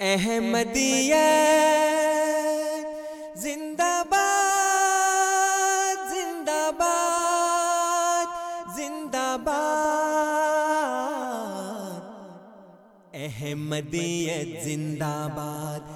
احمدیت زندہ باد زندہ باد زندہ باد احمدیت زندہ باد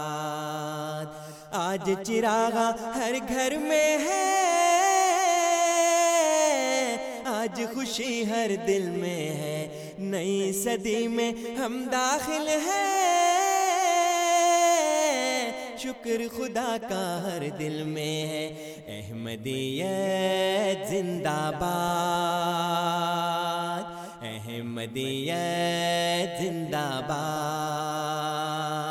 آج چراغا ہر گھر میں ہے۔ آج خوشی ہر دل میں ہے۔ نئی صدی میں ہم داخل ہیں۔ شکر خدا کا ہر دل میں ہے۔ احمدیت زندہ باد۔ احمدیت زندہ باد۔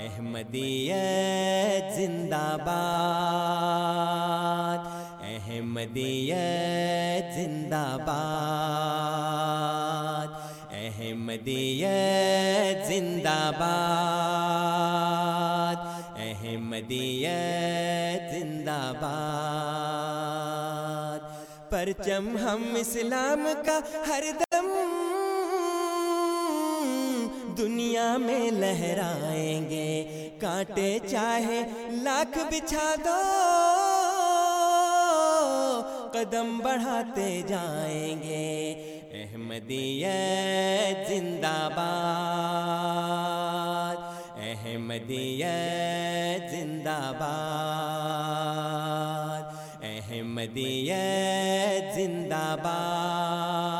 احمدیت زندہ باد احمدیت زندہ باد احمدیت زندہ باد احمدیت زندہ باد پرچم ہم اسلام کا ہر دنیا میں لہرائیں گے۔ کانٹے چاہے لاکھ بچھا دو۔ قدم بڑھاتے جائیں گے۔ احمدیت زندہ باد۔ احمدیت زندہ باد۔ احمدیت زندہ باد۔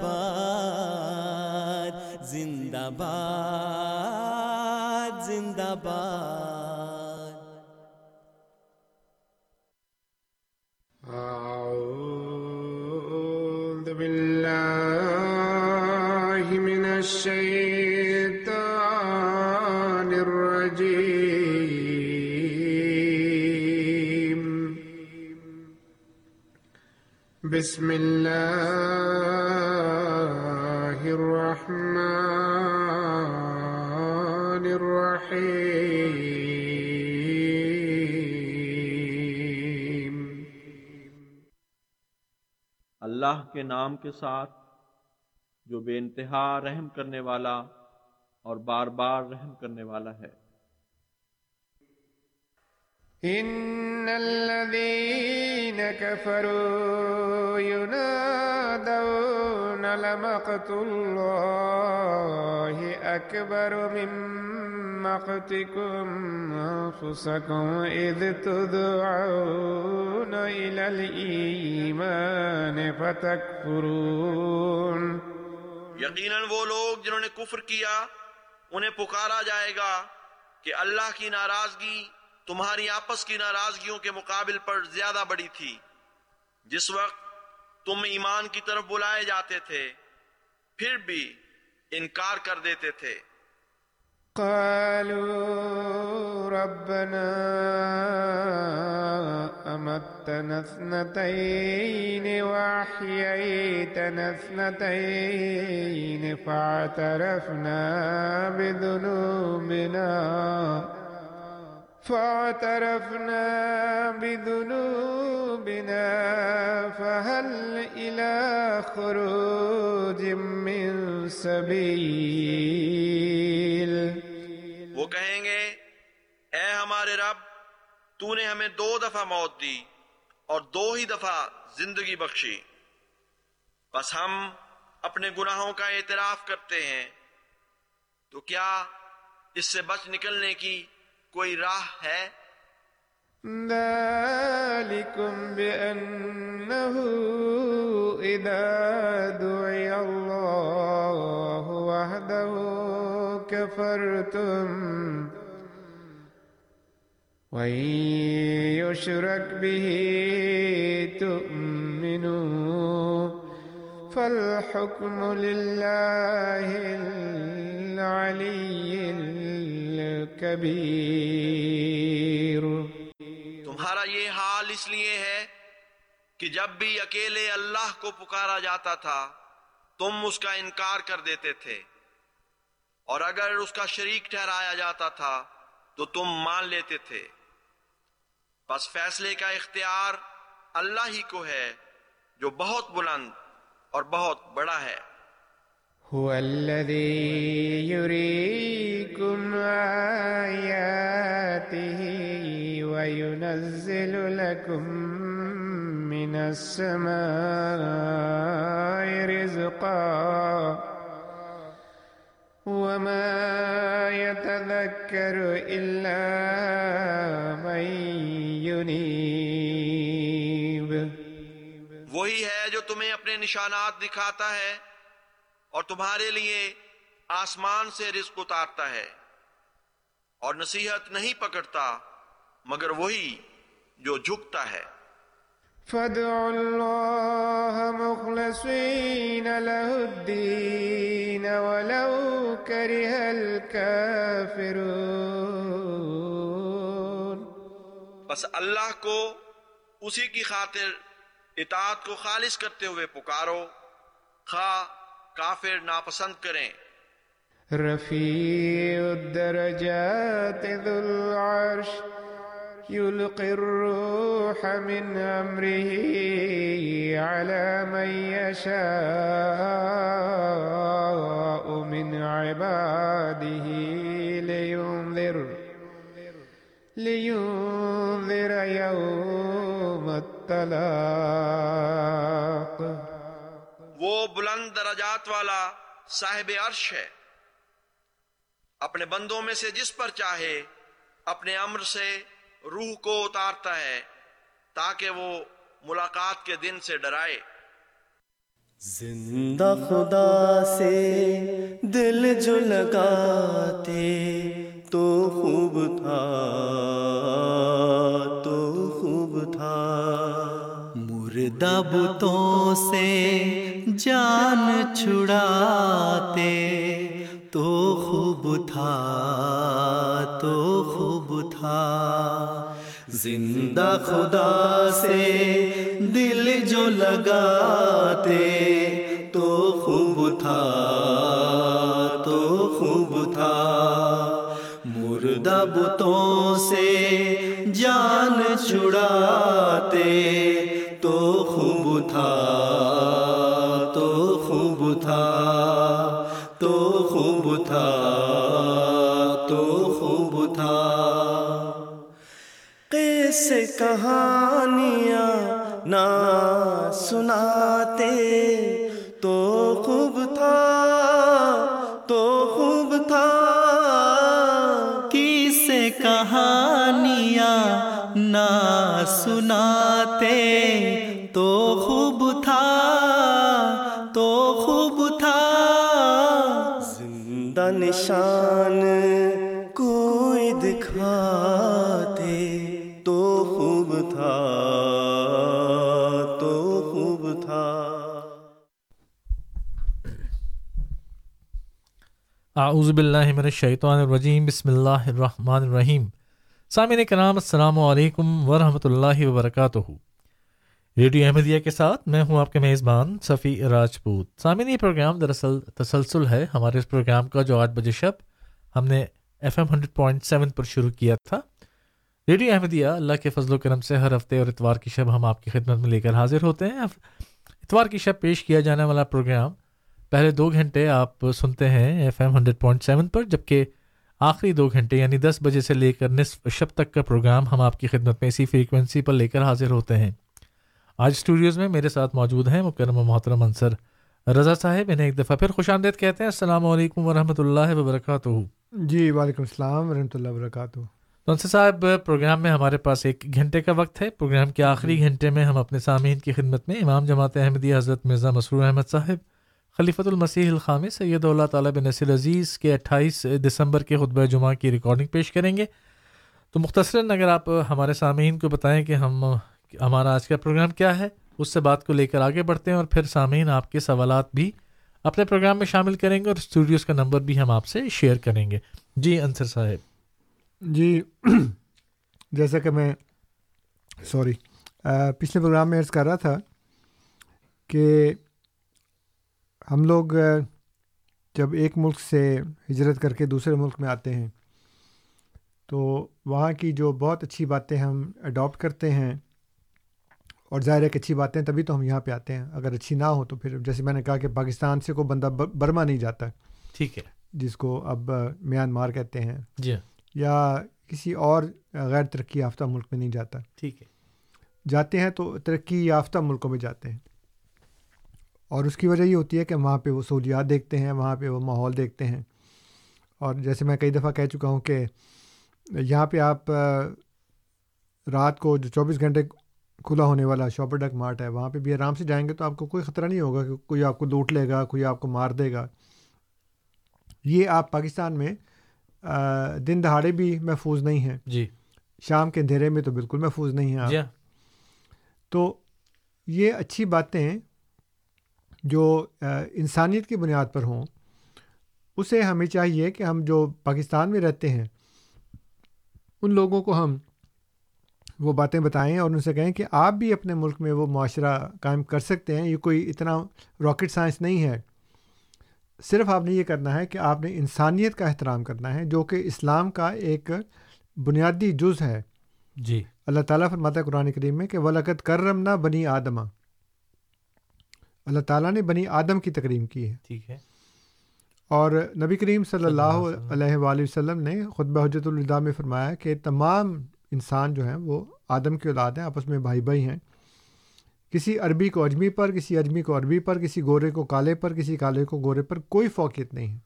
باد زندہ باد زندہ باد أعوذ بالله من الشيطان الرجيم. بسم الله الرحمن الرحیم اللہ کے نام کے ساتھ جو بے انتہا رحم کرنے والا اور بار بار رحم کرنے والا ہے۔ إن الذين كفروا ينادون لمقت الله أكبر من مقتكم أنفسكم إذ تدعون إلى الإيمان فتكفرون یقیناً وہ لوگ جنہوں نے کفر کیا، انہیں پکارا جائے گا کہ اللہ کی ناراضگی تمہاری آپس کی ناراضگیوں کے مقابل پر زیادہ بڑی تھی۔ جس وقت تم ایمان کی طرف بلائے جاتے تھے، پھر بھی انکار کر دیتے تھے۔ قالوا ربنا أمتنا اثنتين وأحييتنا اثنتين فاعترفنا بذنوبنا فاعترفنا بذنوبنا فهل إلى خروج من سبيل؟ وہ کہیں گے، اے ہمارے رب، تو نے ہمیں دو دفعہ موت دی اور دو ہی دفعہ زندگی بخشی۔ بس ہم اپنے گناہوں کا اعتراف کرتے ہیں۔ تو کیا اس سے بچ نکلنے کی کوئی راہ ہے؟ ذلكم بأنه إذا دعي الله وحده كفرتم وإن يشرك به تؤمنوا فالحكم لله العلي الكبير. تمہارا یہ حال اس لیے ہے کہ جب بھی اکیلے اللہ کو پکارا جاتا تھا، تم اس کا انکار کر دیتے تھے۔ اور اگر اس کا شریک ٹھہرایا جاتا تھا، تو تم مان لیتے تھے۔ بس فیصلے کا اختیار اللہ ہی کو ہے، جو بہت بلند اور بہت بڑا ہے۔ هو الذي يريكم آياته وينزل لكم من السماء رزقا وما يتذكر إلا من ينيب وہی ہے جو تمہیں اپنے نشانات دکھاتا ہے اور تمہارے لیے آسمان سے رزق اتارتا ہے اور نصیحت نہیں پکڑتا مگر وہی جو جھکتا ہے۔ فادعوا الله مخلصين له الدين ولو كره الكافرون۔ بس اللہ کو اسی کی خاطر اطاعت کو خالص کرتے ہوئے پکارو۔ خواہ کافر ناپسند کریں۔ رفيع الدرجات ذو العرش يلقي الروح من أمره على من يشاء من عباده لينذر لينذر يوم التلاق وہ بلند درجات والا صاحب عرش ہے۔ اپنے بندوں میں سے جس پر چاہے اپنے امر سے روح کو اتارتا ہے تاکہ وہ ملاقات کے دن سے ڈرائے۔ زندہ خدا سے دل جو لگاتے تو خوب تھا۔ مردہ بتوں سے جان چھڑاتے، تو خوب تھا، تو خوب تھا۔ زندہ خدا سے دل جو لگاتے، تو خوب تھا، تو خوب تھا۔ مردہ بتوں سے جان چھڑاتے خوب تھا، تو خوب تھا، تو خوب تھا، تو خوب تھا۔ قص کہانیاں نہ سناتے، تو خوب تھا، تو خوب تھا۔ کس کہانیاں نہ سناتے۔ تو خوب تھا، تو خوب تھا۔ زندہ نشان کوئی دکھاتے تو خوب تھا، تو خوب تھا۔ اعوذ باللہ من الشیطان الرجیم، بسم اللہ الرحمن الرحیم۔ سامعین کرام، السلام علیکم ورحمۃ اللہ وبرکاتہ۔ ریڈیو احمدیہ کے ساتھ میں ہوں آپ کے میزبان صفی راجپوت۔ سامعین، یہ پروگرام دراصل تسلسل ہے۔ ہمارے اس پروگرام کا جو آٹھ بجے شب ہم نے F M hundred point seven پر شروع کیا تھا۔ ریڈیو احمدیہ، اللہ کے فضل و کرم سے ہر ہفتے اور اتوار کی شب ہم آپ کی خدمت میں لے کر حاضر ہوتے ہیں۔ اتوار کی شب پیش کیا جانے والا پروگرام، پہلے دو گھنٹے آپ سنتے ہیں F M hundred point seven پر، جبکہ آخری دو گھنٹے یعنی دس بجے سے لے کر نصف شب تک کا پروگرام ہم آپ کی خدمت میں اسی فریکوینسی پر لے کر حاضر ہوتے ہیں۔ آج اسٹوڈیوز میں میرے ساتھ موجود ہیں مکرم و محترم انصر رضا صاحب انہیں ایک دفعہ پھر خوش آمدید کہتے ہیں۔ السلام علیکم ورحمۃ اللہ وبرکاتہ۔ جی وعلیکم السلام ورحمۃ اللہ وبرکاتہ۔ تو انصر صاحب پروگرام میں ہمارے پاس ایک گھنٹے کا وقت ہے۔ پروگرام کے آخری جی۔ گھنٹے میں ہم اپنے سامعین کی خدمت میں امام جماعت احمدی حضرت مرزا مسرور احمد صاحب خلیفۃ المسیح الخام سید اللہ تعالیٰ بن نصیر عزیز کے اٹھائیس دسمبر کے خطبہ جمعہ کی ریکارڈنگ پیش کریں گے۔ تو مختصراً اگر آپ ہمارے سامعین کو بتائیں کہ ہم ہمارا آج کا پروگرام کیا ہے؟ اس سے بات کو لے کر آگے بڑھتے ہیں اور پھر سامعین آپ کے سوالات بھی اپنے پروگرام میں شامل کریں گے اور اسٹوڈیوز کا نمبر بھی ہم آپ سے شیئر کریں گے۔ جی انصر صاحب۔ جی جیسا کہ میں، سوری پچھلے پروگرام میں عرض کر رہا تھا کہ ہم لوگ جب ایک ملک سے ہجرت کر کے دوسرے ملک میں آتے ہیں تو وہاں کی جو بہت اچھی باتیں ہم اڈاپٹ کرتے ہیں اور ظاہر ایک اچھی باتیں تبھی تو ہم یہاں پہ آتے ہیں۔ اگر اچھی نہ ہو تو پھر جیسے میں نے کہا کہ پاکستان سے کوئی بندہ برما نہیں جاتا۔ ٹھیک ہے۔ جس کو اب میانمار کہتے ہیں۔ جی یا کسی اور غیر ترقی یافتہ ملک میں نہیں جاتا۔ ٹھیک ہے۔ جاتے ہیں تو ترقی یافتہ ملکوں میں جاتے ہیں۔ اور اس کی وجہ یہ ہوتی ہے کہ وہاں پہ وہ سہولیات دیکھتے ہیں وہاں پہ وہ ماحول دیکھتے ہیں۔ اور جیسے میں کئی دفعہ کہہ چکا ہوں کہ یہاں پہ آپ رات کو جو چوبیس گھنٹے کھلا ہونے والا شاپر ڈک مارٹ ہے وہاں پہ بھی آرام سے جائیں گے تو آپ کو کوئی خطرہ نہیں ہوگا کہ کوئی آپ کو لوٹ لے گا کوئی آپ کو مار دے گا۔ یہ آپ پاکستان میں دن دہاڑے بھی محفوظ نہیں ہیں۔ جی۔ شام کے اندھیرے میں تو بالکل محفوظ نہیں ہیں جی ہاں۔ تو یہ اچھی باتیں جو انسانیت کی بنیاد پر ہوں اسے ہمیں چاہیے کہ ہم جو پاکستان میں رہتے ہیں ان لوگوں کو ہم وہ باتیں بتائیں اور ان سے کہیں کہ آپ بھی اپنے ملک میں وہ معاشرہ قائم کر سکتے ہیں یہ کوئی اتنا راکٹ سائنس نہیں ہے۔ صرف آپ نے یہ کرنا ہے کہ آپ نے انسانیت کا احترام کرنا ہے جو کہ اسلام کا ایک بنیادی جز ہے۔ جی۔ اللہ تعالیٰ فرماتا ہے قرآن کریم میں کہ ولقت کرم نہ بنی آدمہ اللہ تعالیٰ نے بنی آدم کی تکریم کی ہے۔ ٹھیک ہے۔ اور نبی کریم صلی اللہ علیہ وآلہ وسلم نے خطبہ حجت الوداع میں فرمایا کہ تمام انسان جو ہیں، وہ آدم کی اولاد ہیں، آپس میں بھائی بھائی ہیں۔ کسی عربی کو اجمی پر، کسی اجمی کو عربی پر، کسی گورے کو کالے پر، کسی کالے کو گورے پر کوئی فوقیت نہیں ہے۔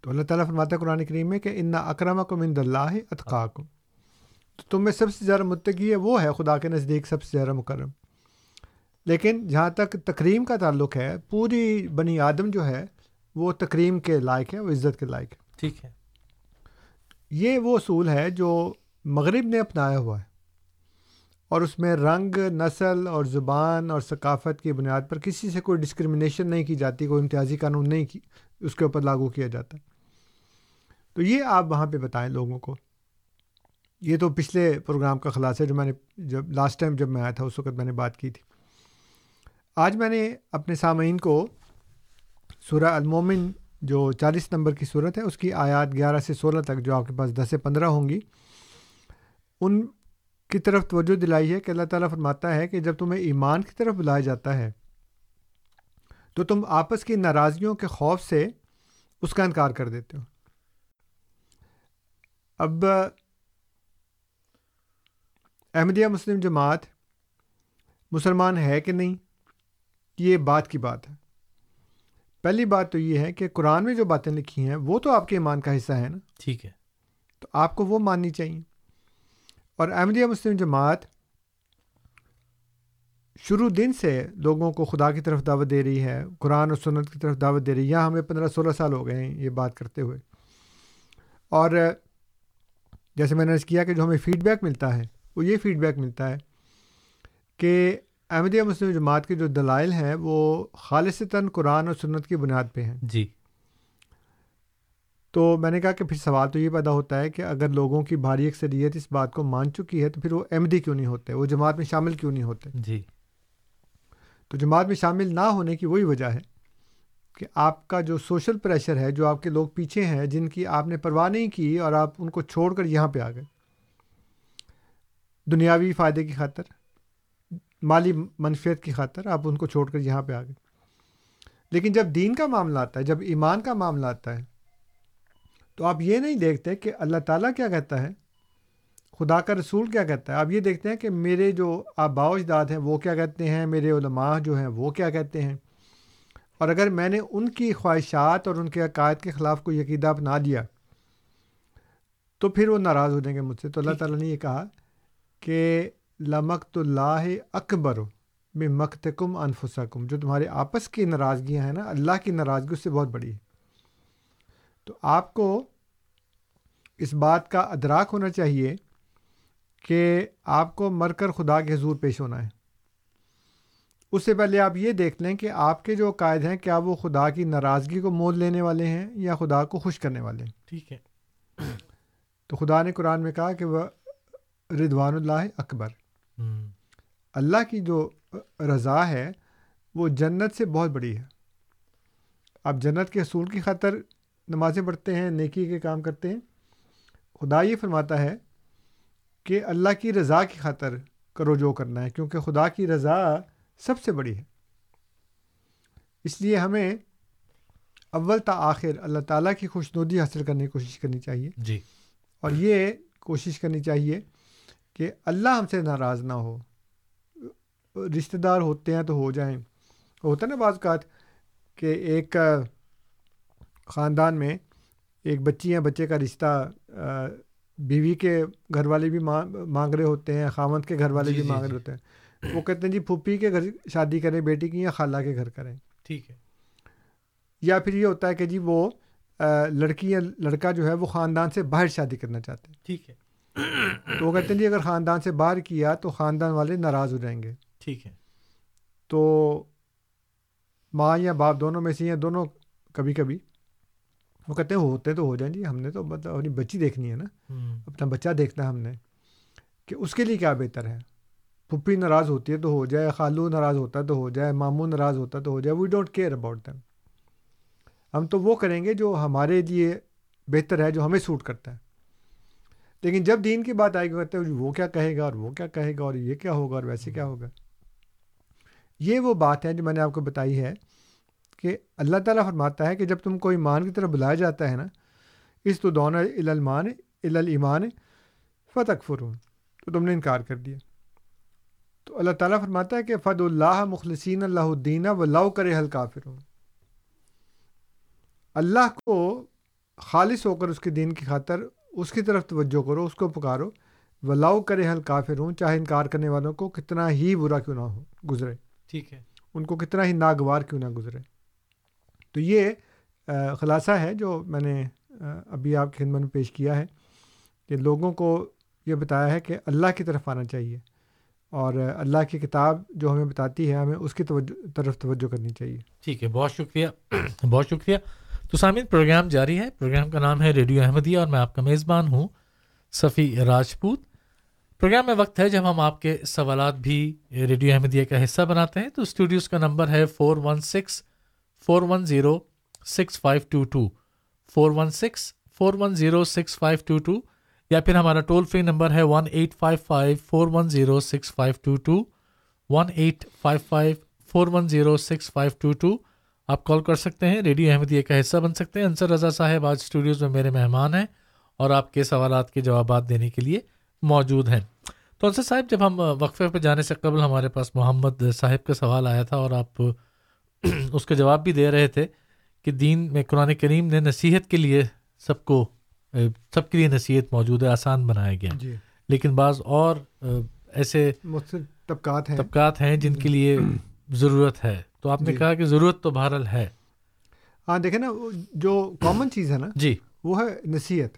تو اللہ تعالیٰ فرماتا قرآن کریم میں کہ ان اکرم کو مند اللہ ہے اطقا کو تو تم میں سب سے زیادہ متقی ہے وہ ہے خدا کے نزدیک سب سے زیادہ مکرم۔ لیکن جہاں تک تقریم کا تعلق ہے، پوری بنی آدم جو ہے، وہ تقریم کے لائق ہے، وہ عزت کے لائق ہے۔ ٹھیک ہے۔ یہ وہ اصول ہے جو مغرب نے اپنایا ہوا ہے۔ اور اس میں رنگ، نسل اور زبان اور ثقافت کی بنیاد پر کسی سے کوئی ڈسکرمنیشن نہیں کی جاتی، کوئی امتیازی قانون نہیں کی، اس کے اوپر لاگو کیا جاتا۔ تو یہ آپ وہاں پہ بتائیں لوگوں کو۔ یہ تو پچھلے پروگرام کا خلاصہ ہے جو میں نے، جب لاسٹ ٹائم جب میں آیا تھا، اس وقت میں نے بات کی تھی۔ آج میں نے اپنے سامعین کو سورہ المومن جو چالیس نمبر کی صورت ہے، اس کی آیات گیارہ سے سولہ تک جو آپ کے پاس دس سے پندرہ ہوں گی، ان کی طرف توجہ دلائی ہے کہ اللہ تعالیٰ فرماتا ہے کہ جب تمہیں ایمان کی طرف بلایا جاتا ہے، تو تم آپس کی ناراضگیوں کے خوف سے اس کا انکار کر دیتے ہو۔ اب، احمدیہ مسلم جماعت مسلمان ہے کہ نہیں؟ یہ بات کی بات ہے۔ پہلی بات تو یہ ہے کہ قرآن میں جو باتیں لکھی ہیں وہ تو آپ کے ایمان کا حصہ ہے نا۔ ٹھیک ہے۔ تو آپ کو وہ ماننی چاہیے۔ اور احمدیہ مسلم جماعت شروع دن سے لوگوں کو خدا کی طرف دعوت دے رہی ہے قرآن و سنت کی طرف دعوت دے رہی ہے۔ یہاں ہمیں پندرہ سولہ سال ہو گئے ہیں یہ بات کرتے ہوئے۔ اور جیسے میں نے کیا کہ جو ہمیں فیڈ بیک ملتا ہے وہ یہ فیڈ بیک ملتا ہے کہ احمدیہ مسلم جماعت کے جو دلائل ہیں وہ خالصتاً قرآن اور سنت کی بنیاد پہ ہیں۔ جی۔ تو میں نے کہا کہ پھر سوال تو یہ پیدا ہوتا ہے کہ اگر لوگوں کی بھاری اکثریت اس بات کو مان چکی ہے تو پھر وہ احمدی کیوں نہیں ہوتے؟ وہ جماعت میں شامل کیوں نہیں ہوتے؟ جی۔ تو جماعت میں شامل نہ ہونے کی وہی وجہ ہے کہ آپ کا جو سوشل پریشر ہے جو آپ کے لوگ پیچھے ہیں جن کی آپ نے پرواہ نہیں کی اور آپ ان کو چھوڑ کر یہاں پہ آ گئے۔ دنیاوی فائدے کی خاطر۔ مالی منفیت کی خاطر آپ ان کو چھوڑ کر یہاں پہ آ گئے۔ لیکن جب دین کا معاملہ آتا ہے جب ایمان کا معاملہ آتا ہے تو آپ یہ نہیں دیکھتے کہ اللہ تعالیٰ کیا کہتا ہے؟ خدا کا رسول کیا کہتا ہے؟ آپ یہ دیکھتے ہیں کہ میرے جو آبا اجداد ہیں وہ کیا کہتے ہیں؟ میرے علماء جو ہیں وہ کیا کہتے ہیں؟ اور اگر میں نے ان کی خواہشات اور ان کے عقائد کے خلاف کوئی عقیدہ اپنا لیا تو پھر وہ ناراض ہو جائیں گے مجھ سے۔ تو اللہ تعالیٰ نے یہ کہا کہ لمکت اللہ اکبر میں مکت کم انفسکم جو تمہارے آپس کی ناراضگیاں ہیں نا اللہ کی ناراضگی اس سے بہت بڑی ہے۔ تو آپ کو اس بات کا ادراک ہونا چاہیے کہ آپ کو مر کر خدا کے حضور پیش ہونا ہے۔ اس سے پہلے آپ یہ دیکھ لیں کہ آپ کے جو قائد ہیں کیا وہ خدا کی ناراضگی کو مول لینے والے ہیں یا خدا کو خوش کرنے والے ہیں؟ ٹھیک ہے۔ تو خدا نے قرآن میں کہا کہ وہ ردوان اللہ اکبر۔ اللہ کی جو رضا ہے وہ جنت سے بہت بڑی ہے۔ آپ جنت کے اصول کی خاطر نمازیں پڑھتے ہیں نیکی کے کام کرتے ہیں۔ خدا یہ فرماتا ہے کہ اللہ کی رضا کی خاطر کرو جو کرنا ہے کیونکہ خدا کی رضا سب سے بڑی ہے۔ اس لیے ہمیں اول تا آخر اللہ تعالیٰ کی خوشنودی حاصل کرنے کی کوشش کرنی چاہیے۔ جی۔ اور یہ کوشش کرنی چاہیے کہ اللہ ہم سے ناراض نہ ہو۔ رشتہ دار ہوتے ہیں تو ہو جائیں۔ ہوتا ہے نا بعض اوقات کہ ایک خاندان میں ایک بچی یا بچے کا رشتہ بیوی کے گھر والے بھی مانگ رہے ہوتے ہیں خامند کے گھر والے جی، بھی جی، مانگ جی۔ رہے ہوتے ہیں۔ وہ کہتے ہیں جی پھوپھی کے گھر شادی کریں بیٹی کی یا خالہ کے گھر کریں۔ ٹھیک ہے۔ یا پھر یہ ہوتا ہے کہ جی وہ لڑکی یا لڑکا جو ہے وہ خاندان سے باہر شادی کرنا چاہتے ہیں۔ ٹھیک ہے۔ تو وہ کہتے ہیں جی اگر خاندان سے باہر کیا تو خاندان والے ناراض ہو جائیں گے۔ ٹھیک ہے۔ تو ماں یا باپ دونوں میں سے یا دونوں کبھی کبھی وہ کہتے ہیں ہوتے تو ہو جائیں جی ہم نے تو مطلب اپنی بچی دیکھنی ہے نا۔ اپنا بچہ دیکھنا ہے ہم نے کہ اس کے لیے کیا بہتر ہے۔ پھپھی ناراض ہوتی ہے تو ہو جائے خالو ناراض ہوتا ہے تو ہو جائے ماموں ناراض ہوتا ہے تو ہو جائے we don't care about them ہم تو وہ کریں گے جو ہمارے لیے بہتر ہے جو ہمیں سوٹ کرتا ہے۔ لیکن جب دین کی بات آئے گی کہتے ہیں وہ کیا کہے گا اور وہ کیا کہے گا اور یہ کیا ہوگا اور ویسے کیا ہوگا۔ یہ وہ بات ہے جو میں نے آپ کو بتائی ہے کہ اللہ تعالیٰ فرماتا ہے کہ جب تم کو ایمان کی طرف بلایا جاتا ہے نا اس تو دونوں المان المان فتق فرون تو تم نے انکار کر دیا۔ تو اللہ تعالیٰ فرماتا ہے کہ فد اللہ مخلصین اللہ الدینہ و لو کرے حل کافرون اللہ کو خالص ہو کر اس کے دین کی خاطر اس کی طرف توجہ کرو، اس کو پکارو۔ ولاؤ کرے حل کافرون چاہے انکار کرنے والوں کو کتنا ہی برا کیوں نہ ہو، گزرے۔ ٹھیک ہے۔ ان کو کتنا ہی ناگوار کیوں نہ گزرے۔ تو یہ خلاصہ ہے جو میں نے ابھی آپ کی خدمت میں پیش کیا ہے کہ لوگوں کو یہ بتایا ہے کہ اللہ کی طرف آنا چاہیے اور اللہ کی کتاب جو ہمیں بتاتی ہے ہمیں اس کی توجہ طرف توجہ کرنی چاہیے۔ ٹھیک ہے بہت شکریہ بہت شکریہ۔ تو سامعین پروگرام جاری ہے۔ پروگرام کا نام ہے ریڈیو احمدیہ اور میں آپ کا میزبان ہوں صفی راجپوت۔ پروگرام میں وقت ہے، جب ہم آپ کے سوالات بھی ریڈیو احمدیہ کا حصہ بناتے ہیں، تو اسٹوڈیوز کا نمبر ہے four one six four one zero six five two two four one six four one zero six five two two یا پھر ہمارا ٹول فری نمبر ہے one eight five five four one zero six five two two one eight five five four one zero six five two two آپ call کر سکتے ہیں، radio Ahmadiyya کا حصہ بن سکتے ہیں۔ انصر رضا صاحب، آج اسٹوڈیوز میں میرے مہمان ہیں اور آپ کے سوالات کے جوابات دینے کے لیے موجود ہیں۔ تو انصر صاحب جب ہم وقفے پہ جانے سے قبل ہمارے پاس محمد صاحب کا سوال آیا تھا اور آپ اس کا جواب بھی دے رہے تھے کہ دین میں قرآن کریم نے نصیحت کے لیے سب کو سب کے لیے نصیحت موجود ہے آسان بنایا گیا۔ جی۔ لیکن بعض اور ایسے طبقات ہیں۔ طبقات ہیں جن کے لیے ضرورت ہے۔ تو آپ نے جی۔ کہا کہ ضرورت تو بہرحال ہے۔ ہاں دیکھیں نا جو کامن چیز ہے نا جی۔ وہ ہے نصیحت۔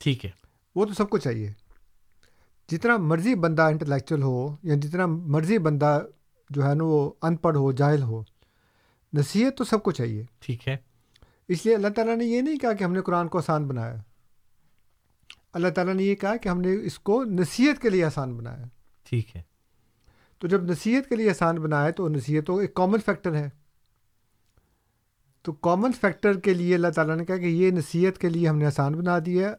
ٹھیک ہے۔ وہ تو سب کو چاہیے۔ جتنا مرضی بندہ انٹلیکچوئل ہو یا جتنا مرضی بندہ جو ہے نا وہ ان پڑھ ہو جاہل ہو نصیحت تو سب کو چاہیے۔ ٹھیک ہے۔ اس لیے اللہ تعالیٰ نے یہ نہیں کہا کہ ہم نے قرآن کو آسان بنایا۔ اللہ تعالیٰ نے یہ کہا کہ ہم نے اس کو نصیحت کے لیے آسان بنایا۔ ٹھیک ہے۔ تو جب نصیحت کے لیے آسان بنایا تو نصیحت تو ایک کامن فیکٹر ہے۔ تو کامن فیکٹر کے لیے اللہ تعالیٰ نے کہا کہ یہ نصیحت کے لیے ہم نے آسان بنا دیا۔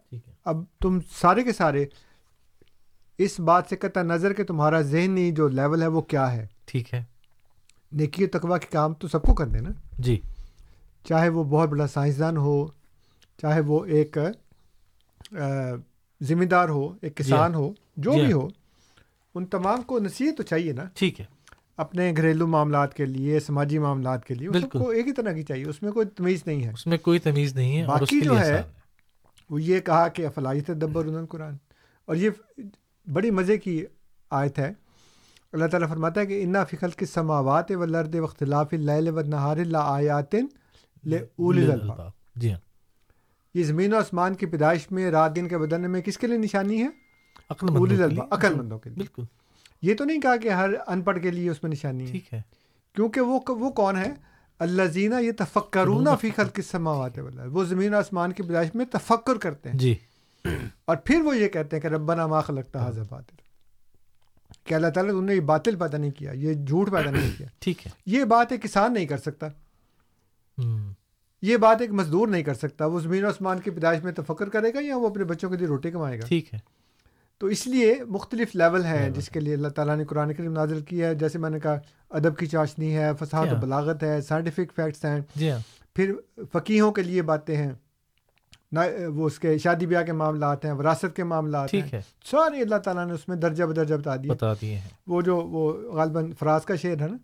اب تم سارے کے سارے اس بات سے قطع نظر کہ تمہارا ذہنی جو لیول ہے وہ کیا ہے؟ ٹھیک ہے۔ نیکی و تقوا کے کام تو سب کو کرنے نا جی۔ چاہے وہ بہت بڑا سائنسدان ہو چاہے وہ ایک ذمہ دار ہو ایک کسان ہو جو جی بھی ہاں۔ ہو ان تمام کو نصیحت تو چاہیے نا۔ ٹھیک ہے۔ اپنے گھریلو معاملات کے لیے سماجی معاملات کے لیے سب۔ کو ایک ہی طرح کی چاہیے اس میں کوئی تمیز نہیں ہے۔ اس میں کوئی تمیز نہیں ہے باقی جو ہے وہ یہ کہا کہ افلائی تدبر قرآن اور یہ بڑی مزے کی آیت ہے۔ اللہ تعالیٰ فرماتا ہے کہ انا فکل کے سماوات و لرد و اختلاف نہار اللہ آیاتن جی۔ ہاں یہ زمین و آسمان کی پیدائش میں رات دن کے بدلنے میں کس کے لیے نشانی ہے؟ عقل مندوں کے لیے۔ بالکل۔ یہ تو نہیں کہا کہ ہر ان پڑھ کے لیے اس میں نشانی ہے۔ ٹھیک ہے۔ کیونکہ وہ وہ کون ہے؟ اللہ زینہ یہ تفکرون فی خلق السماوات والارض وہ زمین و آسمان کی پیدائش میں تفکر کرتے ہیں۔ جی۔ اور پھر وہ یہ کہتے ہیں کہ ربنا ما خلقتا حاضر باطل۔ کہ اللہ تعالیٰ نے یہ باطل پیدا نہیں کیا یہ جھوٹ پیدا نہیں کیا۔ ٹھیک ہے۔ یہ بات ایک کسان نہیں کر سکتا۔ یہ بات ایک مزدور نہیں کر سکتا۔ وہ زمین و آسمان کی پیدائش میں تفکر کرے گا یا وہ اپنے بچوں کے لیے روٹی کمائے گا؟ ٹھیک ہے۔ تو اس لیے مختلف لیول ہیں جس کے لیے اللہ تعالیٰ نے قرآن کریم نازل کیا ہے۔ جیسے میں نے کہا ادب کی چاشنی ہے فصاحت و کیا؟ بلاغت ہے سائنٹیفک فیکٹس ہیں۔ جی ہاں۔ پھر فقیحوں کے لیے باتیں ہیں۔ نہ وہ اس کے شادی بیاہ کے معاملات ہیں وراثت کے معاملات ہیں ہے۔ سارے اللہ تعالیٰ نے اس میں درجہ بدرجہ بتا دیا۔ بتا دیے ہیں۔ وہ جو وہ غالباً فراز کا شعر ہے نا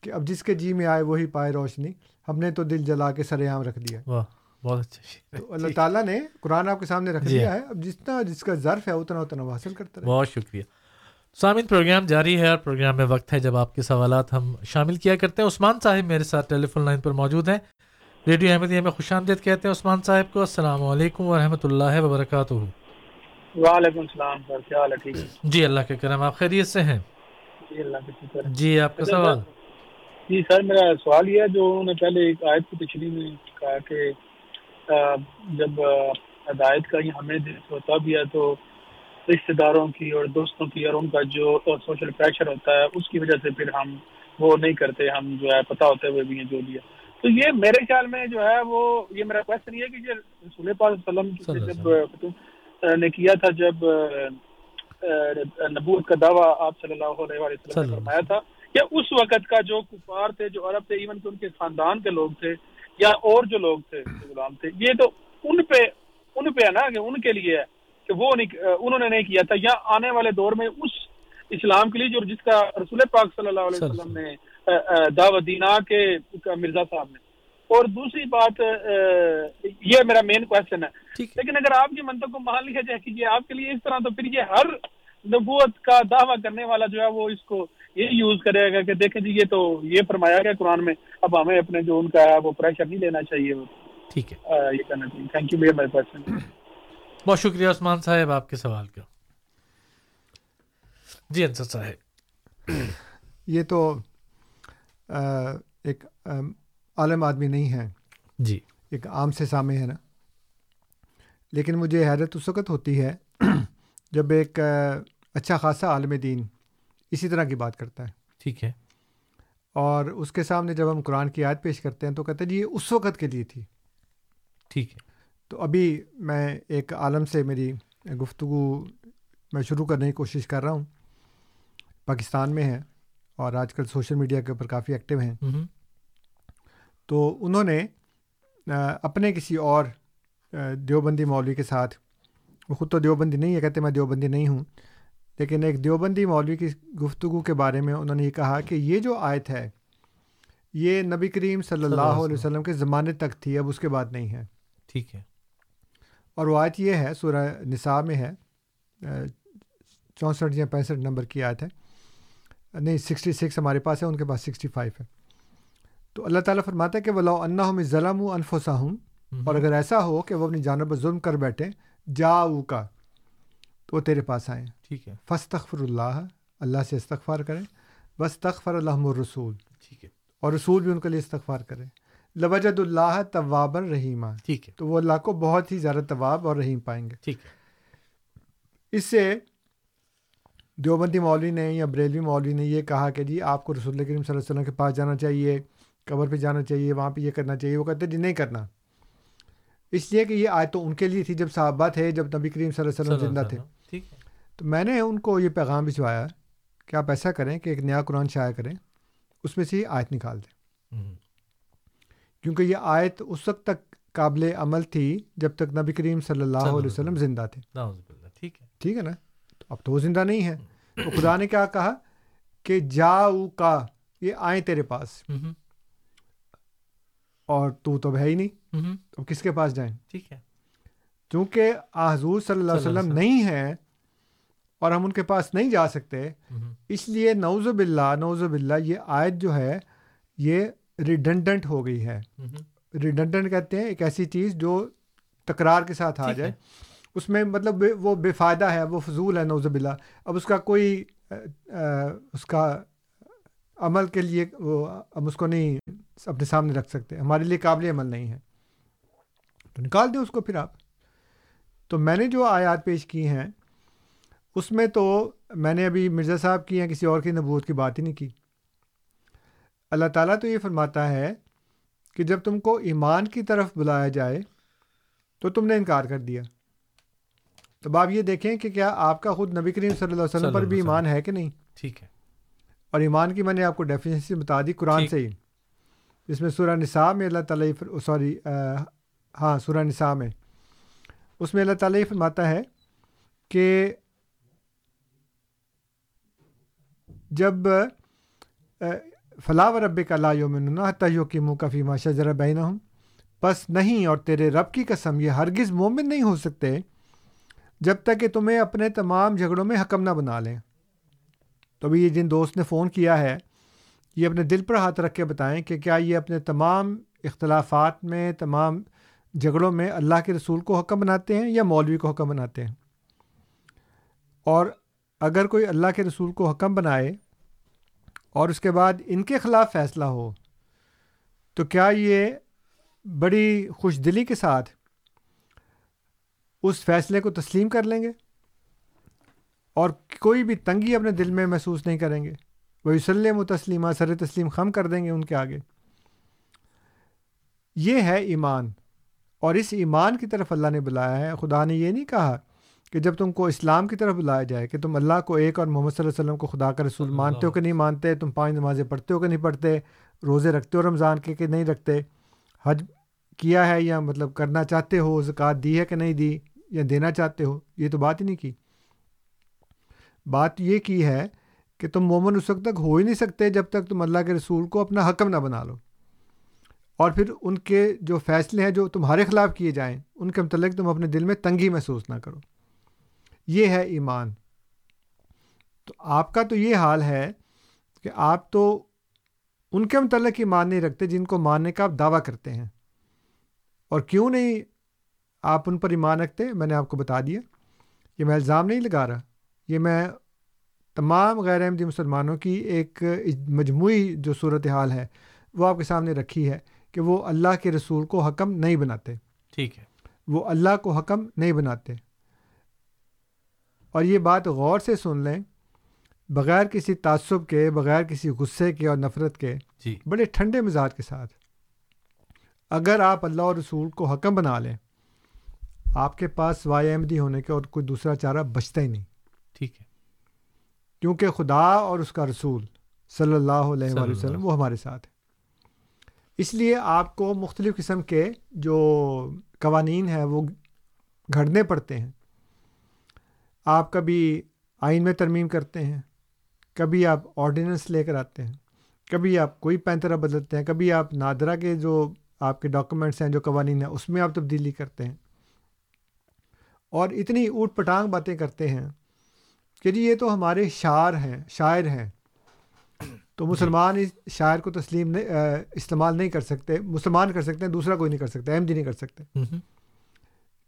کہ اب جس کے جی میں آئے وہی پائے روشنی ہم نے تو دل جلا کے سر عام رکھ دیا۔ واہ بہت اچھا شعر ہے۔ تو اللہ تعالیٰ نے قرآن آپ کے سامنے رکھ جی۔ دیا ہے۔ اب جتنا جس کا ظرف ہے اتنا اتنا حاصل کرتا رہے۔ بہت شکریہ۔ سامعین پروگرام جاری ہے اور پروگرام میں وقت ہے۔ جب آپ کے سوالات ہم شامل کیا کرتے ہیں عثمان صاحب میرے ساتھ ٹیلی فون لائن پر موجود ہیں۔ ریڈیو احمدیہ میں خوش آمدید کہتے ہیں عثمان صاحب کو السلام علیکم ورحمۃ اللہ وبرکاتہ۔ وعلیکم السلام سر کیا حال ہے؟ ٹھیک جی اللہ کے کرم آپ خیریت سے ہیں؟ جی اللہ کا شکر جی آپ کا سوال؟ جی سر میرا سوال یہ ہے جو انہوں نے پہلے ایک آیت کی تشریح میں کہا کہ جب ہدایت کا یہ ہمیں دل ہوتا بھی ہے تو رشتے داروں کی اور دوستوں کی اور ان کا جو سوشل پریشر ہوتا ہے اس کی وجہ سے پھر ہم وہ نہیں کرتے ہم جو ہے پتہ ہوتے ہوئے بھی ہیں جو ہے۔ تو یہ میرے خیال میں جو ہے وہ یہ میرا کوشچن یہ ہے کہ یہ رسول پاک صلی اللہ علیہ صلی وسلم۔ جب نے کیا تھا جب نبوت کا دعویٰ آپ صلی اللہ علیہ وسلم نے فرمایا تھا یا اس وقت کا جو کفار تھے جو عرب تھے ایون کہ ان کے خاندان کے لوگ تھے یا اور جو لوگ تھے غلام تھے یہ تو ان پہ ان پہ ہے نا کہ ان کے لیے ہے کہ وہ انہوں نے نہیں کیا تھا۔ یا آنے والے دور میں اس اسلام کے لیے جو جس کا رسول پاک صلی اللہ علیہ وسلم۔ نے دعوت دینا کے مرزا صاحب نے۔ اور دوسری بات یہ میرا مین کوشچن ہے۔ لیکن اگر آپ کی منطق کو مان لیا جائے کہ یہ آپ کے لیے اس طرح تو پھر یہ ہر نبوت کا دعویٰ کرنے والا جو ہے وہ اس کو یہ یوز کرے گا کہ دیکھیں جی یہ تو یہ فرمایا گیا قرآن میں۔ اب ہمیں اپنے جو ان کا ہے وہ پریشر نہیں لینا چاہیے۔ ٹھیک ہے۔ یہ کرنا چاہیے۔ Thank you very my person بہت شکریہ عثمان صاحب آپ کے سوال کا۔ جی انصر صاحب۔ یہ تو ایک عالم آدمی نہیں ہے۔ جی۔ ایک عام سے سامع ہے نا۔ لیکن مجھے حیرت اس وقت ہوتی ہے جب ایک اچھا خاصا عالم دین اسی طرح کی بات کرتا ہے۔ ٹھیک ہے۔ اور اس کے سامنے جب ہم قرآن کی آیت پیش کرتے ہیں تو کہتے ہیں جی یہ اس وقت کے لیے تھی۔ ٹھیک ہے۔ تو ابھی میں ایک عالم سے میری گفتگو میں شروع کرنے کی کوشش کر رہا ہوں۔ پاکستان میں ہے۔ اور آج کل سوشل میڈیا کے اوپر کافی ایکٹیو ہیں۔ تو انہوں نے اپنے کسی اور دیوبندی مولوی کے ساتھ وہ خود تو دیوبندی نہیں ہے کہتے میں دیوبندی نہیں ہوں لیکن ایک دیوبندی مولوی کی گفتگو کے بارے میں انہوں نے یہ کہا کہ یہ جو آیت ہے یہ نبی کریم صلی اللہ علیہ وسلم۔ کے زمانے تک تھی اب اس کے بعد نہیں ہے۔ ٹھیک ہے۔ اور وہ آیت یہ ہے سورہ نساء میں ہے چونسٹھ یا پینسٹھ نمبر کی آیت ہے۔ نہیں سکسٹی سکس ہمارے پاس ہے ان کے پاس سکسٹی فائیو ہے۔ تو اللہ تعالیٰ فرماتا ہے کہ وہ اللہ ظلم و انفسا ہوں اور اگر ایسا ہو کہ وہ اپنی جانب پر ظلم کر بیٹھے جا کا تو وہ تیرے پاس آئیں۔ ٹھیک ہے۔ فستغفر اللہ اللہ سے استغفار کریں۔ بس تغفر الحم الرسول۔ ٹھیک ہے۔ اور رسول بھی ان کے لیے استغفار کرے لوجد اللہ طواب رحیمہ ٹھیک ہے۔ تو وہ اللہ کو بہت ہی زیادہ طواب اور رحیم پائیں گے۔ ٹھیک ہے۔ اس سے دیوبندی مولوی نے یا بریلوی مولوی نے یہ کہا کہ جی آپ کو رسول اللہ کریم صلی اللہ علیہ وسلم کے پاس جانا چاہیے قبر پہ جانا چاہیے وہاں پہ یہ کرنا چاہیے وہ کہتے جی نہیں کرنا۔ اس لیے کہ یہ آج تو ان کے لیے تھی جب صحابہ تھے جب نبی کریم صلی اللہ علیہ وسلم زندہ تھے۔ تو میں نے ان کو یہ پیغام بھجوایا کہ آپ ایسا کریں کہ ایک نیا قرآن شائع کریں اس میں سے یہ آیت نکال دیں۔ کیونکہ یہ آیت اس وقت تک قابل عمل تھی جب تک نبی کریم صلی اللہ علیہ وسلم۔ زندہ تھے۔ ٹھیک ہے۔ ٹھیک ہے نا؟ اب تو وہ زندہ نہیں ہے۔ تو خدا نے کیا کہا کہ جاؤ کا یہ آئیں تیرے پاس۔ اور تو تو ہے ہی نہیں۔ تو کس کے پاس جائیں؟ ٹھیک ہے۔ چونکہ حضور صلی اللہ علیہ وسلم نہیں ہیں اور ہم ان کے پاس نہیں جا سکتے اس لیے نوز باللہ نوز باللہ یہ آیت جو ہے یہ ریڈنڈنٹ ہو گئی ہے۔ ریڈنڈنٹ کہتے ہیں ایک ایسی چیز جو تکرار کے ساتھ آ جائے۔ اس میں مطلب وہ بے فائدہ ہے، وہ فضول ہے نوز باللہ۔ اب اس کا کوئی اس کا عمل کے لیے وہ ہم اس کو نہیں اپنے سامنے رکھ سکتے۔ ہمارے لیے قابل عمل نہیں ہے۔ تو نکال دیں اس کو پھر آپ۔ تو میں نے جو آیات پیش کی ہیں، اس میں تو میں نے ابھی مرزا صاحب کی یا کسی اور کی نبوت کی بات ہی نہیں کی۔ اللہ تعالیٰ تو یہ فرماتا ہے کہ جب تم کو ایمان کی طرف بلایا جائے، تو تم نے انکار کر دیا۔ تو آپ یہ دیکھیں کہ کیا آپ کا خود نبی کریم صلی اللہ علیہ وسلم پر اللہ بھی ایمان ہے کہ نہیں؟ ٹھیک ہے۔ اور ایمان کی میں نے آپ کو ڈیفینیشن بتا دی قرآن۔ سے ہی۔ جس میں سورہ نساء میں اللہ تعالیٰ سوری ہاں سورہ نساء میں۔ اس میں اللہ تعالیٰ فرماتا ہے کہ جب فلاح و رب کا لا یومن حتیٰ کی منہ کفی ما شجر بین ہوں بس نہیں اور تیرے رب کی قسم یہ ہرگز مومن نہیں ہو سکتے جب تک کہ تمہیں اپنے تمام جھگڑوں میں حکم نہ بنا لیں۔ تو ابھی یہ جن دوست نے فون کیا ہے، یہ اپنے دل پر ہاتھ رکھ کے بتائیں کہ کیا یہ اپنے تمام اختلافات میں، تمام جھگڑوں میں اللہ کے رسول کو حکم بناتے ہیں یا مولوی کو حکم بناتے ہیں؟ اور اگر کوئی اللہ کے رسول کو حکم بنائے اور اس کے بعد ان کے خلاف فیصلہ ہو، تو کیا یہ بڑی خوش دلی کے ساتھ اس فیصلے کو تسلیم کر لیں گے اور کوئی بھی تنگی اپنے دل میں محسوس نہیں کریں گے۔ وہ وسلم و تسلیمہ سر تسلیم خم کر دیں گے ان کے آگے۔ یہ ہے ایمان۔ اور اس ایمان کی طرف اللہ نے بلایا ہے۔ خدا نے یہ نہیں کہا کہ جب تم کو اسلام کی طرف بلایا جائے کہ تم اللہ کو ایک اور محمد صلی اللہ علیہ وسلم کو خدا کا رسول مانتے ہو کہ نہیں مانتے تم پانچ نمازیں پڑھتے ہو کہ نہیں پڑھتے روزے رکھتے ہو رمضان کے کہ نہیں رکھتے حج کیا ہے یا مطلب کرنا چاہتے ہو زکوٰۃ دی ہے کہ نہیں دی؟ یا دینا چاہتے ہو، یہ تو بات ہی نہیں کی۔ بات یہ کی ہے کہ تم مومن اس وقت تک ہو ہی نہیں سکتے جب تک تم اللہ کے رسول کو اپنا حکم نہ بنا لو۔ اور پھر ان کے جو فیصلے ہیں جو تمہارے خلاف کیے جائیں، ان کے متعلق تم اپنے دل میں تنگی محسوس نہ کرو۔ یہ ہے ایمان۔ تو آپ کا تو یہ حال ہے کہ آپ تو ان کے متعلق ایمان نہیں رکھتے جن کو ماننے کا آپ دعویٰ کرتے ہیں۔ اور کیوں نہیں آپ ان پر ایمان رکھتے میں نے آپ کو بتا دیا یہ میں الزام نہیں لگا رہا یہ میں تمام غیر احمدی مسلمانوں کی ایک مجموعی جو صورت حال ہے وہ آپ کے سامنے رکھی ہے کہ وہ اللہ کے رسول کو حکم نہیں بناتے۔ ٹھیک ہے۔ وہ اللہ کو حکم نہیں بناتے۔ اور یہ بات غور سے سن لیں بغیر کسی تعصب کے بغیر کسی غصے کے اور نفرت کے جی۔ بڑے ٹھنڈے مزاج کے ساتھ اگر آپ اللہ اور رسول کو حکم بنا لیں آپ کے پاس وائے احمدی ہونے کے اور کوئی دوسرا چارہ بچتا ہی نہیں۔ ٹھیک ہے۔ کیونکہ خدا اور اس کا رسول صلی اللہ علیہ وآلہ وسلم وہ ہمارے ساتھ ہے اس لیے آپ کو مختلف قسم کے جو قوانین ہیں وہ گھڑنے پڑتے ہیں۔ آپ کبھی آئین میں ترمیم کرتے ہیں کبھی آپ آرڈیننس لے کر آتے ہیں کبھی آپ کوئی پینترا بدلتے ہیں کبھی آپ نادرا کے جو آپ کے ڈاکومنٹس ہیں جو قوانین ہیں اس میں آپ تبدیلی کرتے ہیں۔ اور اتنی اوٹ پٹانگ باتیں کرتے ہیں کہ جی یہ تو ہمارے شاعر ہیں شاعر ہیں۔ تو مسلمان اس شاعر کو تسلیم نہیں استعمال نہیں کر سکتے مسلمان کر سکتے ہیں دوسرا کوئی نہیں کر سکتا احمدی نہیں کر سکتے۔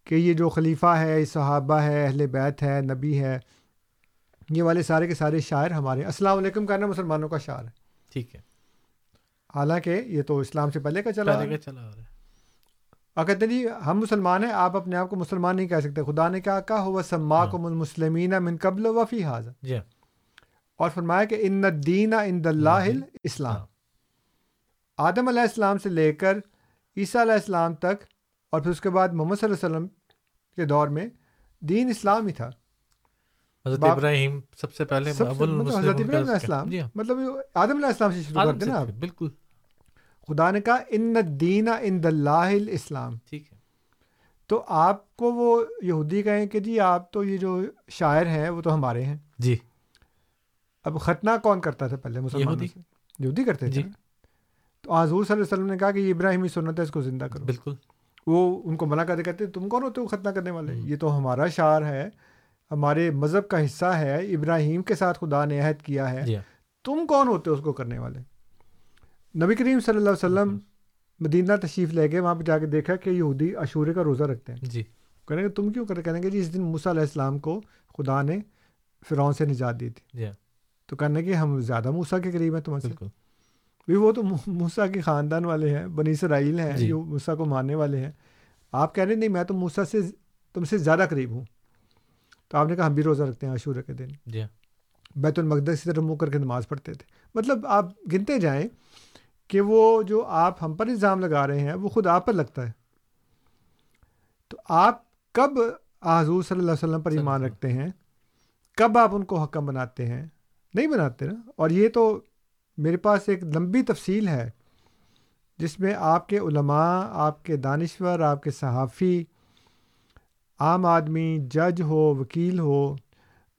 کہ یہ جو خلیفہ ہے صحابہ ہے اہل بیت ہے نبی ہے یہ والے سارے کے سارے شاعر ہمارے السلام علیکم کہنا مسلمانوں کا شعر ہے۔ ٹھیک ہے۔ حالانکہ یہ تو اسلام سے پہلے کا چلا چلا آ رہا ہے۔ اور کہتے ہیں جی ہم مسلمان ہیں آپ اپنے آپ کو مسلمان نہیں کہہ سکتے۔ خدا نے کہا کہا ہوا سما کو المسلمین من قبل وفی حاضر جی۔ ہاں اور فرمایا کہ ان الدین ان اللہ اسلام ہاں۔ آدم علیہ السلام سے لے کر عیسیٰ علیہ السلام تک اور پھر اس کے بعد محمد صلی اللہ علیہ وسلم کے دور میں دین اسلام ہی تھا۔ حضرت ابراہیم سب سے پہلے سب سے اول مطلب حضرت ابراہیم علیہ السلام۔ جی۔ ہاں مطلب آدم علیہ السلام سے شروع کرتے ہیں نا آپ۔ بالکل۔ خدا نے کہا ان الدین ان اللہ اسلام ٹھیک ہے۔ تو آپ کو وہ یہودی کہیں کہ جی آپ تو یہ جو شاعر ہیں وہ تو ہمارے ہیں۔ جی۔ اب ختنہ کون کرتا تھا پہلے مسلمان یہودی۔ کرتے تھے جی۔ تو حضور صلی اللہ علیہ وسلم نے کہا کہ یہ ابراہیمی سنت ہے اس کو زندہ کرو۔ بالکل۔ وہ ان کو منع کرتے کہتے تم کون ہوتے ہو ختنہ کرنے والے۔ یہ تو ہمارا شعر ہے ہمارے مذہب کا حصہ ہے ابراہیم کے ساتھ خدا نے عہد کیا ہے۔ جی۔ تم کون ہوتے ہو اس کو کرنے والے؟ نبی کریم صلی اللہ علیہ وسلم مدینہ تشریف لے گئے وہاں پہ جا کے دیکھا کہ یہودی عشورے کا روزہ رکھتے ہیں۔ جی۔ کہیں گے تم کیوں کرے کہیں گے جی اس دن موسیٰ علیہ السلام کو خدا نے فرعون سے نجات دی تھی۔ جی ہاں۔ تو کہنے کہ ہم زیادہ موسیٰ کے قریب ہیں بالکل۔ بھی وہ تو موسیٰ کے خاندان والے ہیں بنی اسرائیل ہیں جی۔ جو موسیٰ کو ماننے والے ہیں۔ آپ کہہ رہے نہیں میں تو موسیٰ سے تم سے زیادہ قریب ہوں۔ تو آپ نے کہا ہم بھی روزہ رکھتے ہیں عاشورہ کے دن۔ جی ہاں۔ بیت المقدس کی طرف منہ کر کے نماز پڑھتے تھے۔ مطلب آپ گنتے جائیں کہ وہ جو آپ ہم پر الزام لگا رہے ہیں وہ خود آپ پر لگتا ہے۔ تو آپ کب حضور صلی اللہ علیہ وسلم پر ایمان رکھتے ہیں؟ کب آپ ان کو حکم بناتے ہیں؟ نہیں بناتے نا۔ اور یہ تو میرے پاس ایک لمبی تفصیل ہے جس میں آپ کے علماء آپ کے دانشور آپ کے صحافی عام آدمی جج ہو وکیل ہو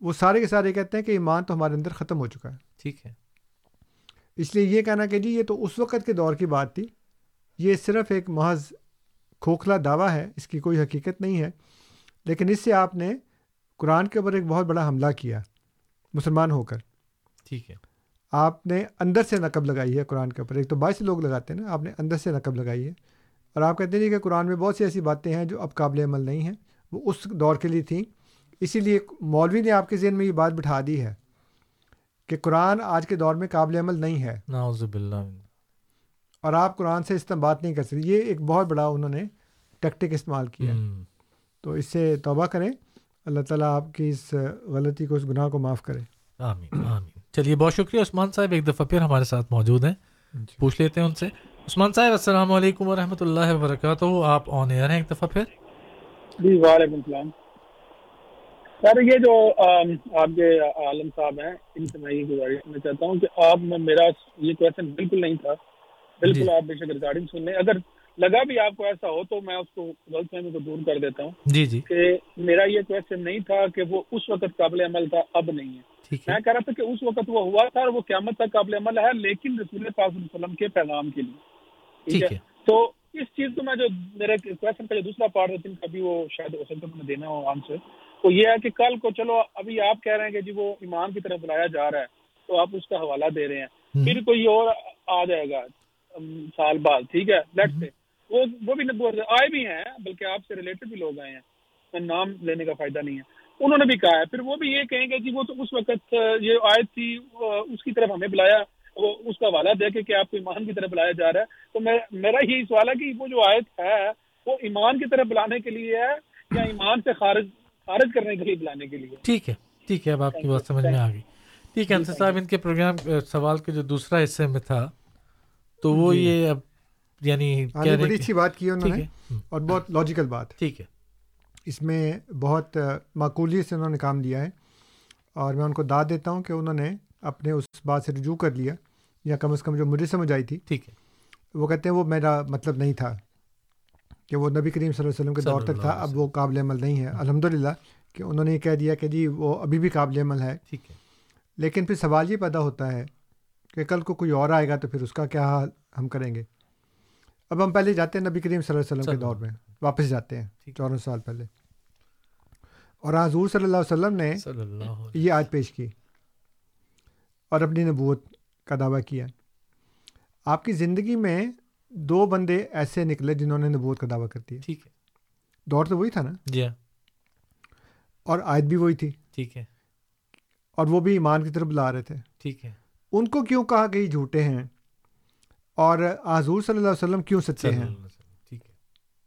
وہ سارے کے سارے کہتے ہیں کہ ایمان تو ہمارے اندر ختم ہو چکا ہے۔ ٹھیک ہے۔ اس لیے یہ کہنا کہ جی یہ تو اس وقت کے دور کی بات تھی۔ یہ صرف ایک محض کھوکھلا دعویٰ ہے اس کی کوئی حقیقت نہیں ہے۔ لیکن اس سے آپ نے قرآن کے اوپر ایک بہت بڑا حملہ کیا مسلمان ہو کر۔ ٹھیک ہے۔ آپ نے اندر سے نقب لگائی ہے قرآن کے اوپر۔ ایک تو باعث لوگ لگاتے ہیں نا آپ نے اندر سے نقب لگائی ہے۔ اور آپ کہتے ہیں کہ قرآن میں بہت سی ایسی باتیں ہیں جو اب قابل عمل نہیں ہیں وہ اس دور کے لیے تھیں۔ اسی لیے مولوی نے آپ کے ذہن میں یہ بات بٹھا دی ہے۔ کہ قرآن آج کے دور میں قابل عمل نہیں ہے۔ باللہ اور آپ قرآن سے استعمال نہیں کر سکتے۔ یہ ایک بہت بڑا انہوں نے ٹیکٹک استعمال کیا ہے۔ ہم، تو اس سے توبہ کریں۔ اللہ تعالیٰ آپ کی اس غلطی کو اس گناہ کو معاف کرے۔ آمین آمین۔ چلیے بہت شکریہ۔ عثمان صاحب ایک دفعہ پھر ہمارے ساتھ موجود ہیں۔ پوچھ لیتے ہیں ان سے۔ عثمان صاحب السلام علیکم ورحمۃ اللہ وبرکاتہ۔ آپ آن ایئر ہیں ایک دفعہ پھر۔ جی وعلیکم السلام۔ سر یہ جو آپ کے عالم صاحب ہیں ان سے میں یہ گزارش کرنا چاہتا ہوں کہ آپ میں میرا یہ کوشچن بالکل نہیں تھا۔ بالکل جی۔ آپ بے شک ریکارڈنگ سن لیں اگر لگا بھی آپ کو ایسا ہو تو میں اس کو غلط فہمی کو دور کر دیتا ہوں جی جی۔ کہ میرا یہ کوشچن نہیں تھا کہ وہ اس وقت قابل عمل تھا اب نہیں ہے۔ میں کہہ رہا تھا کہ اس وقت وہ ہوا تھا اور وہ قیامت تک قابل عمل ہے لیکن رسول پاک صلی اللہ علیہ وسلم کے پیغام کے لیے۔ ٹھیک ہے۔ تو اس چیز کو میں جو میرے کوشچن کا جو دوسرا پارٹ ہے جن کا بھی وہ شاید ہو سکتا ہے میں دینا ہو آنسر وہ یہ ہے کہ کل کو چلو ابھی آپ کہہ رہے ہیں کہ جی وہ ایمان کی طرف بلایا جا رہا ہے تو آپ اس کا حوالہ دے رہے ہیں۔ پھر کوئی اور آ جائے گا سال بعد ٹھیک ہے؟ لیٹ سے وہ وہ بھی آئے بھی ہیں بلکہ آپ سے ریلیٹڈ بھی لوگ آئے ہیں۔ میں نام لینے کا فائدہ نہیں ہے۔ انہوں نے بھی کہا ہے۔ پھر وہ بھی یہ کہیں گے جی وہ تو اس وقت یہ آیت تھی اس کی طرف ہمیں بلایا۔ اس کا حوالہ دے کے کہ آپ کو ایمان کی طرف بلایا جا رہا ہے۔ تو میں میرا یہی سوال ہے کہ وہ جو آیت ہے وہ ایمان کی طرف بلانے کے لیے ہے یا ایمان سے خارج خارج کرنے کے لیے بلانے کے لیے؟ ٹھیک ہے ٹھیک ہے اب آپ کی بات سمجھ میں آ گئی۔ ٹھیک ہے انصر صاحب ان کے پروگرام سوال کے جو دوسرا حصے میں تھا تو وہ جی۔ یہ اب یعنی بڑی اچھی بات کی انہوں نے اور بہت لاجیکل بات۔ ٹھیک ہے۔ اس میں بہت معقولیت سے انہوں نے کام لیا ہے۔ اور میں ان کو داد دیتا ہوں کہ انہوں نے اپنے اس بات سے رجوع کر لیا یا کم از کم جو مجھے سمجھ آئی تھی۔ ٹھیک ہے۔ وہ کہتے ہیں وہ میرا مطلب نہیں تھا کہ وہ نبی کریم صلی اللہ علیہ وسلم کے دور تک تھا اب وہ قابل عمل نہیں ہے۔ الحمد کہ انہوں نے یہ کہہ دیا کہ جی وہ ابھی بھی قابل عمل ہے۔ ٹھیک ہے۔ لیکن پھر سوال یہ پیدا ہوتا ہے کہ کل کو کوئی اور آئے گا تو پھر اس کا کیا حال ہم کریں گے؟ اب ہم پہلے جاتے ہیں نبی کریم صلی اللہ علیہ وسلم کے دور میں واپس جاتے ہیں۔ چودہ سال پہلے۔ اور حضور صلی اللہ علیہ وسلم نے یہ آج پیش کی۔ اور اپنی نبوت کا دعویٰ کیا۔ آپ کی زندگی میں دو بندے ایسے نکلے جنہوں نے نبوت کا دعویٰ کر دیا۔ ٹھیک ہے۔ دور تو وہی تھا نا؟ جی ہاں۔ اور آیت بھی وہی تھی۔ ٹھیک ہے۔ اور وہ بھی ایمان کی طرف بلا رہے تھے۔ ٹھیک ہے۔ ان کو کیوں کہا کہ یہ جھوٹے ہیں؟ اور حضور صلی اللہ علیہ وسلم کیوں سچے ہیں؟ ٹھیک ہے۔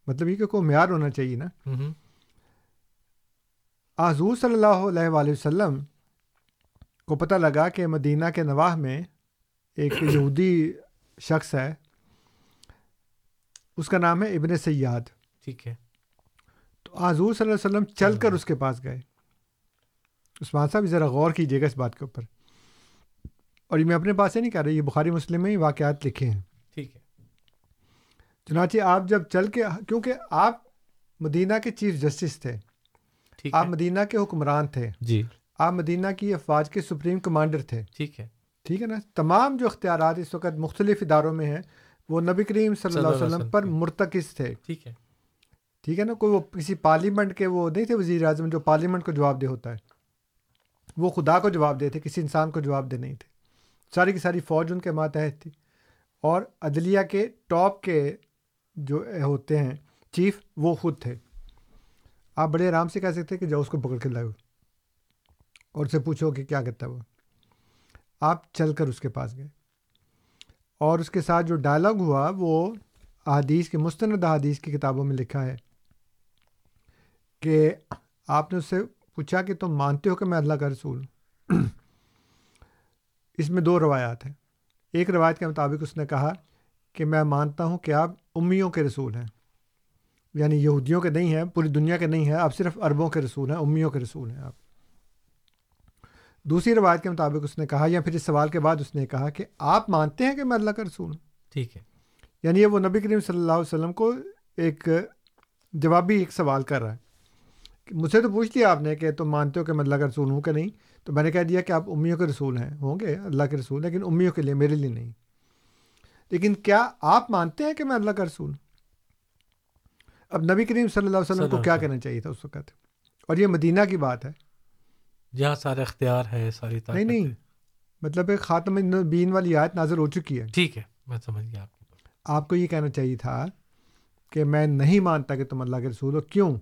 مطلب یہ کہ کوئی معیار ہونا چاہیے نا۔ حضور صلی اللہ علیہ وآلہ وسلم کو پتہ لگا کہ مدینہ کے نواح میں ایک یہودی شخص ہے۔ اس کا نام ہے ابن سیاد۔ ٹھیک ہے۔ تو حضور صلی اللہ علیہ وسلم چل کر اس کے پاس گئے۔ عثمان صاحب ذرا غور کیجیے گا اس بات کے اوپر۔ اور یہ میں اپنے پاس سے نہیں کہہ رہا یہ بخاری مسلم میں ہی واقعات لکھے ہیں۔ ٹھیک ہے۔ چنانچہ آپ جب چل کے کیونکہ آپ مدینہ کے چیف جسٹس تھے۔ ٹھیک آپ مدینہ کے حکمران تھے۔ جی۔ آپ مدینہ کی افواج کے سپریم کمانڈر تھے۔ ٹھیک ہے۔ ٹھیک ہے نا؟ تمام جو اختیارات اس وقت مختلف اداروں میں ہیں وہ نبی کریم صلی اللہ علیہ وسلم پر مرتکز تھے۔ ٹھیک ہے۔ ٹھیک ہے نا؟ کوئی وہ کسی پارلیمنٹ کے وہ نہیں تھے وزیر اعظم جو پارلیمنٹ کو جواب دہ ہوتا ہے۔ وہ خدا کو جواب دے تھے کسی انسان کو جواب دہ نہیں تھے۔ ساری کی ساری فوج ان کے ماتحت تھی۔ اور عدلیہ کے ٹاپ کے جو ہوتے ہیں چیف وہ خود تھے۔ آپ بڑے آرام سے کہہ سکتے کہ جاؤ اس کو پکڑ کے لاؤ اور اسے پوچھو کہ کیا کرتا ہے وہ۔ آپ چل کر اس کے پاس گئے۔ اور اس کے ساتھ جو ڈائلاگ ہوا وہ احادیث کی مستند احادیث کی کتابوں میں لکھا ہے کہ آپ نے اس سے پوچھا کہ تم مانتے ہو کہ میں اللہ کا رسول ہوں؟ اس میں دو روایات ہیں۔ ایک روایت کے مطابق اس نے کہا کہ میں مانتا ہوں کہ آپ امیوں کے رسول ہیں۔ یعنی یہودیوں کے نہیں ہیں، پوری دنیا کے نہیں ہیں، آپ صرف عربوں کے رسول ہیں، امیوں کے رسول ہیں آپ۔ دوسری روایت کے مطابق اس نے کہا یا پھر اس سوال کے بعد اس نے کہا کہ آپ مانتے ہیں کہ میں اللہ کا رسول ہوں؟ ٹھیک ہے۔ یعنی یہ وہ نبی کریم صلی اللہ علیہ وسلم کو ایک جوابی ایک سوال کر رہا ہے۔ کہ مجھ سے تو پوچھ لیا آپ نے کہ تم مانتے ہو کہ میں اللہ کا رسول ہوں کہ نہیں؟ تو میں نے کہہ دیا کہ آپ امیوں کے رسول ہیں ہوں گے اللہ کے رسول لیکن امیوں کے لیے میرے لیے نہیں۔ لیکن کیا آپ مانتے ہیں کہ میں اللہ کا رسول ہوں؟ اب نبی کریم صلی اللہ علیہ وسلم کو کیا کہنا چاہیے تھا اس وقت؟ اور یہ مدینہ کی بات ہے۔ جہاں سارا اختیار ہے ساری نہیں نہیں مطلب ایک خاتم النبین والی آیت نازل ہو چکی ہے۔ ٹھیک ہے میں سمجھ گیا۔ آپ کی بات آپ کو یہ کہنا چاہیے تھا کہ میں نہیں مانتا کہ تم اللہ کے رسول ہو۔ کیوں؟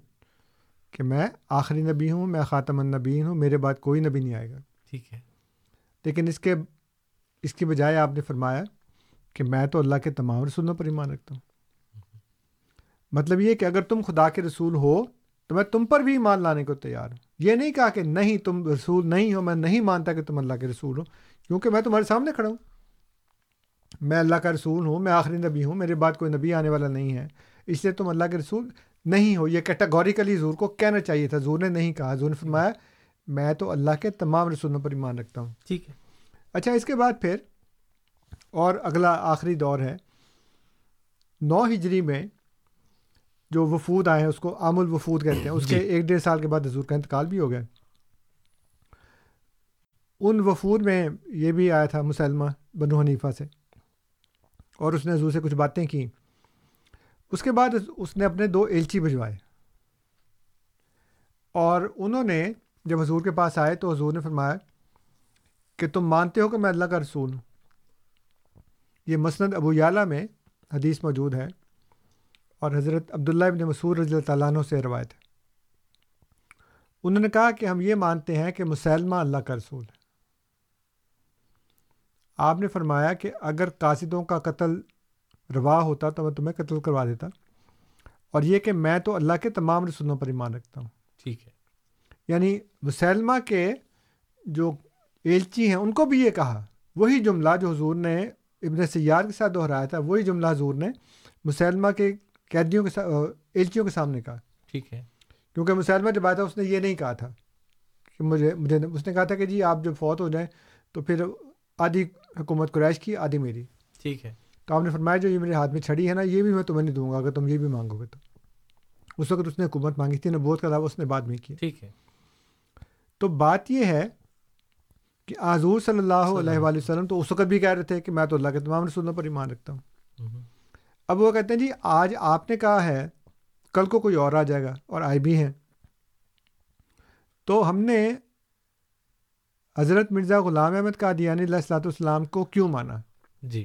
کہ میں آخری نبی ہوں میں خاتم النبین ہوں میرے بعد کوئی نبی نہیں آئے گا۔ ٹھیک ہے۔ لیکن اس کے اس کی بجائے آپ نے فرمایا کہ میں تو اللہ کے تمام رسولوں پر ایمان رکھتا ہوں۔ مطلب یہ کہ اگر تم خدا کے رسول ہو تو میں تم پر بھی ایمان لانے کو تیار ہوں۔ یہ نہیں کہا کہ نہیں تم رسول نہیں ہو میں نہیں مانتا کہ تم اللہ کے رسول ہو کیونکہ میں تمہارے سامنے کھڑا ہوں۔ میں اللہ کا رسول ہوں میں آخری نبی ہوں میرے بعد کوئی نبی آنے والا نہیں ہے۔ اس لیے تم اللہ کے رسول نہیں ہو۔ یہ کیٹاگوریکلی زور کو کہنا چاہیے تھا زور نے نہیں کہا۔ زور نے فرمایا میں تو اللہ کے تمام رسولوں پر ایمان رکھتا ہوں۔ ٹھیک ہے۔ اچھا اس کے بعد پھر اور اگلا آخری دور ہے۔ نو ہجری میں جو وفود آئے ہیں اس کو عام الوفود کہتے ہیں۔ اس کے ایک ڈیڑھ سال کے بعد حضور کا انتقال بھی ہو گیا۔ ان وفود میں یہ بھی آیا تھا مسلمہ بنو حنیفہ سے۔ اور اس نے حضور سے کچھ باتیں کی اس کے بعد اس نے اپنے دو ایلچی بھجوائے اور انہوں نے جب حضور کے پاس آئے تو حضور نے فرمایا کہ تم مانتے ہو کہ میں اللہ کا رسول ہوں۔ یہ مسند ابو یالہ میں حدیث موجود ہے۔ اور حضرت عبداللہ ابن مسور رضی اللہ تعالیٰ عنہ سے روایت ہے۔ انہوں نے کہا کہ ہم یہ مانتے ہیں کہ مسلمہ اللہ کا رسول ہے۔ آپ نے فرمایا کہ اگر قاصدوں کا قتل روا ہوتا تو میں تمہیں قتل کروا دیتا۔ اور یہ کہ میں تو اللہ کے تمام رسولوں پر ایمان رکھتا ہوں۔ ٹھیک ہے۔ یعنی مسلمہ کے جو ایلچی ہیں ان کو بھی یہ کہا۔ وہی جملہ جو حضور نے ابن سیار کے ساتھ دہرایا تھا وہی جملہ حضور نے مسلمہ کے قیدیوں کے ایلچیوں کے سامنے کہا۔ ٹھیک ہے۔ کیونکہ مسلمہ جب آیا تھا اس نے یہ نہیں کہا تھا کہ مجھے مجھے اس نے کہا تھا کہ جی آپ جب فوت ہو جائیں تو پھر آدھی حکومت قریش کی آدھی میری۔ ٹھیک ہے۔ تو آپ نے فرمایا جو یہ میرے ہاتھ میں چھڑی ہے نا یہ بھی میں تمہیں نہیں دوں گا اگر تم یہ بھی مانگو گے تو۔ اس وقت اس نے حکومت مانگی تھی نبوت کا دعویٰ اس نے بعد میں کیا ٹھیک ہے۔ تو بات یہ ہے کہ حضور صلی اللہ علیہ وآلہ وسلم تو اس وقت بھی کہہ رہے تھے کہ میں تو اللہ کے تمام رسولوں پر ایمان رکھتا ہوں۔ اب وہ کہتے ہیں جی آج آپ نے کہا ہے کل کو کوئی اور آ جائے گا اور آئے بھی ہیں۔ تو ہم نے حضرت مرزا غلام احمد قادیانی علیہ السلاۃ والسلام کو کیوں مانا؟ جی۔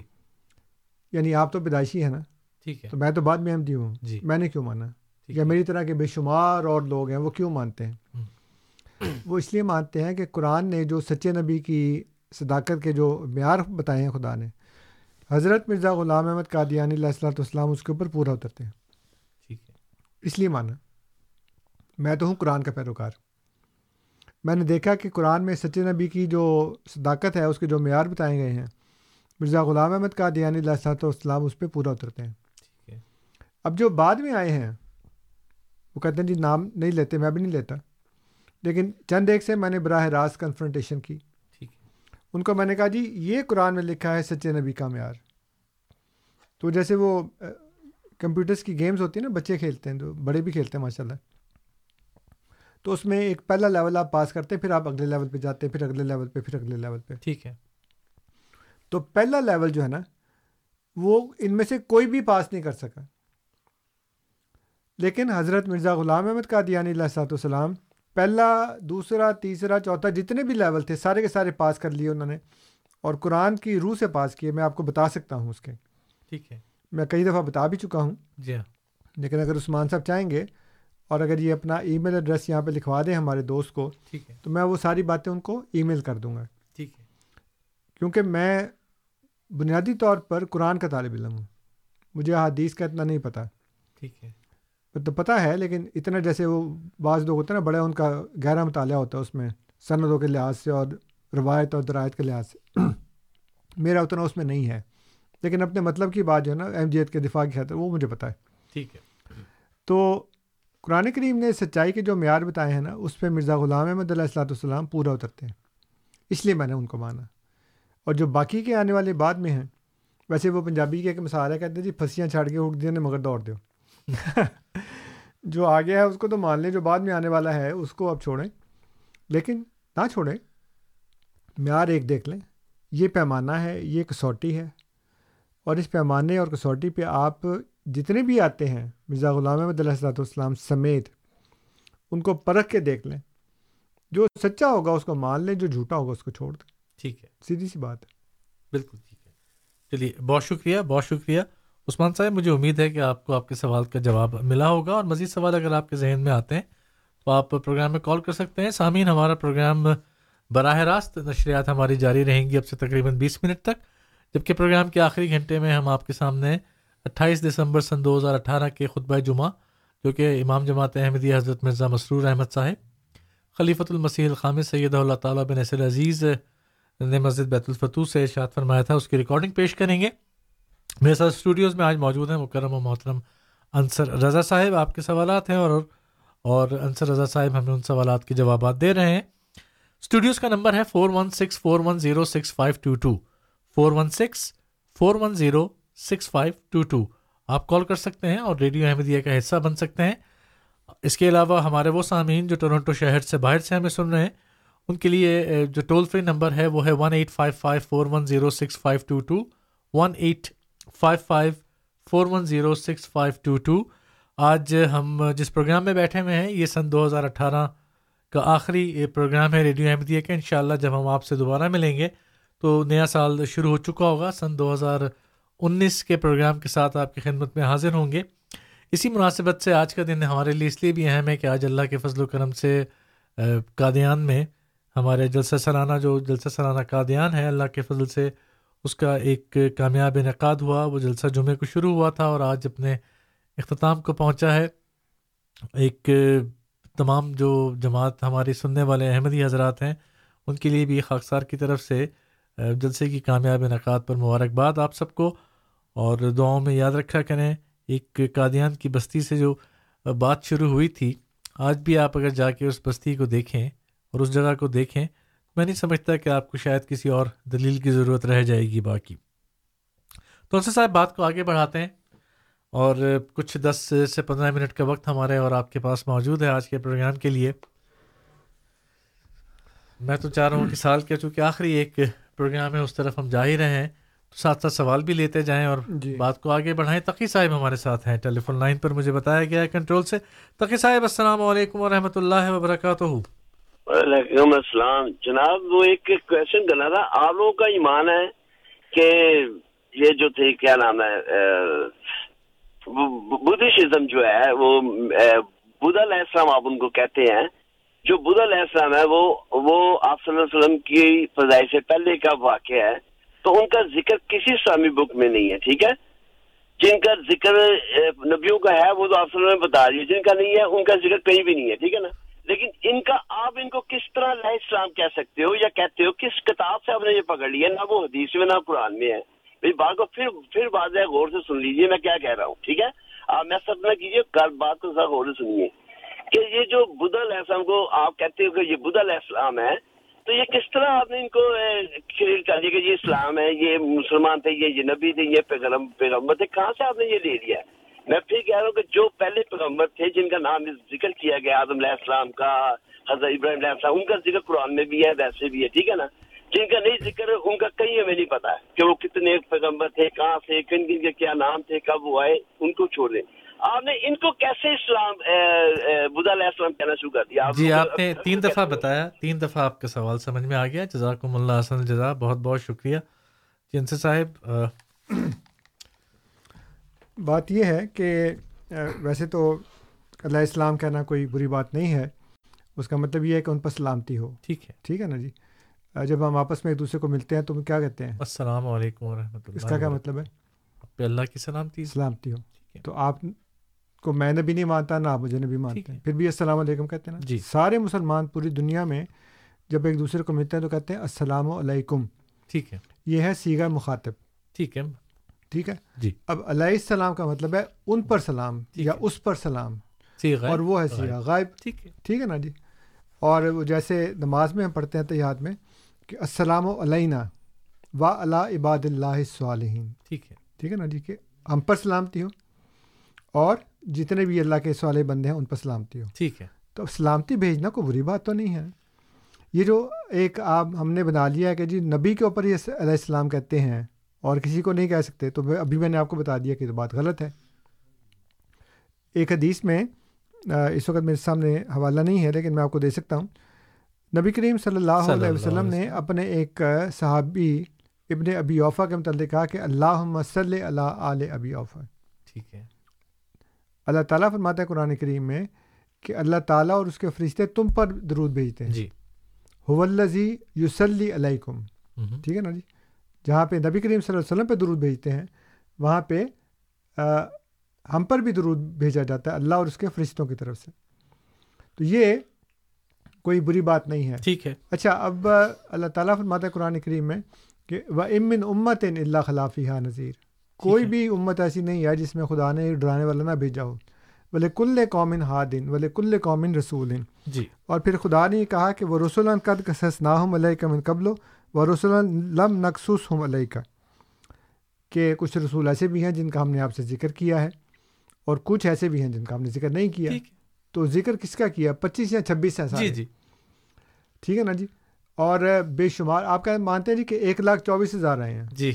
یعنی آپ تو پیدائشی ہیں نا؟ ٹھیک ہے۔ تو میں تو بعد میں احمدی ہوں۔ جی۔ میں نے کیوں مانا؟ یا میری طرح کے بے شمار اور لوگ ہیں وہ کیوں مانتے ہیں؟ وہ اس لیے مانتے ہیں کہ قرآن نے جو سچے نبی کی صداقت کے جو معیار بتائے ہیں خدا نے حضرت مرزا غلام احمد قادیانی علیہ السلۃ والسلام اس کے اوپر پورا اترتے ہیں۔ ٹھیک ہے۔ اس لیے مانا میں تو ہوں قرآن کا پیروکار۔ میں نے دیکھا کہ قرآن میں سچے نبی کی جو صداقت ہے اس کے جو معیار بتائے گئے ہیں مرزا غلام احمد قادیانی علیہ السلۃ والسلام اس پہ پورا اترتے ہیں۔ ٹھیک ہے۔ اب جو بعد میں آئے ہیں وہ کہتے ہیں جی نام نہیں لیتے میں بھی نہیں لیتا۔ لیکن چند ایک سے میں نے براہ راست کنفرنٹیشن کی۔ ان کو میں نے کہا جی یہ قرآن میں لکھا ہے سچے نبی کا معیار تو جیسے وہ کمپیوٹرس کی گیمز ہوتی ہیں نا بچے کھیلتے ہیں جو بڑے بھی کھیلتے ہیں ماشاء اللہ تو اس میں ایک پہلا لیول آپ پاس کرتے ہیں پھر آپ اگلے لیول پہ جاتے ہیں پھر اگلے لیول پہ پھر اگلے لیول پہ۔ ٹھیک ہے۔ تو پہلا لیول جو ہے نا وہ ان میں سے کوئی بھی پاس نہیں کر سکا۔ لیکن حضرت مرزا غلام احمد قادیانی علیہ صاحب والسلام پہلا دوسرا تیسرا چوتھا جتنے بھی لیول تھے سارے کے سارے پاس کر لیے انہوں نے اور قرآن کی روح سے پاس کیے میں آپ کو بتا سکتا ہوں اس کے۔ ٹھیک ہے۔ میں کئی دفعہ بتا بھی چکا ہوں۔ جی ہاں۔ لیکن اگر عثمان صاحب چاہیں گے اور اگر یہ اپنا ای میل ایڈریس یہاں پہ لکھوا دیں ہمارے دوست کو ٹھیک ہے۔ تو میں وہ ساری باتیں ان کو ای میل کر دوں گا۔ ٹھیک ہے۔ کیونکہ میں بنیادی طور پر قرآن کا طالب علم ہوں۔ مجھے حدیث کا اتنا نہیں پتہ ٹھیک ہے۔ تو پتہ ہے لیکن اتنا جیسے وہ بعض لوگ ہوتے ہیں نا بڑا ان کا گہرا مطالعہ ہوتا ہے اس میں سندوں کے لحاظ سے اور روایت اور درایت کے لحاظ سے۔ میرا اتنا اس میں نہیں ہے لیکن اپنے مطلب کی بات جو ہے نا ایم جی ایت کے دفاع کی خاطر وہ مجھے پتہ ہے۔ ٹھیک ہے۔ تو قرآن کریم نے سچائی کے جو معیار بتائے ہیں نا اس پہ مرزا غلام احمد علیہ السلاۃ والسلام پورا اترتے ہیں۔ اس لیے میں نے ان کو مانا۔ اور جو باقی کے آنے والے بعد میں ہیں ویسے وہ پنجابی کے ایک مثال ہے کہتے ہیں جی پھنسیاں چھاڑ کے اٹھ دیا نے مگر دوڑ دو جو آگے ہے اس کو تو مان لیں جو بعد میں آنے والا ہے اس کو اب چھوڑیں۔ لیکن نہ چھوڑیں معیار ایک دیکھ لیں۔ یہ پیمانہ ہے یہ کسوٹی ہے۔ اور اس پیمانے اور کسوٹی پہ آپ جتنے بھی آتے ہیں مرزا غلام احمد علیہ السلاۃ والسلام سمیت ان کو پرکھ کے دیکھ لیں۔ جو سچا ہوگا اس کو مان لیں جو جھوٹا ہوگا اس کو چھوڑ دیں۔ ٹھیک ہے۔ سیدھی سی بات ہے۔ بالکل ٹھیک ہے۔ چلیے بہت شکریہ بہت شکریہ۔ عثمان صاحب، مجھے امید ہے کہ آپ کو آپ کے سوال کا جواب ملا ہوگا اور مزید سوال اگر آپ کے ذہن میں آتے ہیں، تو آپ پروگرام میں کال کر سکتے ہیں۔ سامعین، ہمارا پروگرام براہ راست نشریات ہماری جاری رہیں گی اب سے تقریباً بیس منٹ تک، جبکہ پروگرام کے آخری گھنٹے میں ہم آپ کے سامنے اٹھائیس دسمبر سن دو ہزار اٹھارہ کے خطبہ جمعہ، جو کہ امام جماعت احمدیہ حضرت مرزا مسرور احمد صاحب، خلیفۃ المسیح الخام سید اللہ تعالیٰ بن نصر عزیز نے مسجد بیت الفتو سے ارشاد فرمایا تھا، اس کی ریکارڈنگ پیش کریں گے۔ میرے ساتھ اسٹوڈیوز میں آج موجود ہیں مکرم و محترم انصر رضا صاحب، آپ کے سوالات ہیں اور اور انصر رضا صاحب ہمیں ان سوالات کے جوابات دے رہے ہیں۔ اسٹوڈیوز کا نمبر ہے four one six four one zero six five two two four one six four one zero six five two two آپ کال کر سکتے ہیں اور ریڈیو احمدیہ کا حصہ بن سکتے ہیں۔ اس کے علاوہ ہمارے وہ سامعین جو ٹورنٹو شہر سے باہر سے ہمیں سن رہے ہیں، ان کے لیے، جو ٹول فری نمبر ہے وہ ہے one eight five five four one zero six five two two one eight five five four one zero six five two two آج ہم جس پروگرام میں بیٹھے ہوئے ہیں، یہ سن دو ہزار اٹھارہ کا آخری پروگرام ہے ریڈیو احمدیہ کا۔ ان شاء اللہ جب ہم آپ سے دوبارہ ملیں گے تو نیا سال شروع ہو چکا ہوگا۔ سن دو ہزار انیس کے پروگرام کے ساتھ آپ کی خدمت میں حاضر ہوں گے۔ اسی مناسبت سے آج کا دن ہمارے لیے اس لیے بھی اہم ہے کہ آج اللہ کے فضل و کرم سے قادیان میں ہمارے جلسہ سالانہ جو جلسہ سالانہ قادیان ہے، اللہ کے فضل سے اس کا ایک کامیاب انعقاد ہوا، وہ جلسہ جمعے کو شروع ہوا تھا اور آج اپنے اختتام کو پہنچا ہے۔ ایک تمام جو جماعت ہماری سننے والے احمدی حضرات ہیں، ان کے لیے بھی خاکسار کی طرف سے جلسے کی کامیاب انعقاد پر مبارکباد آپ سب کو۔ اور دعاؤں میں یاد رکھا کریں، ایک قادیان کی بستی سے جو بات شروع ہوئی تھی، آج بھی آپ اگر جا کے اس بستی کو دیکھیں اور اس جگہ کو دیکھیں میں نہیں سمجھتا کہ آپ کو شاید کسی اور دلیل کی ضرورت رہ جائے گی باقی۔ تو ان سے صاحب بات کو آگے بڑھاتے ہیں اور کچھ دس سے پندرہ منٹ کا وقت ہمارے اور آپ کے پاس موجود ہے آج کے پروگرام کے لیے۔ میں تو چاہ رہا ہوں کہ سال کے چونکہ آخری ایک پروگرام ہے اس طرف ہم جا ہی رہے ہیں تو ساتھ ساتھ سوال بھی لیتے جائیں اور جی۔ بات کو آگے بڑھائیں۔ تقی صاحب ہمارے ساتھ ہیں ٹیلی فون لائن پر مجھے بتایا گیا ہے کنٹرول سے۔ تقی صاحب السلام علیکم و رحمۃ اللہ وبرکاتہ۔ وعلیکم السلام۔ جناب، وہ ایک کوشچن کرنا تھا۔ آپ لوگوں کا ایمان ہے کہ یہ جو تھے کیا نام ہے بدھشزم جو ہے، وہ بدھ علیہ السلام، آپ ان کو کہتے ہیں۔ جو بدھ علیہ السلام ہے، وہ وہ آپ صلی اللہ علیہ وسلم کی فضائی سے پہلے کا واقعہ ہے۔ تو ان کا ذکر کسی اسلامی بک میں نہیں ہے، ٹھیک ہے؟ جن کا ذکر نبیوں کا ہے، وہ تو آپ نے بتا دیا۔ جن کا نہیں ہے، ان کا ذکر کہیں بھی نہیں ہے، ٹھیک ہے نا؟ لیکن ان کا آپ ان کو کس طرح لہ اسلام کہہ سکتے ہو یا کہتے ہو کس کتاب سے آپ نے یہ پکڑ لیا نہ وہ حدیث میں، نہ قرآن میں ہے۔ بات کو پھر پھر بات ہے، غور سے سن لیجیے، میں کیا کہہ رہا ہوں، ٹھیک ہے؟ آپ میں سب نہ کیجیے کل بات کو ذرا غور سے سنیے۔ کہ یہ جو بدھ علیہ السلام کو آپ کہتے ہو کہ یہ بدھ علیہ السلام ہے، تو یہ کس طرح آپ نے ان کو کریٹ کر دیا کہ یہ اسلام ہے، یہ مسلمان تھے، یہ نبی تھے، یہ پیغمبر تھے، کہاں سے آپ نے یہ لے لیا ہے؟ میں پھر کہہ رہا ہوں کہ جو پہلے پیغمبر تھے جن کا نام ذکر کیا گیا آدم علیہ السلام کا حضرت ابراہیم علیہ السلام ان کا ذکر قرآن میں بھی ہے ویسے بھی ہے ٹھیک ہے نا؟ جن کا نہیں ذکر ان کا کہیں ہمیں نہیں پتا کہ وہ کتنے پیغمبر تھے کہاں سے کن کن کے کیا نام تھے کب وہ آئے ان کو چھوڑ دیں آپ نے ان کو کیسے اسلام بدا علیہ السلام کہنا شروع کر دیا؟ جی آپ نے تین دفعہ بتایا تین دفعہ آپ کا سوال سمجھ میں آ گیا۔ جزاکم اللہ حسن جزا بہت بہت شکریہ۔ جنس صاحب بات یہ ہے کہ ویسے تو اللہ السلام کہنا کوئی بری بات نہیں ہے اس کا مطلب یہ ہے کہ ان پر سلامتی ہو۔ ٹھیک ہے۔ ٹھیک ہے نا جی؟ جب ہم آپس میں ایک دوسرے کو ملتے ہیں تو ہم کیا کہتے ہیں؟ السلام علیکم ورحمۃ اللہ اس کا کیا مطلب ہے؟ اللہ کی سلامتی سلامتی ہو۔ تو آپ کو میں نے بھی نہیں مانتا نہ آپ مجھے نے بھی مانتے ہیں۔ پھر بھی السلام علیکم کہتے ہیں نا؟ جی۔ سارے مسلمان پوری دنیا میں جب ایک دوسرے کو ملتے ہیں تو کہتے ہیں السلام علیکم۔ ٹھیک ہے۔ یہ ہے سیگا مخاطب۔ ٹھیک ہے۔ ٹھیک ہے؟ جی۔ اب علیہ السلام کا مطلب ہے ان پر سلام یا اس پر سلام۔ اور وہ ہے سیگا غائب۔ ٹھیک ہے۔ ٹھیک ہے نا جی؟ اور جیسے نماز میں ہم پڑھتے ہیں تیاد میں کہ السلام علینا و اللہ عباد اللہ صالحین ٹھیک ہے۔ ٹھیک ہے نا جی؟ کہ ہم پر سلامتی ہو اور جتنے بھی اللہ کے سوالے بندے ہیں ان پر سلامتی ہو۔ ٹھیک ہے۔ تو سلامتی بھیجنا کوئی بری بات تو نہیں ہے۔ یہ جو ایک آپ ہم نے بنا لیا ہے کہ جی نبی کے اوپر یہ علیہ السلام کہتے ہیں۔ اور کسی کو نہیں کہہ سکتے۔ تو ابھی میں نے آپ کو بتا دیا کہ یہ بات غلط ہے۔ ایک حدیث میں اس وقت میرے سامنے حوالہ نہیں ہے لیکن میں آپ کو دے سکتا ہوں۔ نبی کریم صلی اللہ علیہ وسلم نے اپنے ایک صحابی ابن ابی اوفا کے متعلق کہا کہ اللہ صلی اللہ علیہ ابی اوفا۔ ٹھیک ہے۔ اللہ تعالیٰ فرماتا ہے قرآن کریم میں کہ اللہ تعالیٰ اور اس کے فرشتے تم پر درود بھیجتے ہیں۔ جی۔ حولزی یوسلی علیکم۔ ٹھیک ہے نا جی؟ جہاں پہ نبی کریم صلی اللہ علیہ وسلم پہ درود بھیجتے ہیں وہاں پہ ہم پر بھی درود بھیجا جاتا ہے اللہ اور اس کے فرشتوں کی طرف سے۔ تو یہ کوئی بری بات نہیں ہے۔ ٹھیک ہے۔ اچھا اب اللہ تعالیٰ فرماتا ہے قرآن کریم میں کہ وہ امن امت اللہ خلافی ہا نذیر کوئی بھی امت ایسی نہیں ہے جس میں خدا نے ڈرانے والا نہ بھیجا ہو۔ بولے کل قومن ہادن بولے کل قومن رسول۔ جی۔ اور پھر خدا نے کہا کہ وہ رسول قد قصص نہ ہوں علیہ کا من قبل و رسول لم نقصوص ہوں علیہ کا کہ کچھ رسول ایسے بھی ہیں جن کا ہم نے آپ سے ذکر کیا ہے اور کچھ ایسے بھی ہیں جن کا ہم نے ذکر نہیں کیا۔ تو ذکر کس کا کیا؟ پچیس یا چھبیس ایسا جی جی۔ ٹھیک ہے نا جی؟ اور بے شمار آپ کا مانتے ہیں جی کہ ایک لاکھ چوبیس ہزار آئے ہیں۔ جی۔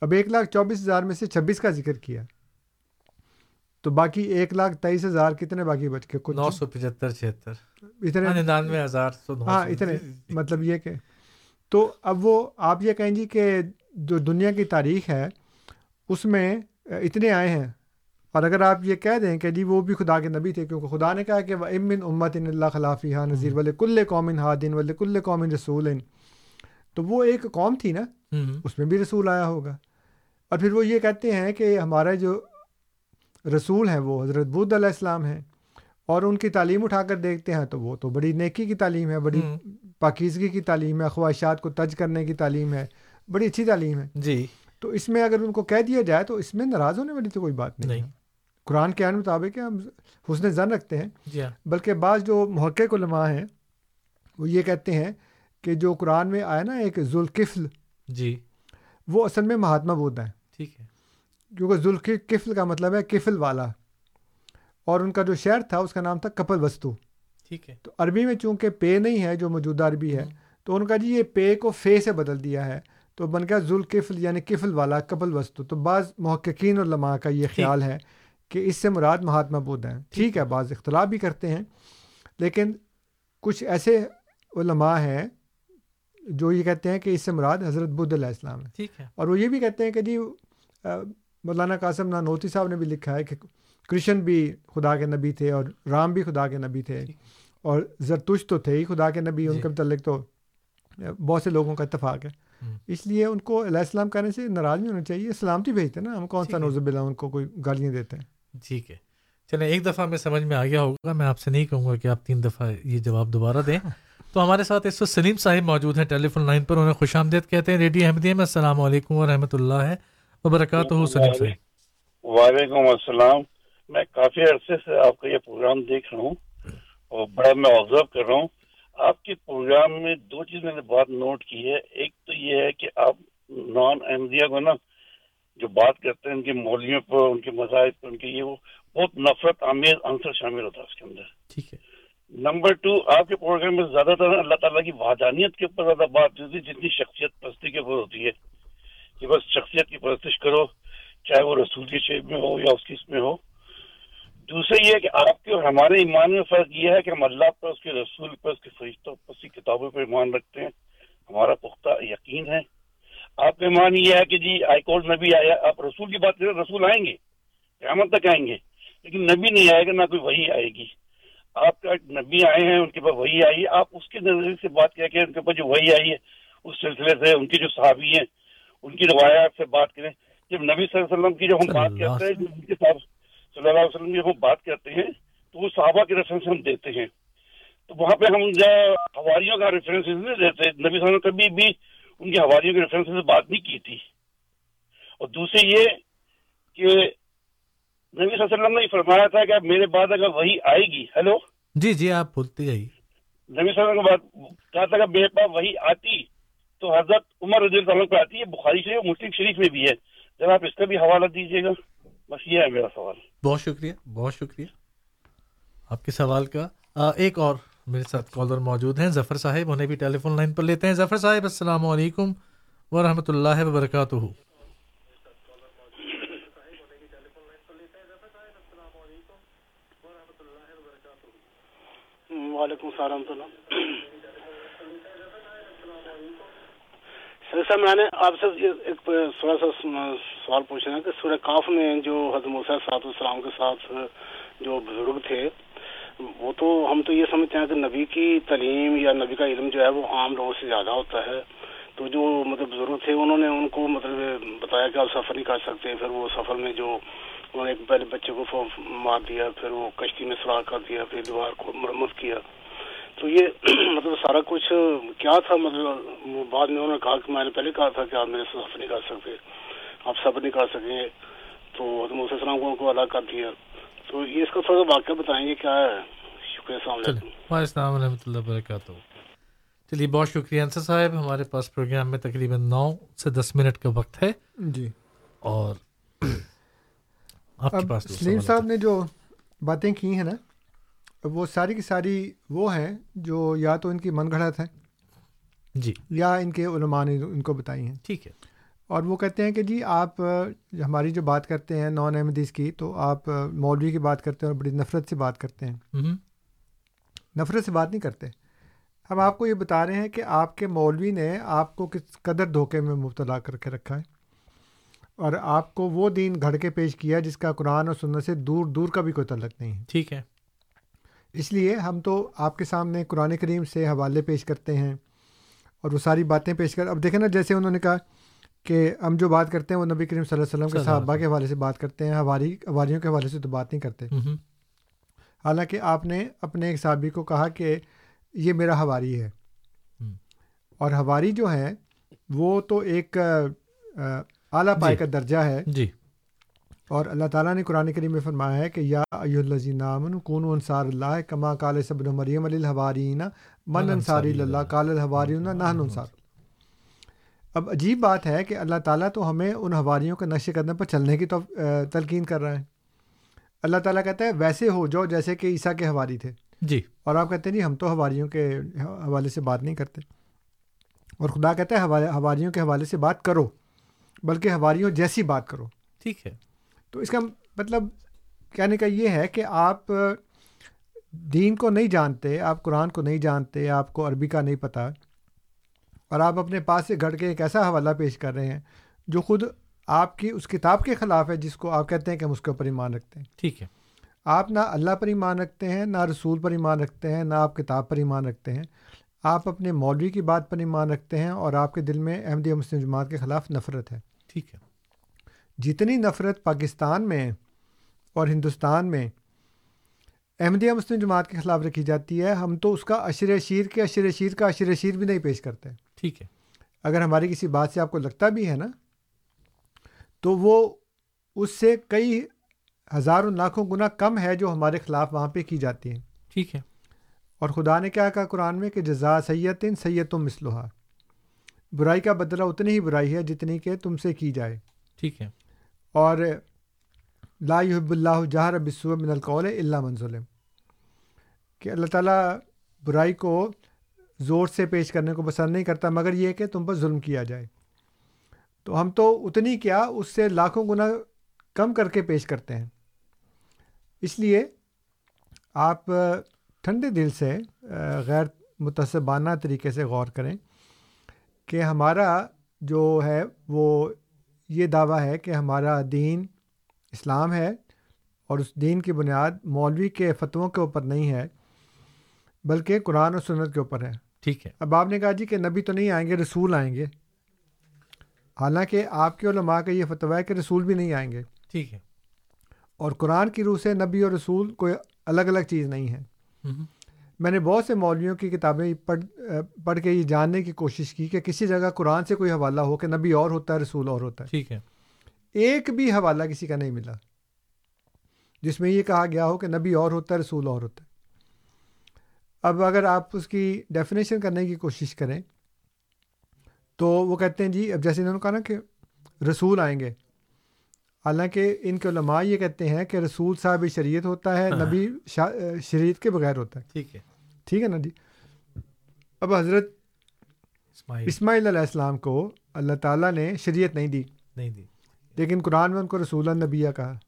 اب ایک لاکھ چوبیس ہزار میں سے چھبیس کا ذکر کیا۔ تو باقی ایک لاکھ تیئیس ہزار کتنے باقی بچ کے؟ نو سو پچہتر چھہتر۔ اتنے؟ ہاں، ننانوے ہزار ہاں اتنے۔ مطلب یہ کہ تو اب وہ آپ یہ کہیں جی کہ جو دنیا کی تاریخ ہے اس میں اتنے آئے ہیں۔ اور اگر آپ یہ کہہ دیں کہ جی وہ بھی خدا کے نبی تھے کیونکہ خدا نے کہا کہ وہ امن امت ان اللہ خلافی ہاں نذیر ولے کل قومن ہادن ولے کل قومن رسول۔ تو وہ ایک قوم تھی نا اس میں بھی رسول آیا ہوگا۔ اور پھر وہ یہ کہتے ہیں کہ ہمارا جو رسول ہیں وہ حضرت بدھ علیہ السلام ہیں۔ اور ان کی تعلیم اٹھا کر دیکھتے ہیں تو وہ تو بڑی نیکی کی تعلیم ہے بڑی پاکیزگی کی تعلیم ہے خواہشات کو تج کرنے کی تعلیم ہے بڑی اچھی تعلیم ہے۔ جی۔ تو اس میں اگر ان کو کہہ دیا جائے تو اس میں ناراض ہونے والی تو کوئی بات نہیں, نہیں. قرآن کے عین مطابق ہم حسن زن رکھتے ہیں۔ جی ہاں۔ بلکہ بعض جو محقق علماء ہیں وہ یہ کہتے ہیں کہ جو قرآن میں آیا نا ایک ذوالقفل جی۔ وہ اصل میں مہاتما بدھ ہیں۔ ٹھیک ہے۔ کیونکہ ذوالقفل کا مطلب ہے کفل والا۔ اور ان کا جو شہر تھا اس کا نام تھا کپل وستو۔ ٹھیک ہے۔ تو عربی میں چونکہ پے نہیں ہے جو موجودہ عربی ہے تو ان کا جی یہ پے کو فے سے بدل دیا ہے۔ تو بن گیا ذوالقفل یعنی کفل والا کپل وستو۔ تو بعض محققین علماء کا یہ خیال ہے کہ اس سے مراد مہاتما بدھ ہیں۔ ٹھیک ہے بعض اختلاف بھی کرتے ہیں۔ لیکن کچھ ایسے علماء ہیں جو یہ کہتے ہیں کہ اس سے مراد حضرت بدھ علیہ السلام ہے ٹھیک ہے۔ اور وہ یہ بھی کہتے ہیں کہ جی مولانا قاسم نانوتی صاحب نے بھی لکھا ہے کہ کرشن بھی خدا کے نبی تھے اور رام بھی خدا کے نبی تھے اور زرتش تو تھے ہی خدا کے نبی ان جی۔ کے متعلق تو بہت سے لوگوں کا اتفاق ہے۔ اس لیے ان کو علیہ السلام کرنے سے ناراض نہیں ہونا چاہیے سلامتی بھیجتے ہیں نا ہم کون سا نوزب اللہ ان کو کوئی گالیاں دیتے۔ ہیں ٹھیک ہے۔ چلیں ایک دفعہ میں سمجھ میں آ گیا ہوگا میں آپ سے نہیں کہوں گا کہ آپ تین دفعہ یہ جواب دوبارہ دیں۔ تو ہمارے ساتھ اس وقت سلیم صاحب موجود ہیں ٹیلی فون لائن پر انہیں خوش آمدید کہتے ہیں۔ ریڈیو احمدیہ میں السلام علیکم ورحمۃ اللہ وبرکاتہ سلیم صاحب۔ وعلیکم السلام۔ میں کافی عرصے سے آپ کا یہ پروگرام دیکھ رہا ہوں اور بڑا میں آبزرو کر رہا ہوں۔ آپ کے پروگرام میں دو چیز میں نے بات نوٹ کی ہے۔ ایک تو یہ ہے کہ آپ نان احمدیہ کو نا جو بات کرتے ہیں ان کے مولویوں پر ان کے مذاہب پر ان کے یہ وہ بہت نفرت آمیز عنصر شامل ہوتا ہے اس کے اندر۔ ٹھیک ہے۔ نمبر ٹو آپ کے پروگرام میں زیادہ تر اللہ تعالیٰ کی وحدانیت کے اوپر زیادہ بات ہوتی ہے جتنی شخصیت پرستی کے اوپر ہوتی ہے۔ کہ بس شخصیت کی پرستش کرو چاہے وہ رسول کی شیپ میں ہو یا اس کی اس میں ہو۔ دوسرا یہ کہ آپ کے اور ہمارے ایمان میں فرق یہ ہے کہ ہم اللہ پر اس کے رسول پر اس کے فرشتوں پر اس کی کتابوں پر ایمان رکھتے ہیں۔ ہمارا پختہ یقین ہے۔ آپ کا ایمان یہ ہے کہ جی آئی کورٹ نبی آیا آپ رسول کی بات کریں رسول آئیں گے قیامت تک آئیں گے۔ لیکن نبی نہیں آئے گا نہ کوئی وہی آئے گی۔ آپ کا نبی آئے ہیں ان کے پاس وہی آئی۔ ہے آپ اس کے نظریے سے بات کیا کہ ان کے پاس جو وہی آئی ہے اس سلسلے سے ان کی جو صحابی ہیں ان کی روایات سے بات کریں۔ جب نبی صلی اللہ علیہ وسلم کی جب ہم بات کرتے ہیں ان کے ساتھ صلی اللہ علیہ وسلم جب ہم بات کرتے ہیں تو وہ صحابہ کے ریفرنس ہم دیتے ہیں۔ تو وہاں پہ ہم جو ہواریوں کا ریفرنس نہیں دیتے نبی صلی اللہ علیہ وسلم کبھی بھی ان کی ہواریوں کے ریفرنس سے بات نہیں کی تھی۔ اور دوسرے یہ کہ نبی صلی اللہ علیہ وسلم نے فرمایا تھا کہ میرے بعد اگر وہی آئے گی ہیلو؟ جی جی آپ بولتے جائیے۔ نبی صلی اللہ علیہ وسلم کے کہا تھا کہ میرے پاس وہی آتی تو حضرت عمر رضی اللہ عنہ پہ آتی ہے بخاری شریف مسلم شریف میں بھی ہے۔ جب آپ اس کا بھی حوالہ دیجیے گا۔ بس یہ ہے میرا سوال۔ بہت شکریہ بہت شکریہ۔ آپ کے سوال کا آ, ایک اور میرے ساتھ کالر موجود ہیں ظفر صاحب انہیں بھی ٹیلی فون لائن پر لیتے ہیں۔ ظفر صاحب السلام علیکم ورحمۃ اللہ وبرکاتہ۔ وعلیکم السلام سر صاحب میں نے آپ سے ایک تھوڑا سا سوال پوچھنا ہے کہ سورہ کاف میں جو حضرت موسیٰ صاحب السلام کے ساتھ جو بزرگ تھے، وہ تو ہم تو یہ سمجھتے ہیں کہ نبی کی تعلیم یا نبی کا علم جو ہے وہ عام لوگوں سے زیادہ ہوتا ہے۔ تو جو مطلب بزرگ تھے، انہوں نے ان کو مطلب بتایا کہ آپ سفر نہیں کر سکتے، پھر وہ سفر میں جو انہوں نے ایک پہلے بچے کو مار دیا، پھر وہ کشتی میں سراغ کر دیا، پھر دیوار کو مرمت کیا۔ تو یہ مطلب سارا کچھ کیا تھا؟ مطلب بعد میں انہوں نے کہا کہ میں نے پہلے کہا تھا کہ آپ میرے سے سفر نہیں کر سکتے آپ سفر نہیں کر سکیں۔ گے تو حضرت موسیٰ السلام کو ان کو الگ کر دیا۔ تو یہ اس کا تھوڑا سا واقعہ بتائیں گے کیا ہے؟ شکریہ السلام علیکم۔ السلام ورحمۃ اللہ وبرکاتہ۔ چلیے بہت شکریہ انصر صاحب۔ ہمارے پاس پروگرام میں تقریباً نو سے دس منٹ کا وقت ہے۔ جی۔ اور آپ کے پاس سلیم صاحب نے جو باتیں کی ہیں نا وہ ساری کی ساری وہ ہیں جو یا تو ان کی من گھڑت ہے جی۔ یا ان کے علماء نے ان کو بتائی ہیں۔ ٹھیک ہے۔ اور وہ کہتے ہیں کہ جی آپ ہماری جو بات کرتے ہیں نان احمدیز کی تو آپ مولوی کی بات کرتے ہیں اور بڑی نفرت سے بات کرتے ہیں۔ نفرت سے بات نہیں کرتے۔ ہم آپ کو یہ بتا رہے ہیں کہ آپ کے مولوی نے آپ کو کس قدر دھوکے میں مبتلا کر کے رکھا ہے۔ اور آپ کو وہ دین گھڑ کے پیش کیا جس کا قرآن اور سننے سے دور دور کا بھی کوئی تعلق نہیں ہے۔ ٹھیک ہے۔ اس لیے ہم تو آپ کے سامنے قرآن کریم سے حوالے پیش کرتے ہیں اور وہ ساری باتیں پیش کر اب دیکھیں نا جیسے انہوں نے کہا کہ ہم جو بات کرتے ہیں وہ نبی کریم صلی اللہ علیہ وسلم کے صحابہ کے حوالے سے بات کرتے ہیں ہماری ہواریوں کے حوالے سے تو بات نہیں کرتے۔ حالانکہ آپ نے اپنے ایک صحابی کو کہا کہ یہ میرا ہواری ہے۔ اور ہواری جو ہے وہ تو ایک اعلیٰ پائے کا درجہ ہے۔ جی۔ اور اللہ تعالیٰ نے قرآن کریم میں فرمایا ہے کہ یا الزین کون انصار اللہ کما کال صب مریم الحوارین من انصاری اللہ کال الحواری نہن انصار۔ اب عجیب بات ہے کہ اللہ تعالیٰ تو ہمیں ان ہواریوں کے نشے قدم پر چلنے کی تو تلقین کر رہا ہے اللہ تعالیٰ کہتا ہے ویسے ہو جو جیسے کہ عیسیٰ کے ہواری تھے۔ جی۔ اور آپ کہتے ہیں جی ہم تو ہواریوں کے حوالے سے بات نہیں کرتے۔ اور خدا کہتا ہے ہواریوں کے حوالے سے بات کرو بلکہ ہواریوں جیسی بات کرو۔ ٹھیک ہے۔ تو اس کا مطلب کہنے کا یہ ہے کہ آپ دین کو نہیں جانتے آپ قرآن کو نہیں جانتے آپ کو عربی کا نہیں پتہ اور آپ اپنے پاس سے گھڑ کے ایک ایسا حوالہ پیش کر رہے ہیں جو خود آپ کی اس کتاب کے خلاف ہے جس کو آپ کہتے ہیں کہ ہم اس کے اوپر ایمان رکھتے ہیں۔ ٹھیک ہے۔ آپ نہ اللہ پر ایمان رکھتے ہیں نہ رسول پر ایمان رکھتے ہیں نہ آپ کتاب پر ایمان رکھتے ہیں۔ آپ اپنے مولوی کی بات پر ایمان رکھتے ہیں اور آپ کے دل میں احمدیہ مسلم جماعت کے خلاف نفرت ہے۔ ٹھیک ہے۔ جتنی نفرت پاکستان میں اور ہندوستان میں احمدیہ مسلم جماعت کے خلاف رکھی جاتی ہے ہم تو اس کا اشر شیر کے اشر شیر کا اشر شیر بھی نہیں پیش کرتے۔ ٹھیک ہے۔ اگر ہماری کسی بات سے آپ کو لگتا بھی ہے نا تو وہ اس سے کئی ہزاروں لاکھوں گنا کم ہے جو ہمارے خلاف وہاں پہ کی جاتی ہیں۔ ٹھیک ہے۔ اور خدا نے کیا کہا قرآن میں کہ جزا سید سید و مسلحہ برائی کا بدلہ اتنی ہی برائی ہے جتنی کہ تم سے کی جائے۔ ٹھیک ہے۔ اور لا يحب اللہ جہر بسو من القول اللہ منظلم کہ اللہ تعالیٰ برائی کو زور سے پیش کرنے کو پسند نہیں کرتا، مگر یہ کہ تم پر ظلم کیا جائے۔ تو ہم تو اتنی کیا اس سے لاکھوں گنا کم کر کے پیش کرتے ہیں۔ اس لیے آپ ٹھنڈے دل سے غیر متصبانہ طریقے سے غور کریں کہ ہمارا جو ہے وہ یہ دعویٰ ہے کہ ہمارا دین اسلام ہے اور اس دین کی بنیاد مولوی کے فتووں کے اوپر نہیں ہے بلکہ قرآن و سنت کے اوپر ہے۔ ٹھیک ہے۔ اب آپ نے کہا جی کہ نبی تو نہیں آئیں گے رسول آئیں گے۔ حالانکہ آپ کے علماء کا یہ فتویٰ ہے کہ رسول بھی نہیں آئیں گے۔ ٹھیک ہے۔ اور قرآن کی روح سے نبی اور رسول کوئی الگ الگ چیز نہیں ہے۔ میں نے بہت سے مولویوں کی کتابیں پڑھ پڑھ کے یہ جاننے کی کوشش کی کہ کسی جگہ قرآن سے کوئی حوالہ ہو کہ نبی اور ہوتا ہے رسول اور ہوتا ہے۔ ٹھیک ہے۔ ایک بھی حوالہ کسی کا نہیں ملا جس میں یہ کہا گیا ہو کہ نبی اور ہوتا ہے رسول اور ہوتا ہے۔ اب اگر آپ اس کی ڈیفینیشن کرنے کی کوشش کریں تو وہ کہتے ہیں جی اب جیسے انہوں نے کہا نا کہ رسول آئیں گے۔ حالانکہ ان کے علماء یہ کہتے ہیں کہ رسول صاحب شریعت ہوتا ہے ہاں۔ نبی شریعت کے بغیر ہوتا ہے۔ ٹھیک ہے۔ ٹھیک ہے نا جی؟ اب حضرت اسماعیل۔ علیہ السلام کو اللہ تعالیٰ نے شریعت نہیں دی۔ نہیں دی۔ لیکن قرآن میں ان کو رسول النبیہ کہا۔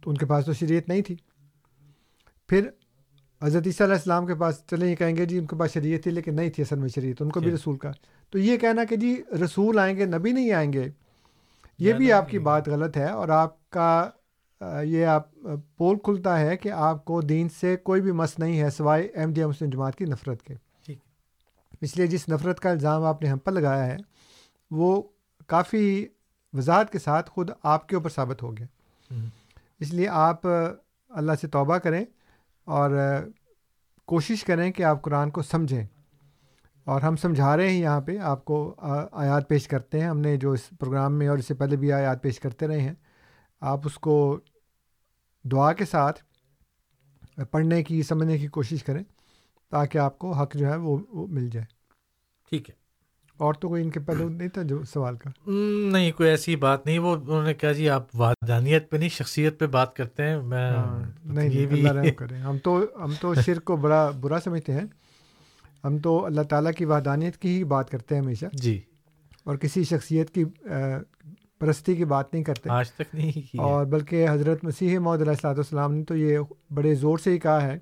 تو ان کے پاس تو شریعت نہیں تھی۔ پھر حضرت عیسیٰ علیہ السلام کے پاس چلیں یہ کہیں گے جی ان کے پاس شریعت تھی لیکن نہیں تھی اصل میں شریعت ان کو بھی رسول کا تو یہ کہنا کہ جی رسول آئیں گے نبی نہیں آئیں گے یہ بھی آپ کی بات غلط ہے اور آپ کا یہ آپ پول کھلتا ہے کہ آپ کو دین سے کوئی بھی مس نہیں ہے سوائے احمدیہ مسلم جماعت کی نفرت کے۔ اس لیے جس نفرت کا الزام آپ نے ہم پر لگایا ہے وہ کافی وضاحت کے ساتھ خود آپ کے اوپر ثابت ہو گیا۔ اس لیے آپ اللہ سے توبہ کریں اور کوشش کریں کہ آپ قرآن کو سمجھیں۔ اور ہم سمجھا رہے ہیں یہاں پہ آپ کو آیات پیش کرتے ہیں۔ ہم نے جو اس پروگرام میں اور اس سے پہلے بھی آیات پیش کرتے رہے ہیں۔ آپ اس کو دعا کے ساتھ پڑھنے کی سمجھنے کی کوشش کریں تاکہ آپ کو حق جو ہے وہ وہ مل جائے۔ ٹھیک ہے۔ اور تو کوئی ان کے پہلو نہیں تھا جو سوال کا؟ نہیں کوئی ایسی بات نہیں۔ وہ انہوں نے کہا جی آپ وادانیت پہ نہیں شخصیت پہ بات کرتے ہیں۔ میں ہاں، نہیں یہ بھی کریں ہم تو ہم تو شرک کو بڑا برا سمجھتے ہیں۔ ہم تو اللہ تعالیٰ کی وحدانیت کی ہی بات کرتے ہیں ہمیشہ۔ جی۔ اور کسی شخصیت کی پرستی کی بات نہیں کرتے۔ آج تک نہیں اور بلکہ حضرت مسیح محدود علیہ السلاۃ والسلام نے تو یہ بڑے زور سے ہی کہا ہے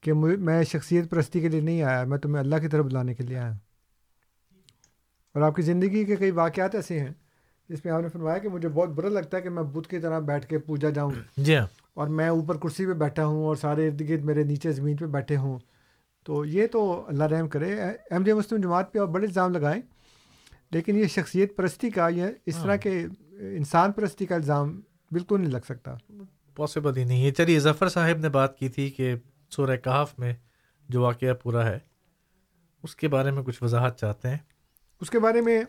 کہ میں شخصیت پرستی کے لیے نہیں آیا میں تمہیں اللہ کی طرف بلانے کے لیے آیا۔ اور آپ کی زندگی کے کئی واقعات ایسے ہیں جس میں آپ نے فرمایا کہ مجھے بہت برا لگتا ہے کہ میں بدھ کی طرح بیٹھ کے پوجا جاؤں۔ جی ہاں۔ اور میں اوپر کرسی پہ بیٹھا ہوں اور سارے ارد گرد میرے نیچے زمین پہ بیٹھے ہوں۔ تو یہ تو اللہ رحم کرے۔ ایم ڈی مسلم جماعت پہ اور بڑے الزام لگائیں۔ لیکن یہ شخصیت پرستی کا یہ اس طرح کے انسان پرستی کا الزام بالکل نہیں لگ سکتا۔ پاسبل ہی نہیں۔ ہے چلیے ظفر صاحب نے بات کی تھی کہ سورہ کہاف میں جو واقعہ پورا ہے اس کے بارے میں کچھ وضاحت چاہتے ہیں۔ اس کے بارے میں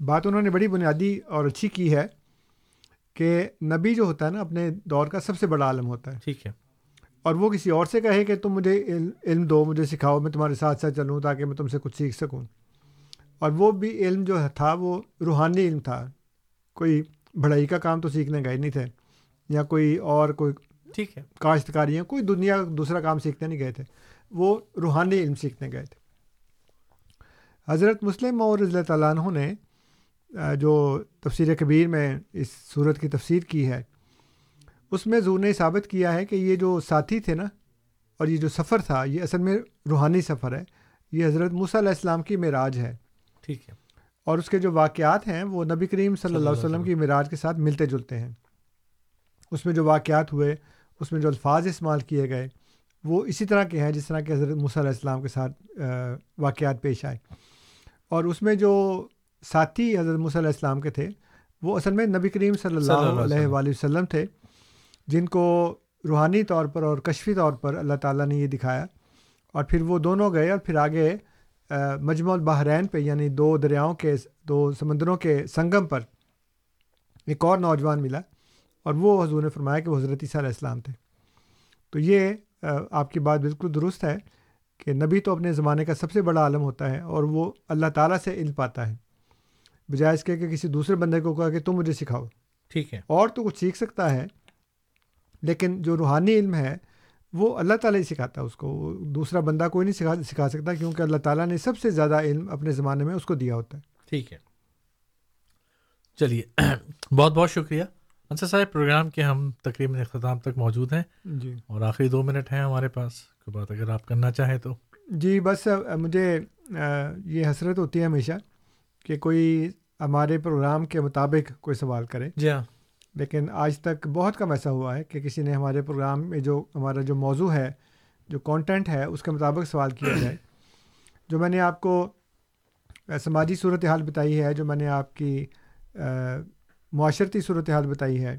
بات انہوں نے بڑی بنیادی اور اچھی کی ہے کہ نبی جو ہوتا ہے نا اپنے دور کا سب سے بڑا عالم ہوتا ہے۔ ٹھیک ہے۔ اور وہ کسی اور سے کہے کہ تم مجھے علم دو مجھے سکھاؤ میں تمہارے ساتھ ساتھ چلوں تاکہ میں تم سے کچھ سیکھ سکوں۔ اور وہ بھی علم جو تھا وہ روحانی علم تھا۔ کوئی بڑھائی کا کام تو سیکھنے گئے نہیں تھے یا کوئی اور کوئی ٹھیک ہے۔ کاشتکاریاں کوئی دنیا دوسرا کام سیکھنے نہیں گئے تھے وہ روحانی علم سیکھنے گئے تھے۔ حضرت مسلم اور رضی اللہ تعالیٰ عنہ نے جو تفسیر کبیر میں اس صورت کی تفسیر کی ہے اس میں زور نے ثابت کیا ہے کہ یہ جو ساتھی تھے نا اور یہ جو سفر تھا یہ اصل میں روحانی سفر ہے۔ یہ حضرت موسیٰ علیہ السلام کی معراج ہے۔ ٹھیک ہے۔ اور اس کے جو واقعات ہیں وہ نبی کریم صلی اللہ علیہ وسلم کی معراج کے ساتھ ملتے جلتے ہیں۔ اس میں جو واقعات ہوئے اس میں جو الفاظ استعمال کیے گئے وہ اسی طرح کے ہیں جس طرح کہ حضرت موسیٰ علیہ السلام کے ساتھ واقعات پیش آئے۔ اور اس میں جو ساتھی حضرت موسیٰ علیہ السلام کے تھے وہ اصل میں نبی کریم صلی اللہ علیہ وآلہ وسلم تھے جن کو روحانی طور پر اور کشفی طور پر اللہ تعالیٰ نے یہ دکھایا۔ اور پھر وہ دونوں گئے اور پھر آگے مجموع البحرین پہ یعنی دو دریاؤں کے دو سمندروں کے سنگم پر ایک اور نوجوان ملا اور وہ حضور نے فرمایا کہ وہ حضرت عیسیٰ علیہ السلام تھے۔ تو یہ آپ کی بات بالکل درست ہے کہ نبی تو اپنے زمانے کا سب سے بڑا عالم ہوتا ہے اور وہ اللہ تعالیٰ سے علم پاتا ہے بجائے اس کے کہ کسی دوسرے بندے کو کہا کہ تم مجھے سکھاؤ۔ ٹھیک ہے۔ اور تو کچھ سیکھ سکتا ہے لیکن جو روحانی علم ہے وہ اللہ تعالیٰ ہی سکھاتا ہے اس کو۔ دوسرا بندہ کوئی نہیں سکھا سکھا سکتا کیونکہ اللہ تعالیٰ نے سب سے زیادہ علم اپنے زمانے میں اس کو دیا ہوتا ہے۔ ٹھیک ہے۔ چلیے بہت بہت شکریہ۔ انصر صاحب پروگرام کے ہم تقریباً اختتام تک موجود ہیں۔ جی۔ اور آخری دو منٹ ہیں ہمارے پاس۔ کوئی بات اگر آپ کرنا چاہیں تو۔ جی بس مجھے یہ حسرت ہوتی ہے ہمیشہ کہ کوئی ہمارے پروگرام کے مطابق کوئی سوال کرے۔ جی ہاں۔ لیکن آج تک بہت کم ایسا ہوا ہے کہ کسی نے ہمارے پروگرام میں جو ہمارا جو موضوع ہے، جو کانٹینٹ ہے، اس کے مطابق سوال کیا جائے۔ جو میں نے آپ کو سماجی صورت حال بتائی ہے، جو میں نے آپ کی معاشرتی صورت حال بتائی ہے۔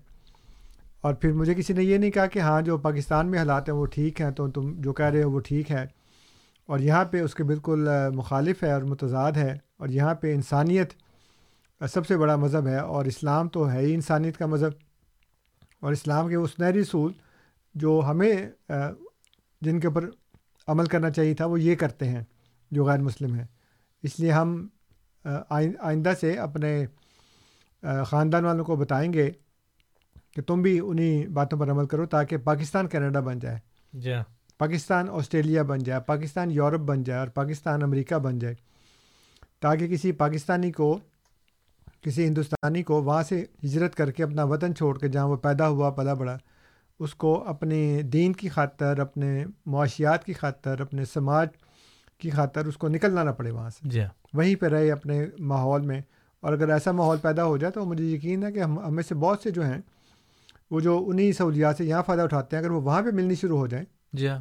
اور پھر مجھے کسی نے یہ نہیں کہا کہ ہاں جو پاکستان میں حالات ہیں وہ ٹھیک ہیں، تو تم جو کہہ رہے ہو وہ ٹھیک ہے۔ اور یہاں پہ اس کے بالکل مخالف ہے اور متضاد ہے۔ اور یہاں پہ انسانیت سب سے بڑا مذہب ہے اور اسلام تو ہے ہی انسانیت کا مذہب۔ اور اسلام کے وہ سنہری اصول جو ہمیں جن کے اوپر عمل کرنا چاہیے تھا وہ یہ کرتے ہیں جو غیر مسلم ہیں۔ اس لیے ہم آئندہ سے اپنے خاندان والوں کو بتائیں گے کہ تم بھی انہیں باتوں پر عمل کرو تاکہ پاکستان کینیڈا بن جائے۔ جی ہاں۔ پاکستان آسٹریلیا بن جائے۔ پاکستان یورپ بن جائے اور پاکستان امریکہ بن جائے۔ تاکہ کسی پاکستانی کو کسی ہندوستانی کو وہاں سے ہجرت کر کے اپنا وطن چھوڑ کے جہاں وہ پیدا ہوا پلا بڑا اس کو اپنے دین کی خاطر اپنے معاشیات کی خاطر اپنے سماج کی خاطر اس کو نکلنا نہ پڑے وہاں سے۔ جی وہیں پہ رہے اپنے ماحول میں۔ اور اگر ایسا ماحول پیدا ہو جائے تو مجھے یقین ہے کہ ہم ہمیں سے بہت سے جو ہیں وہ جو انہیں سہولیات سے یہاں فائدہ اٹھاتے ہیں اگر وہ وہاں پہ ملنی شروع ہو جائیں جی ہاں۔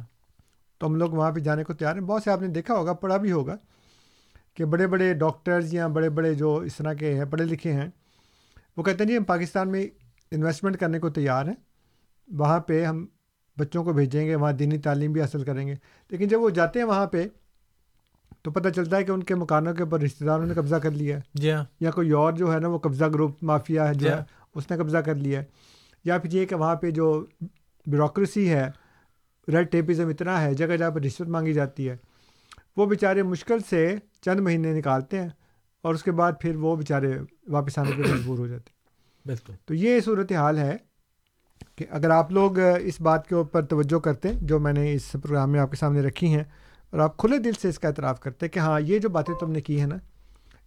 تو ہم لوگ وہاں پہ جانے کو تیار ہیں۔ بہت سے آپ نے دیکھا ہوگا پڑھا بھی ہوگا کہ بڑے بڑے ڈاکٹرز یا بڑے بڑے جو اس طرح کے ہیں پڑھے لکھے ہیں وہ کہتے ہیں جی ہم پاکستان میں انویسٹمنٹ کرنے کو تیار ہیں وہاں پہ ہم بچوں کو بھیجیں گے وہاں دینی تعلیم بھی حاصل کریں گے۔ لیکن جب وہ جاتے ہیں وہاں پہ تو پتہ چلتا ہے کہ ان کے مکانوں کے اوپر رشتہ داروں نے قبضہ کر لیا ہے۔ جی ہاں۔ یا کوئی اور جو ہے نا وہ قبضہ گروپ مافیا ہے جو جی ہے اس نے قبضہ کر لیا ہے۔ یا پھر یہ کہ وہاں پہ جو بیوروکریسی ہے ریڈ ٹیپزم اتنا ہے جگہ جگہ پہ رشوت مانگی جاتی ہے وہ بیچارے مشکل سے چند مہینے نکالتے ہیں اور اس کے بعد پھر وہ بیچارے واپس آنے کے مجبور ہو جاتے ہیں۔ بالکل۔ تو یہ صورت حال ہے کہ اگر آپ لوگ اس بات کے اوپر توجہ کرتے جو میں نے اس پروگرام میں آپ کے سامنے رکھی ہیں اور آپ کھلے دل سے اس کا اعتراف کرتے کہ ہاں یہ جو باتیں تم نے کی ہیں نا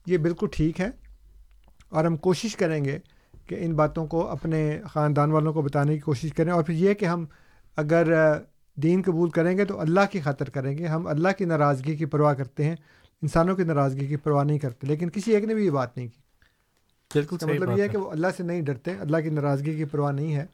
یہ بالکل ٹھیک ہے۔ اور ہم کوشش کریں گے کہ ان باتوں کو اپنے خاندان والوں کو بتانے کی کوشش کریں۔ اور پھر یہ کہ ہم اگر دین قبول کریں گے تو اللہ کی خاطر کریں گے۔ ہم اللہ کی ناراضگی کی پرواہ کرتے ہیں۔ انسانوں کی ناراضگی کی پرواہ نہیں کرتے لیکن کسی ایک نے بھی یہ بات نہیں کی۔ بالکل مطلب یہ ہے کہ وہ اللہ سے نہیں ڈرتے اللہ کی ناراضگی کی پرواہ نہیں ہے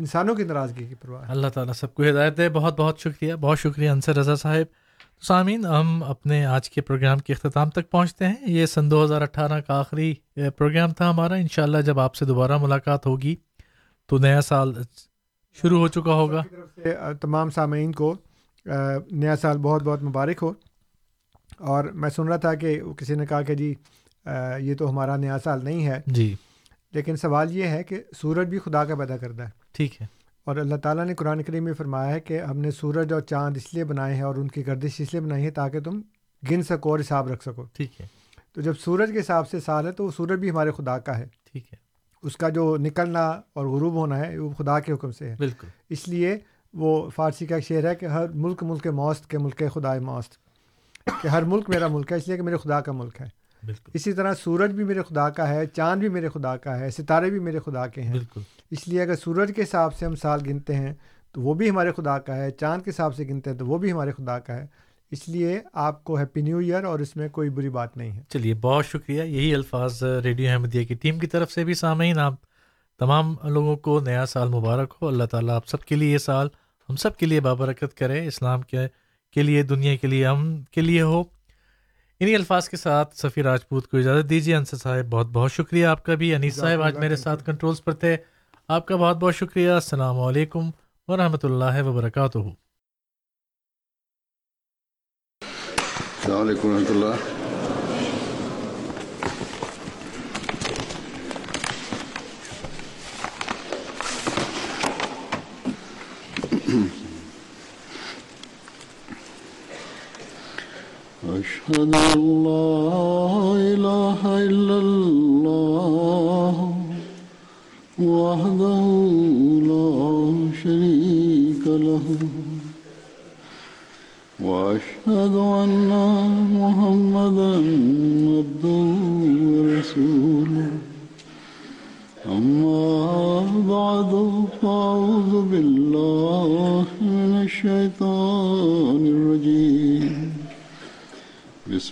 انسانوں کی ناراضگی کی پرواہ اللہ تعالیٰ سب کو ہدایت دے۔ بہت بہت شکریہ بہت شکریہ انصر رضا صاحب۔ سامعین ہم اپنے آج کے پروگرام کے اختتام تک پہنچتے ہیں۔ یہ سن دو ہزار اٹھارہ کا آخری پروگرام تھا ہمارا۔ انشاءاللہ جب آپ سے دوبارہ ملاقات ہوگی تو نیا سال شروع ہو چکا ہوگا۔ تمام سامعین کو نیا سال بہت بہت مبارک ہو۔ اور میں سن رہا تھا کہ کسی نے کہا کہ جی یہ تو ہمارا نیا سال نہیں ہے۔ جی۔ لیکن سوال یہ ہے کہ سورج بھی خدا کا پیدا کرتا ہے۔ ٹھیک ہے۔ اور اللہ تعالیٰ نے قرآن کریم میں فرمایا ہے کہ ہم نے سورج اور چاند اس لیے بنائے ہیں اور ان کی گردش اس لیے بنائی ہے تاکہ تم گن سکو اور حساب رکھ سکو۔ ٹھیک ہے۔ تو جب سورج کے حساب سے سال ہے تو وہ سورج بھی ہمارے خدا کا ہے۔ ٹھیک ہے۔ اس کا جو نکلنا اور غروب ہونا ہے وہ خدا کے حکم سے ہے۔ بالکل۔ اس لیے وہ فارسی کا ایک شعر ہے کہ ہر ملک ملک موست کے ملک خدا موست۔ کہ ہر ملک میرا ملک ہے اس لیے کہ میرے خدا کا ملک ہے۔ بالکل۔ اسی طرح سورج بھی میرے خدا کا ہے چاند بھی میرے خدا کا ہے ستارے بھی میرے خدا کے ہیں۔ بالکل۔ اس لیے اگر سورج کے حساب سے ہم سال گنتے ہیں تو وہ بھی ہمارے خدا کا ہے چاند کے حساب سے گنتے ہیں تو وہ بھی ہمارے خدا کا ہے۔ اس لیے آپ کو ہیپی نیو ایئر اور اس میں کوئی بری بات نہیں ہے۔ چلیے بہت شکریہ۔ یہی الفاظ ریڈیو احمدیہ کی ٹیم کی طرف سے بھی سامعین۔ آپ تمام لوگوں کو نیا سال مبارک ہو۔ اللہ تعالیٰ آپ سب کے لیے یہ سال ہم سب کے لیے بابرکت کرے۔ اسلام کے کے لیے دنیا کے لیے ہم کے لیے ہو۔ انہی الفاظ کے ساتھ سفیر راجپوت کو اجازت دیجیے انصر صاحب بہت بہت شکریہ آپ کا بھی۔ انیس صاحب آج میرے ساتھ کنٹرولز پر تھے۔ آپ کا بہت بہت شکریہ۔ السلام علیکم ورحمۃ اللہ وبرکاتہ۔ السلام علیکم ورحمۃ اللہ۔ أشهد أن لا إله إلا الله وحده لا شريك له وأشهد أن محمدا عبده ورسوله. أما بعد، فأعوذ بالله من الشيطان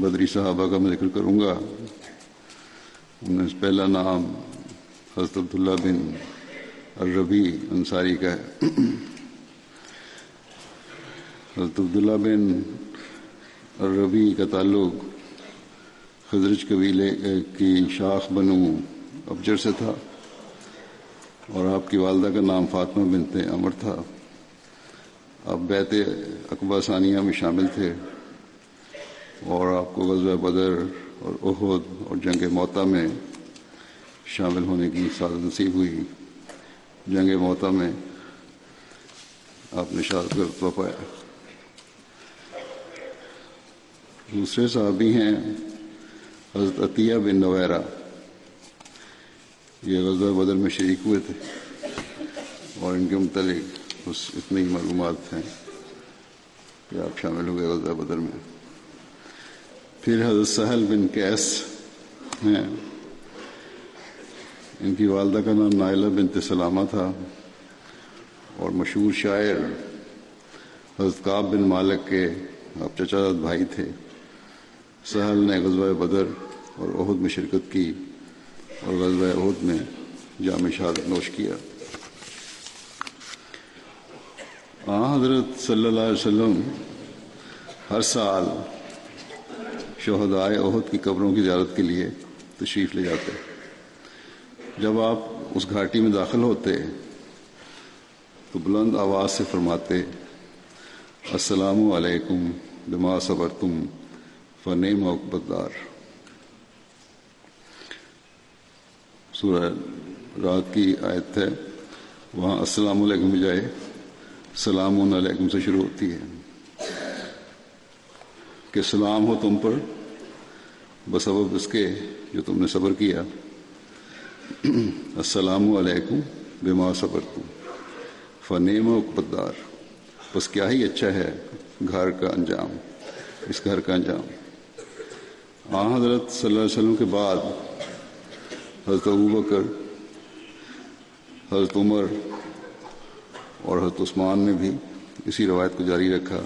بدری صحابہ کا میں ذکر کروں گا۔ ان میں سے پہلا نام حضرت عبداللہ بن الربی انصاری کا ہے۔ حضرت عبداللہ بن الربی کا تعلق خزرج قبیلے کی شاخ بنو ابجر سے تھا اور آپ کی والدہ کا نام فاطمہ بنت عمر تھا۔ آپ بیت اقبا ثانیہ میں شامل تھے۔ اور آپ کو غزوہ بدر اور احد اور جنگ موتا میں شامل ہونے کی سعادت نصیب ہوئی۔ جنگ موتا میں آپ نے شہادت کا رتبہ پایا۔ دوسرے صحابی ہیں حضرت عطیہ بن نویرا یہ غزوہ بدر میں شریک ہوئے تھے اور ان کے متعلق بس اتنی ہی معلومات ہیں کہ آپ شامل ہوئے غزوہ بدر میں۔ پھر حضرت سہل بن کیس ہیں۔ ان کی والدہ کا نام نائلہ بنت سلامہ تھا اور مشہور شاعر حضرت کعب بن مالک کے آپ چچا بھائی تھے۔ سہل نے غزوہ بدر اور عہد میں شرکت کی اور غزوہ عہد میں جامع شہادت نوش کیا۔ آ حضرت صلی اللہ علیہ وسلم ہر سال شہدائے عہد کی قبروں کی زیارت کے لیے تشریف لے جاتے جب آپ اس گھاٹی میں داخل ہوتے تو بلند آواز سے فرماتے، السلام علیکم بما صبر تم فن مقبدار سورہ رات کی آیت ہے، وہاں السلام علیکم بجائے سلام علیکم سے شروع ہوتی ہے۔ کہ سلام ہو تم پر۔ بسبب اس کے جو تم نے صبر کیا۔ السلام علیکم، بما صبر تم فنیم و قدار بس کیا ہی اچھا ہے گھر کا انجام، اس گھر کا انجام۔ ہاں حضرت صلی اللہ علیہ وسلم کے بعد حضرت ابو بکر، حضرت عمر اور حضرت عثمان نے بھی اسی روایت کو جاری رکھا۔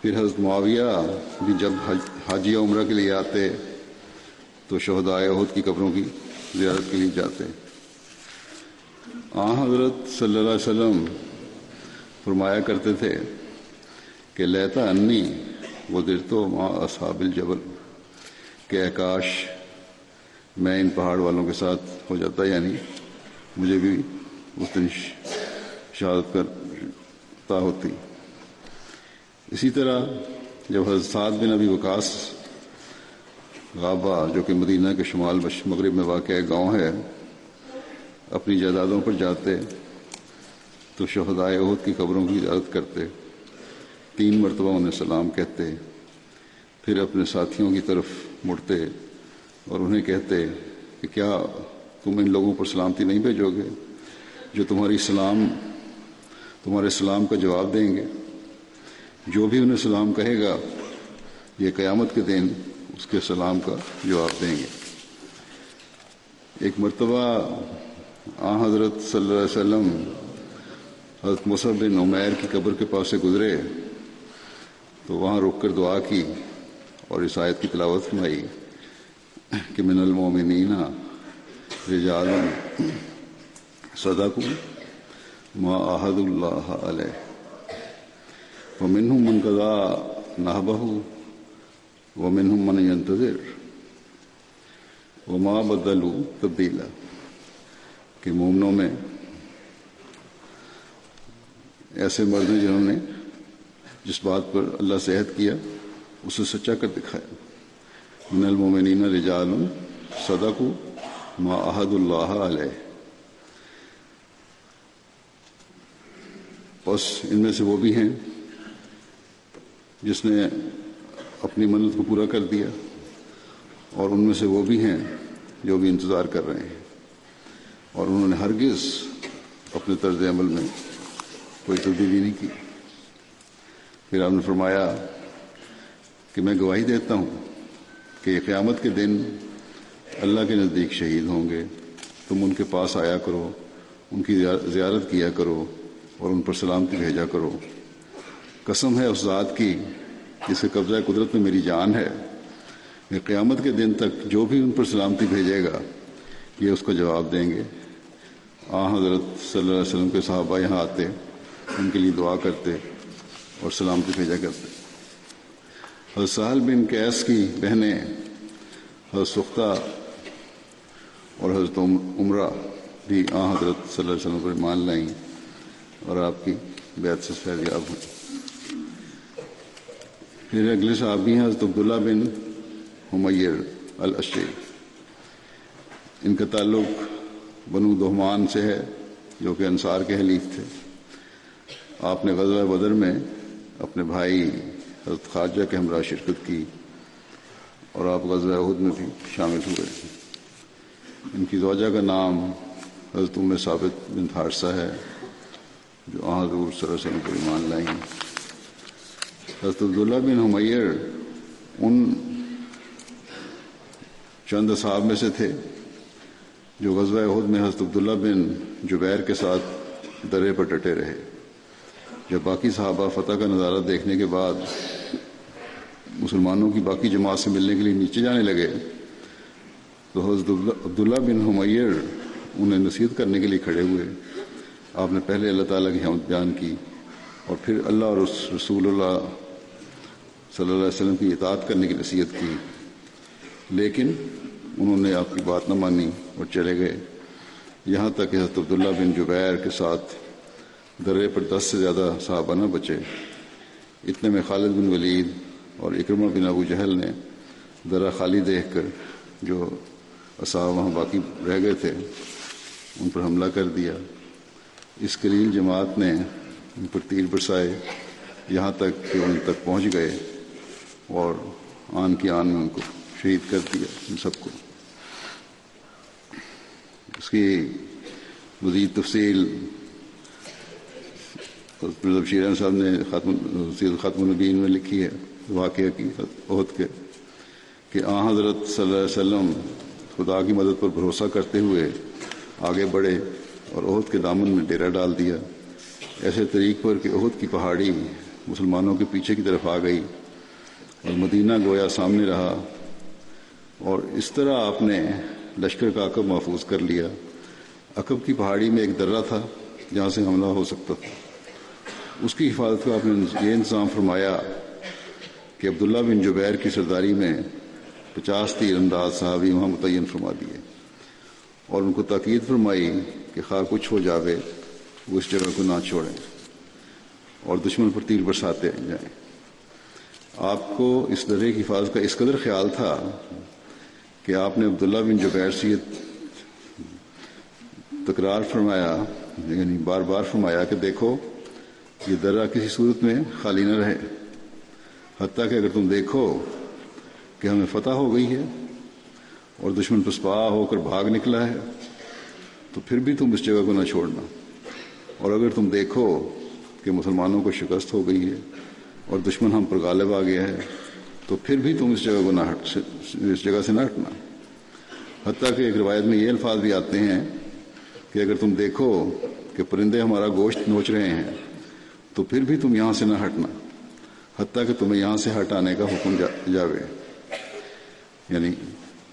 پھر حضرت معاویہ بھی جب حاجیہ عمرہ کے لیے آتے تو شہدائے عہد کی قبروں کی زیارت کے لیے جاتے۔ آ حضرت صلی اللہ علیہ وسلم فرمایا کرتے تھے کہ لیتا انی وہ درتو ماں اصحاب الجبل، کہ کاش میں ان پہاڑ والوں کے ساتھ ہو جاتا یعنی مجھے بھی اس دن شہادت کرتا ہوتی۔ اسی طرح جب حضرت سعد بن ابی وکاس غابہ جو کہ مدینہ کے شمال مغرب میں واقع گاؤں ہے، اپنی جائیدادوں پر جاتے، تو شہدائے عہد کی خبروں کی اجازت کرتے، تین مرتبہ انہیں سلام کہتے، پھر اپنے ساتھیوں کی طرف مڑتے اور انہیں کہتے کہ کیا تم ان لوگوں پر سلامتی نہیں بھیجو گے جو تمہاری سلام تمہارے سلام کا جواب دیں گے؟ جو بھی انہیں سلام کہے گا، یہ قیامت کے دن اس کے سلام کا جواب دیں گے۔ ایک مرتبہ آ حضرت صلی اللہ علیہ وسلم حضرت مصحف بن عمیر کی قبر کے پاس سے گزرے، تو وہاں رک کر دعا کی اور اس آیت کی تلاوت فرمائی کہ من المومنین رجال صدقوا ما عہد اللہ علیہ۔ ومنهم من قضى نهبه ومنهم من ينتظر وما بدلوا تبدیلا کہ مومنوں میں ایسے مرد ہیں جنہوں نے جس بات پر اللہ سے عہد کیا، اسے سچا کر دکھایا۔ من المومنین رجال صدقوا ما عہد اللہ علیہ۔ بس ان میں سے وہ بھی ہیں جس نے اپنی منت کو پورا کر دیا اور ان میں سے وہ بھی ہیں جو بھی انتظار کر رہے ہیں۔ اور انہوں نے ہرگز اپنے طرز عمل میں کوئی تبدیلی نہیں کی۔ پھر آپ نے فرمایا کہ میں گواہی دیتا ہوں کہ یہ قیامت کے دن اللہ کے نزدیک شہید ہوں گے۔ تم ان کے پاس آیا کرو، ان کی زیارت کیا کرو اور ان پر سلامتی بھیجا کرو۔ قسم ہے اس ذات کی جس کے قبضہ قدرت میں میری جان ہے۔ کہ قیامت کے دن تک جو بھی ان پر سلامتی بھیجے گا، یہ اس کو جواب دیں گے۔ آ، حضرت صلی اللہ علیہ وسلم کے صحابہ یہاں آتے، ان کے لیے دعا کرتے اور سلامتی بھیجا کرتے۔ حضرت سہل بن کیس کی بہنیں، حضرت سختہ اور حضرت عمرہ بھی آ، حضرت صلی اللہ علیہ وسلم پر ایمان لائیں اور آپ کی بیعت سے فیضیاب ہوئی پھر اگلے صحابی ہیں، حضرت عبداللہ بن حمیر الاشی ان کا تعلق بنو دہمان سے ہے، جو کہ انصار کے حلیف تھے۔ آپ نے غزوہ بدر میں اپنے بھائی حضرت خواجہ کے ہمراہ شرکت کی اور آپ غزوہ عہد میں بھی شامل ہوئے۔ ان کی زوجہ کا نام حضرت ام ثابت بن تھارسہ ہے، جو حضور صلی اللہ علیہ وسلم کو ایمان لائیں۔ حضرت عبداللہ بن حمیر ان چند صاحب میں سے تھے جو غزوہ عہد میں حضرت عبداللہ بن جبیر کے ساتھ درے پر ڈٹے رہے۔ جب باقی صحابہ فتح کا نظارہ دیکھنے کے بعد مسلمانوں کی باقی جماعت سے ملنے کے لیے نیچے جانے لگے، تو حضرت عبداللہ بن حمیر انہیں نصیحت کرنے کے لیے کھڑے ہوئے۔ آپ نے پہلے اللہ تعالیٰ کی حمد بیان کی اور پھر اللہ اور رسول اللہ صلی اللہ علیہ وسلم کی اطاعت کرنے کی نصیحت کی، لیکن انہوں نے آپ کی بات نہ مانی اور چلے گئے۔ یہاں تک کہ حضرت عبداللہ بن جبیر کے ساتھ درے پر دس سے زیادہ صحابہ نہ بچے۔ اتنے میں خالد بن ولید اور اکرمہ بن ابو جہل نے درہ خالی دیکھ کر جو اصحاب وہاں باقی رہ گئے تھے، ان پر حملہ کر دیا۔ اس کلیل جماعت نے ان پر تیر برسائے۔ یہاں تک کہ ان تک پہنچ گئے۔ اور آن کی آن میں ان کو شہید کر دیا ان سب کو۔ اس کی مزید تفصیل شیران صاحب نے خاتم سید خاتم النبین میں لکھی ہے، واقعہ کی عہد کے کہ آ حضرت صلی اللہ علیہ وسلم خدا کی مدد پر بھروسہ کرتے ہوئے آگے بڑھے اور عہد کے دامن میں ڈیرا ڈال دیا۔ ایسے طریق پر کہ عہد کی پہاڑی مسلمانوں کے پیچھے کی طرف آ گئی۔ اور مدینہ گویا سامنے رہا اور اس طرح آپ نے لشکر کا عقب محفوظ کر لیا۔ عقب کی پہاڑی میں ایک درہ تھا جہاں سے حملہ ہو سکتا تھا۔ اس کی حفاظت کا آپ نے یہ انتظام فرمایا کہ عبداللہ بن جبیر کی سرداری میں پچاس تیر انداز صحابی وہاں متعین فرما دیے۔ اور ان کو تاکید فرمائی کہ خواہ کچھ ہو جاوے، وہ اس جگہ کو نہ چھوڑیں اور دشمن پر تیر برساتے جائیں۔ آپ کو اس درے کی حفاظت کا اس قدر خیال تھا کہ آپ نے عبداللہ بن جبیر سے یہ تکرار فرمایا یعنی بار بار فرمایا کہ دیکھو، یہ درہ کسی صورت میں خالی نہ رہے۔ حتیٰ کہ اگر تم دیکھو کہ ہمیں فتح ہو گئی ہے اور دشمن پسپا ہو کر بھاگ نکلا ہے، تو پھر بھی تم اس جگہ کو نہ چھوڑنا۔ اور اگر تم دیکھو کہ مسلمانوں کو شکست ہو گئی ہے اور دشمن ہم پر غالب آ گیا ہے، تو پھر بھی تم اس جگہ کو نہ ہٹ، اس جگہ سے نہ ہٹنا۔ حتیٰ کہ ایک روایت میں یہ الفاظ بھی آتے ہیں کہ اگر تم دیکھو کہ پرندے ہمارا گوشت نوچ رہے ہیں، تو پھر بھی تم یہاں سے نہ ہٹنا۔ حتیٰ کہ تمہیں یہاں سے ہٹانے کا حکم جا، جاوے۔ یعنی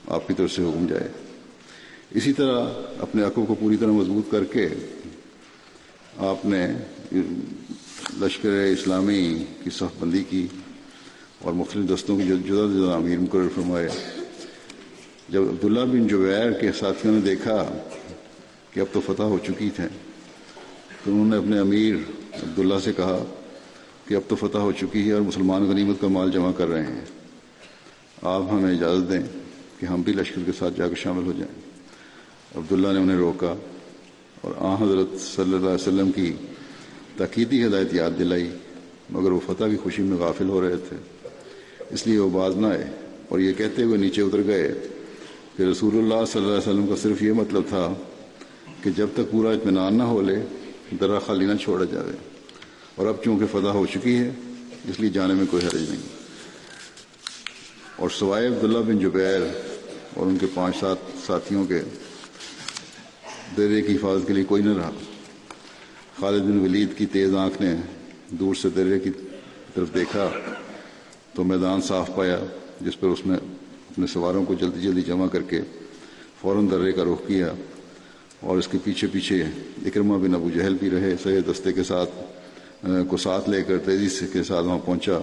آپ کی طرف سے حکم جائے۔ اسی طرح اپنے عقب کو پوری طرح مضبوط کر کے آپ نے لشکر اسلامی کی صف بندی کی اور مختلف دستوں کی جدا جدا امیر مقرر فرمائے۔ جب عبداللہ بن جبیر کے ساتھیوں نے دیکھا کہ اب تو فتح ہو چکی تھے تو انہوں نے اپنے امیر عبداللہ سے کہا کہ اب تو فتح ہو چکی ہے اور مسلمان غنیمت کا مال جمع کر رہے ہیں۔ آپ ہمیں اجازت دیں کہ ہم بھی لشکر کے ساتھ جا کر شامل ہو جائیں۔ عبداللہ نے انہیں روکا اور آ حضرت صلی اللہ علیہ وسلم کی تقیدی ہدایت یاد دلائی، مگر وہ فتح کی خوشی میں غافل ہو رہے تھے۔ اس لیے وہ باز نہ آئے اور یہ کہتے ہوئے نیچے اتر گئے۔ کہ رسول اللہ صلی اللہ علیہ وسلم کا صرف یہ مطلب تھا کہ جب تک پورا اطمینان نہ ہو لے درا خالی نہ چھوڑا جائے اور اب چونکہ فتح ہو چکی ہے، اس لیے جانے میں کوئی حرج نہیں۔ اور سوائے عبداللہ بن جبیر اور ان کے پانچ سات ساتھیوں کے، درے کی حفاظت کے لیے کوئی نہ رہا۔ خالد بن ولید کی تیز آنکھ نے دور سے درے کی طرف دیکھا تو میدان صاف پایا، جس پر اس نے اپنے سواروں کو جلدی جلدی جمع کر کے فوراً درے کا رخ کیا اور اس کے پیچھے پیچھے اکرما بن ابو جہل بھی رہے سہے دستے کے ساتھ کو ساتھ لے کر تیزی سے کے ساتھ وہاں پہنچا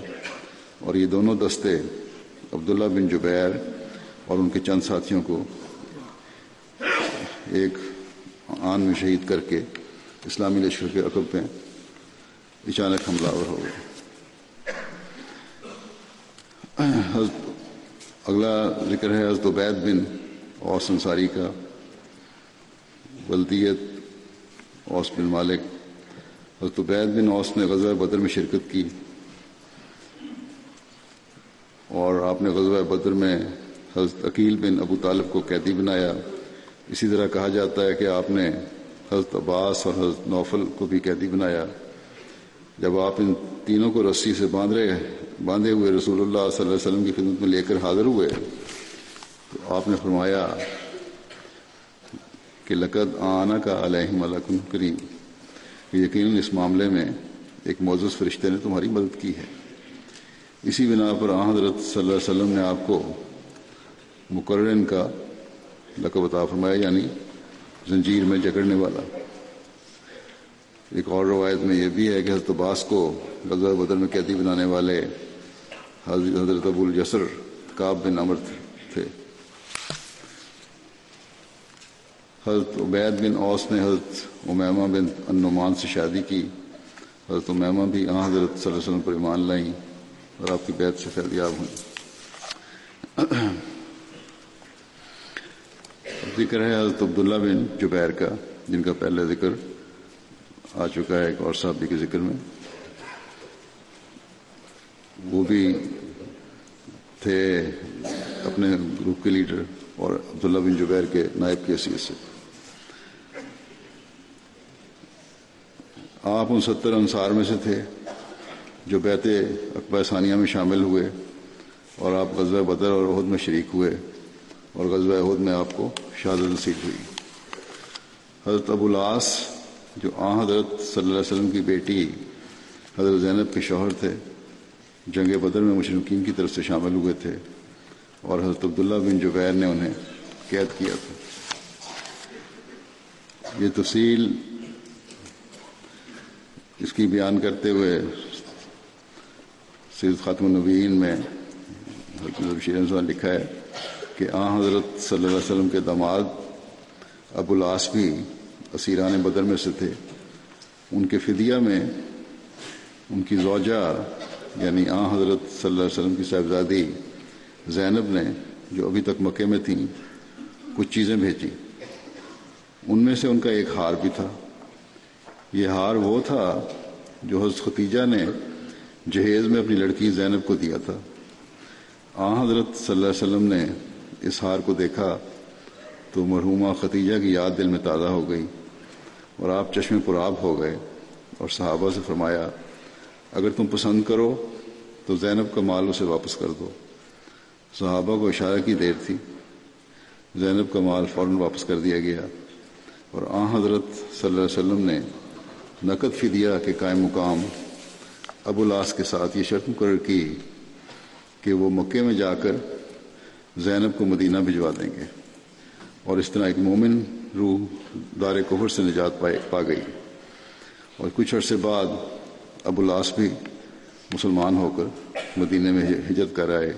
اور یہ دونوں دستے عبداللہ بن جبیر اور ان کے چند ساتھیوں کو ایک آن میں شہید کر کے اسلامی لشکر کے عقب پہ اچانک حملہ ہو گئے اگلا ذکر ہے حضرت عبید بن اوس انصاری کا۔ بلدیت اوس بن مالک۔ حضرت عبید بن اوس نے غزوہ بدر میں شرکت کی۔ اور آپ نے غزوہ بدر میں حضرت عقیل بن ابو طالب کو قیدی بنایا۔ اسی طرح کہا جاتا ہے کہ آپ نے حضرت عباس اور حضرت نوفل کو بھی قیدی بنایا۔ جب آپ ان تینوں کو رسی سے باندھ رہے باندھے ہوئے رسول اللہ صلی اللہ علیہ وسلم کی خدمت میں لے کر حاضر ہوئے، تو آپ نے فرمایا کہ لقد آنا کا علیہ ملکن کریم۔ یقیناً اس معاملے میں ایک موزز فرشتے نے تمہاری مدد کی ہے۔ اسی بنا پر آ حضرت صلی اللہ علیہ وسلم نے آپ کو مقررن کا لقب عطا فرمایا یعنی زنجیر میں جکڑنے والا۔ ایک اور روایت میں یہ بھی ہے کہ حضرت عباس کو غزہ بدر میں قیدی بنانے والے حضرت ابو الجسر کاب بن امر تھے۔ حضرت عبید بن اوس نے حضرت امیمہ بن انعمان سے شادی کی۔ حضرت امیمہ بھی آ حضرت صلی اللہ علیہ وسلم پر ایمان لائیں اور آپ کی بیت سے فیضیاب ہوئیں ذکر ہے حضرت عبداللہ بن جبیر کا، جن کا پہلے ذکر آ چکا ہے ایک اور صحابی کے ذکر میں۔ وہ بھی تھے اپنے گروپ کے لیڈر اور عبداللہ بن جبیر کے نائب کی حیثیت سے۔ آپ ان ستر انصار میں سے تھے جو بیت اقبا ثانیہ میں شامل ہوئے اور آپ غزوہ بدر اور عہد میں شریک ہوئے۔ اور غزوہ عہد میں آپ کو شہادت نصیب ہوئی۔ حضرت ابو العاص، جو آ حضرت صلی اللہ علیہ وسلم کی بیٹی حضرت زینب کے شوہر تھے، جنگ بدر میں مشرقین کی طرف سے شامل ہوئے تھے اور حضرت عبداللہ بن جبیر نے انہیں قید کیا تھا۔ یہ تفصیل اس کی بیان کرتے ہوئے سید خاتم النبیین میں حضرت بشیر صاحب لکھا ہے۔ کہ آ حضرت صلی اللہ علیہ وسلم کے داماد ابو العاص بھی اسیران بدر میں سے تھے۔ ان کے فدیہ میں ان کی زوجہ یعنی آ حضرت صلی اللہ علیہ وسلم کی صاحبزادی زینب نے جو ابھی تک مکے میں تھیں، کچھ چیزیں بھیجی ان میں سے ان کا ایک ہار بھی تھا۔ یہ ہار وہ تھا جو حضرت ختیجہ نے جہیز میں اپنی لڑکی زینب کو دیا تھا۔ آ حضرت صلی اللہ علیہ وسلم نے اس ہار کو دیکھا تو مرحومہ ختیجہ کی یاد دل میں تازہ ہو گئی اور آپ چشمے پرآب ہو گئے اور صحابہ سے فرمایا، اگر تم پسند کرو تو زینب کا مال اسے واپس کر دو۔ صحابہ کو اشارہ کی دیر تھی۔ زینب کا مال فوراً واپس کر دیا گیا اور آ حضرت صلی اللہ علیہ وسلم نے نقد فدیہ کے قائم مقام ابو الاس کے ساتھ یہ شرط مقرر کی کہ وہ مکے میں جا کر زینب کو مدینہ بھجوا دیں گے۔ اور اس طرح ایک مومن روح دار کفر سے نجات پائے پا گئی۔ اور کچھ عرصے بعد ابو الاس بھی مسلمان ہو کر مدینہ میں ہجرت کر آئے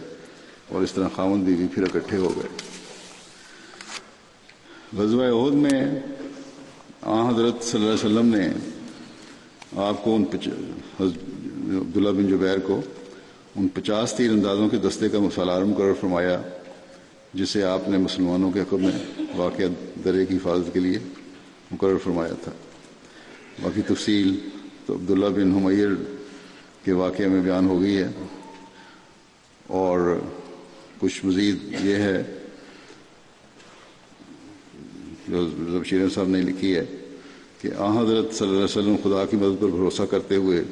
اور اس طرح خامن بیوی پھر اکٹھے ہو گئے۔ غزوہ عہد میں آ، حضرت صلی اللہ علیہ وسلم نے آپ کو ان عبداللہ بن جبیر کو ان پچاس تیر اندازوں کے دستے کا مسالار مقرر فرمایا۔ جسے آپ نے مسلمانوں کے حقب میں واقع درے کی حفاظت کے لیے مقرر فرمایا تھا۔ باقی تفصیل تو عبداللہ بن حمیر کے واقعے میں بیان ہو گئی ہے۔ اور کچھ مزید یہ ہے جو شیرن صاحب نے لکھی ہے کہ آ حضرت صلی اللہ علیہ وسلم خدا کی مدد پر بھروسہ کرتے ہوئے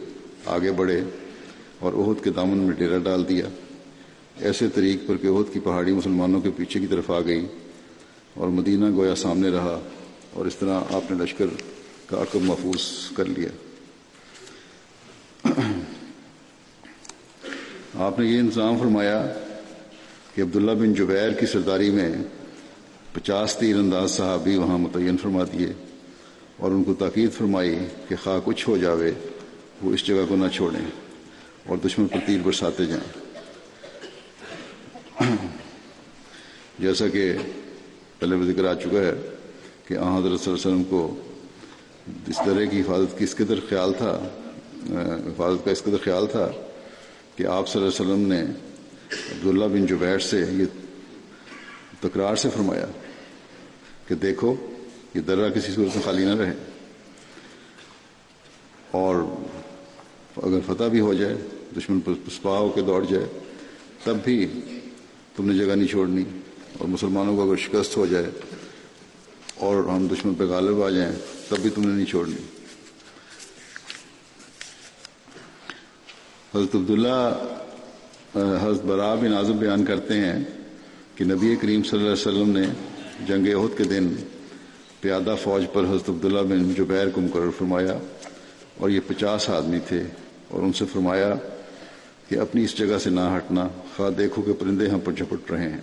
آگے بڑھے اور عہد کے دامن میں ڈیرا ڈال دیا۔ ایسے طریق پر کہ عہد کی پہاڑی مسلمانوں کے پیچھے کی طرف آ گئی اور مدینہ گویا سامنے رہا اور اس طرح آپ نے لشکر کا عقب محفوظ کر لیا۔ آپ نے یہ انتظام فرمایا کہ عبداللہ بن جبیر کی سرداری میں پچاس تیر انداز صحابی وہاں متعین فرما دیے اور ان کو تاکید فرمائی کہ خواہ کچھ ہو جاوے وہ اس جگہ کو نہ چھوڑیں اور دشمن پر تیر برساتے جائیں۔ جیسا کہ پہلے بھی ذکر آ چکا ہے کہ آ حضرت صلی اللہ علیہ وسلم کو اس طرح کی حفاظت کی اس قدر خیال تھا، حفاظت کا اس قدر خیال تھا کہ آپ صلی اللہ علیہ وسلم نے عبداللہ بن جبیر سے یہ تکرار سے فرمایا کہ دیکھو یہ درہ کسی صورت میں خالی نہ رہے۔ اور اگر فتح بھی ہو جائے، دشمن پسپا ہو کے دوڑ جائے، تب بھی تم نے جگہ نہیں چھوڑنی اور مسلمانوں کو اگر شکست ہو جائے اور ہم دشمن پہ غالب آ جائیں، تب بھی تم نے نہیں چھوڑنی۔ حضرت عبداللہ حضرت برا بن اعظم بیان کرتے ہیں کہ نبی کریم صلی اللہ علیہ وسلم نے جنگ عہد کے دن پیادہ فوج پر حضرت عبداللہ بن جبیر کو مقرر فرمایا اور یہ پچاس آدمی تھے اور ان سے فرمایا کہ اپنی اس جگہ سے نہ ہٹنا، خواہ دیکھو کہ پرندے ہم پر جھپٹ رہے ہیں۔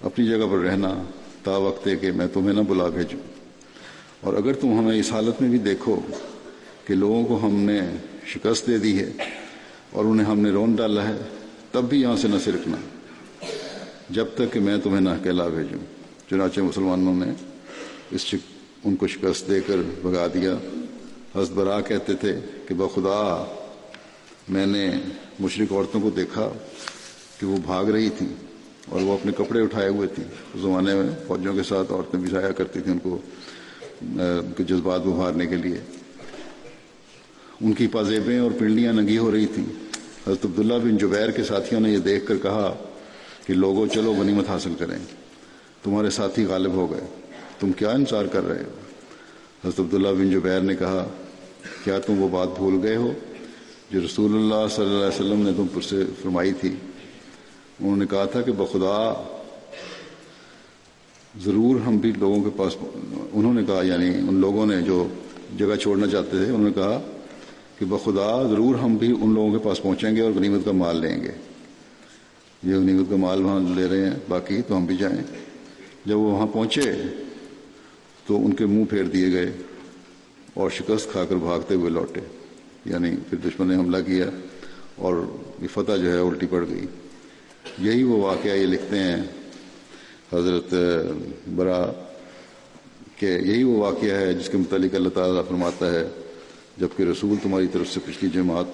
اپنی جگہ پر رہنا، تا وقت ہے کہ میں تمہیں نہ بلا بھیجوں۔ اور اگر تم ہمیں اس حالت میں بھی دیکھو کہ لوگوں کو ہم نے شکست دے دی ہے اور انہیں ہم نے رون ڈالا ہے، تب بھی یہاں سے نہ سرکنا۔ جب تک کہ میں تمہیں نہ اکیلا بھیجوں۔ چنانچہ مسلمانوں نے اس ان کو شکست دے کر بگا دیا۔ حضرت برا کہتے تھے کہ بخدا، میں نے مشرق عورتوں کو دیکھا کہ وہ بھاگ رہی تھیں اور وہ اپنے کپڑے اٹھائے ہوئے تھیں۔ اس زمانے میں فوجوں کے ساتھ عورتیں بجایا کرتی تھیں ان کو، ان کے جذبات ابھارنے کے لیے۔ ان کی پازیبیں اور پنڈلیاں ننگی ہو رہی تھیں۔ حضرت عبداللہ بن جبیر کے ساتھیوں نے یہ دیکھ کر کہا کہ لوگوں چلو غنیمت حاصل کریں۔ تمہارے ساتھی غالب ہو گئے۔ تم کیا انتظار کر رہے ہو؟ حضرت عبداللہ بن جبیر نے کہا، کیا تم وہ بات بھول گئے ہو؟ جو رسول اللہ صلی اللہ علیہ وسلم نے تم پر سے فرمائی تھی، انہوں نے کہا تھا کہ بخدا ضرور ہم بھی لوگوں کے پاس، انہوں نے کہا یعنی ان لوگوں نے جو جگہ چھوڑنا چاہتے تھے، انہوں نے کہا کہ بخدا ضرور ہم بھی ان لوگوں کے پاس پہنچیں گے اور غنیمت کا مال لیں گے۔ یہ غنیمت کا مال وہاں لے رہے ہیں، باقی تو ہم بھی جائیں۔ جب وہ وہاں پہنچے تو ان کے منہ پھیر دیے گئے اور شکست کھا کر بھاگتے ہوئے لوٹے۔ یعنی پھر دشمن نے حملہ کیا اور یہ فتح جو ہے الٹی پڑ گئی۔ یہی وہ واقعہ یہ لکھتے ہیں حضرت، برا، کہ یہی وہ واقعہ ہے جس کے متعلق اللہ تعالیٰ فرماتا ہے جبکہ رسول تمہاری طرف سے پچھلی جماعت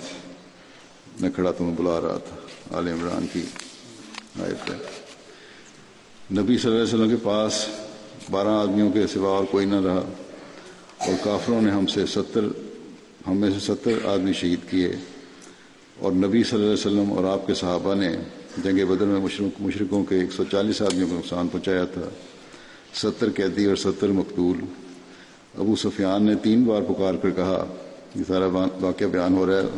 میں کھڑا تمہیں بلا رہا تھا۔ عال عمران کی آیت ہے۔ نبی صلی اللہ علیہ وسلم کے پاس بارہ آدمیوں کے سوا اور کوئی نہ رہا اور کافروں نے ہم سے ستر ہم میں سے ستر آدمی شہید کیے اور نبی صلی اللہ علیہ وسلم اور آپ کے صحابہ نے جنگ بدر میں مشرقوں کے ایک سو چالیس آدمیوں کو نقصان پہنچایا تھا، ستر قیدی اور ستر مقتول۔ ابو سفیان نے تین بار پکار کر کہا، یہ سارا واقعہ بیان ہو رہا ہے،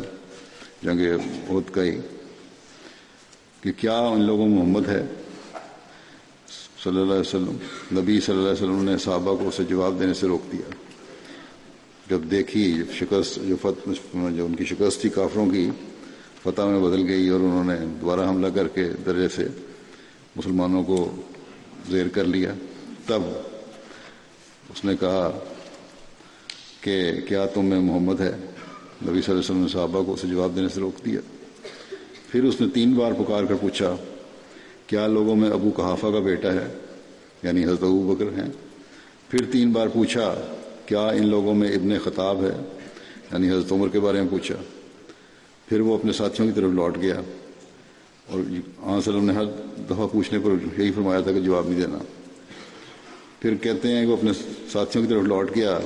جنگ عہد کا ہی۔ کہ کیا ان لوگوں محمد ہے؟ صلی اللہ علیہ وسلم، نبی صلی اللہ علیہ وسلم نے صحابہ کو اسے جواب دینے سے روک دیا۔ جب دیکھی شکست جو فتح جو ان کی شکست تھی کافروں کی، فتح میں بدل گئی اور انہوں نے دوبارہ حملہ کر کے درجے سے مسلمانوں کو زیر کر لیا، تب اس نے کہا کہ کیا تم میں محمد ہے؟ نبی صلی اللہ علیہ وسلم نے صحابہ کو اسے جواب دینے سے روک دیا۔ پھر اس نے تین بار پکار کر پوچھا، کیا لوگوں میں ابو کہافہ کا بیٹا ہے؟ یعنی حضرت ابو بکر ہیں۔ پھر تین بار پوچھا کیا ان لوگوں میں ابن خطاب ہے؟ یعنی حضرت عمر کے بارے میں پوچھا۔ پھر وہ اپنے ساتھیوں کی طرف لوٹ گیا اور آن وسلم نے ہر دفعہ پوچھنے پر یہی فرمایا تھا کہ جواب نہیں دینا۔ پھر کہتے ہیں کہ وہ اپنے ساتھیوں کی طرف لوٹ گیا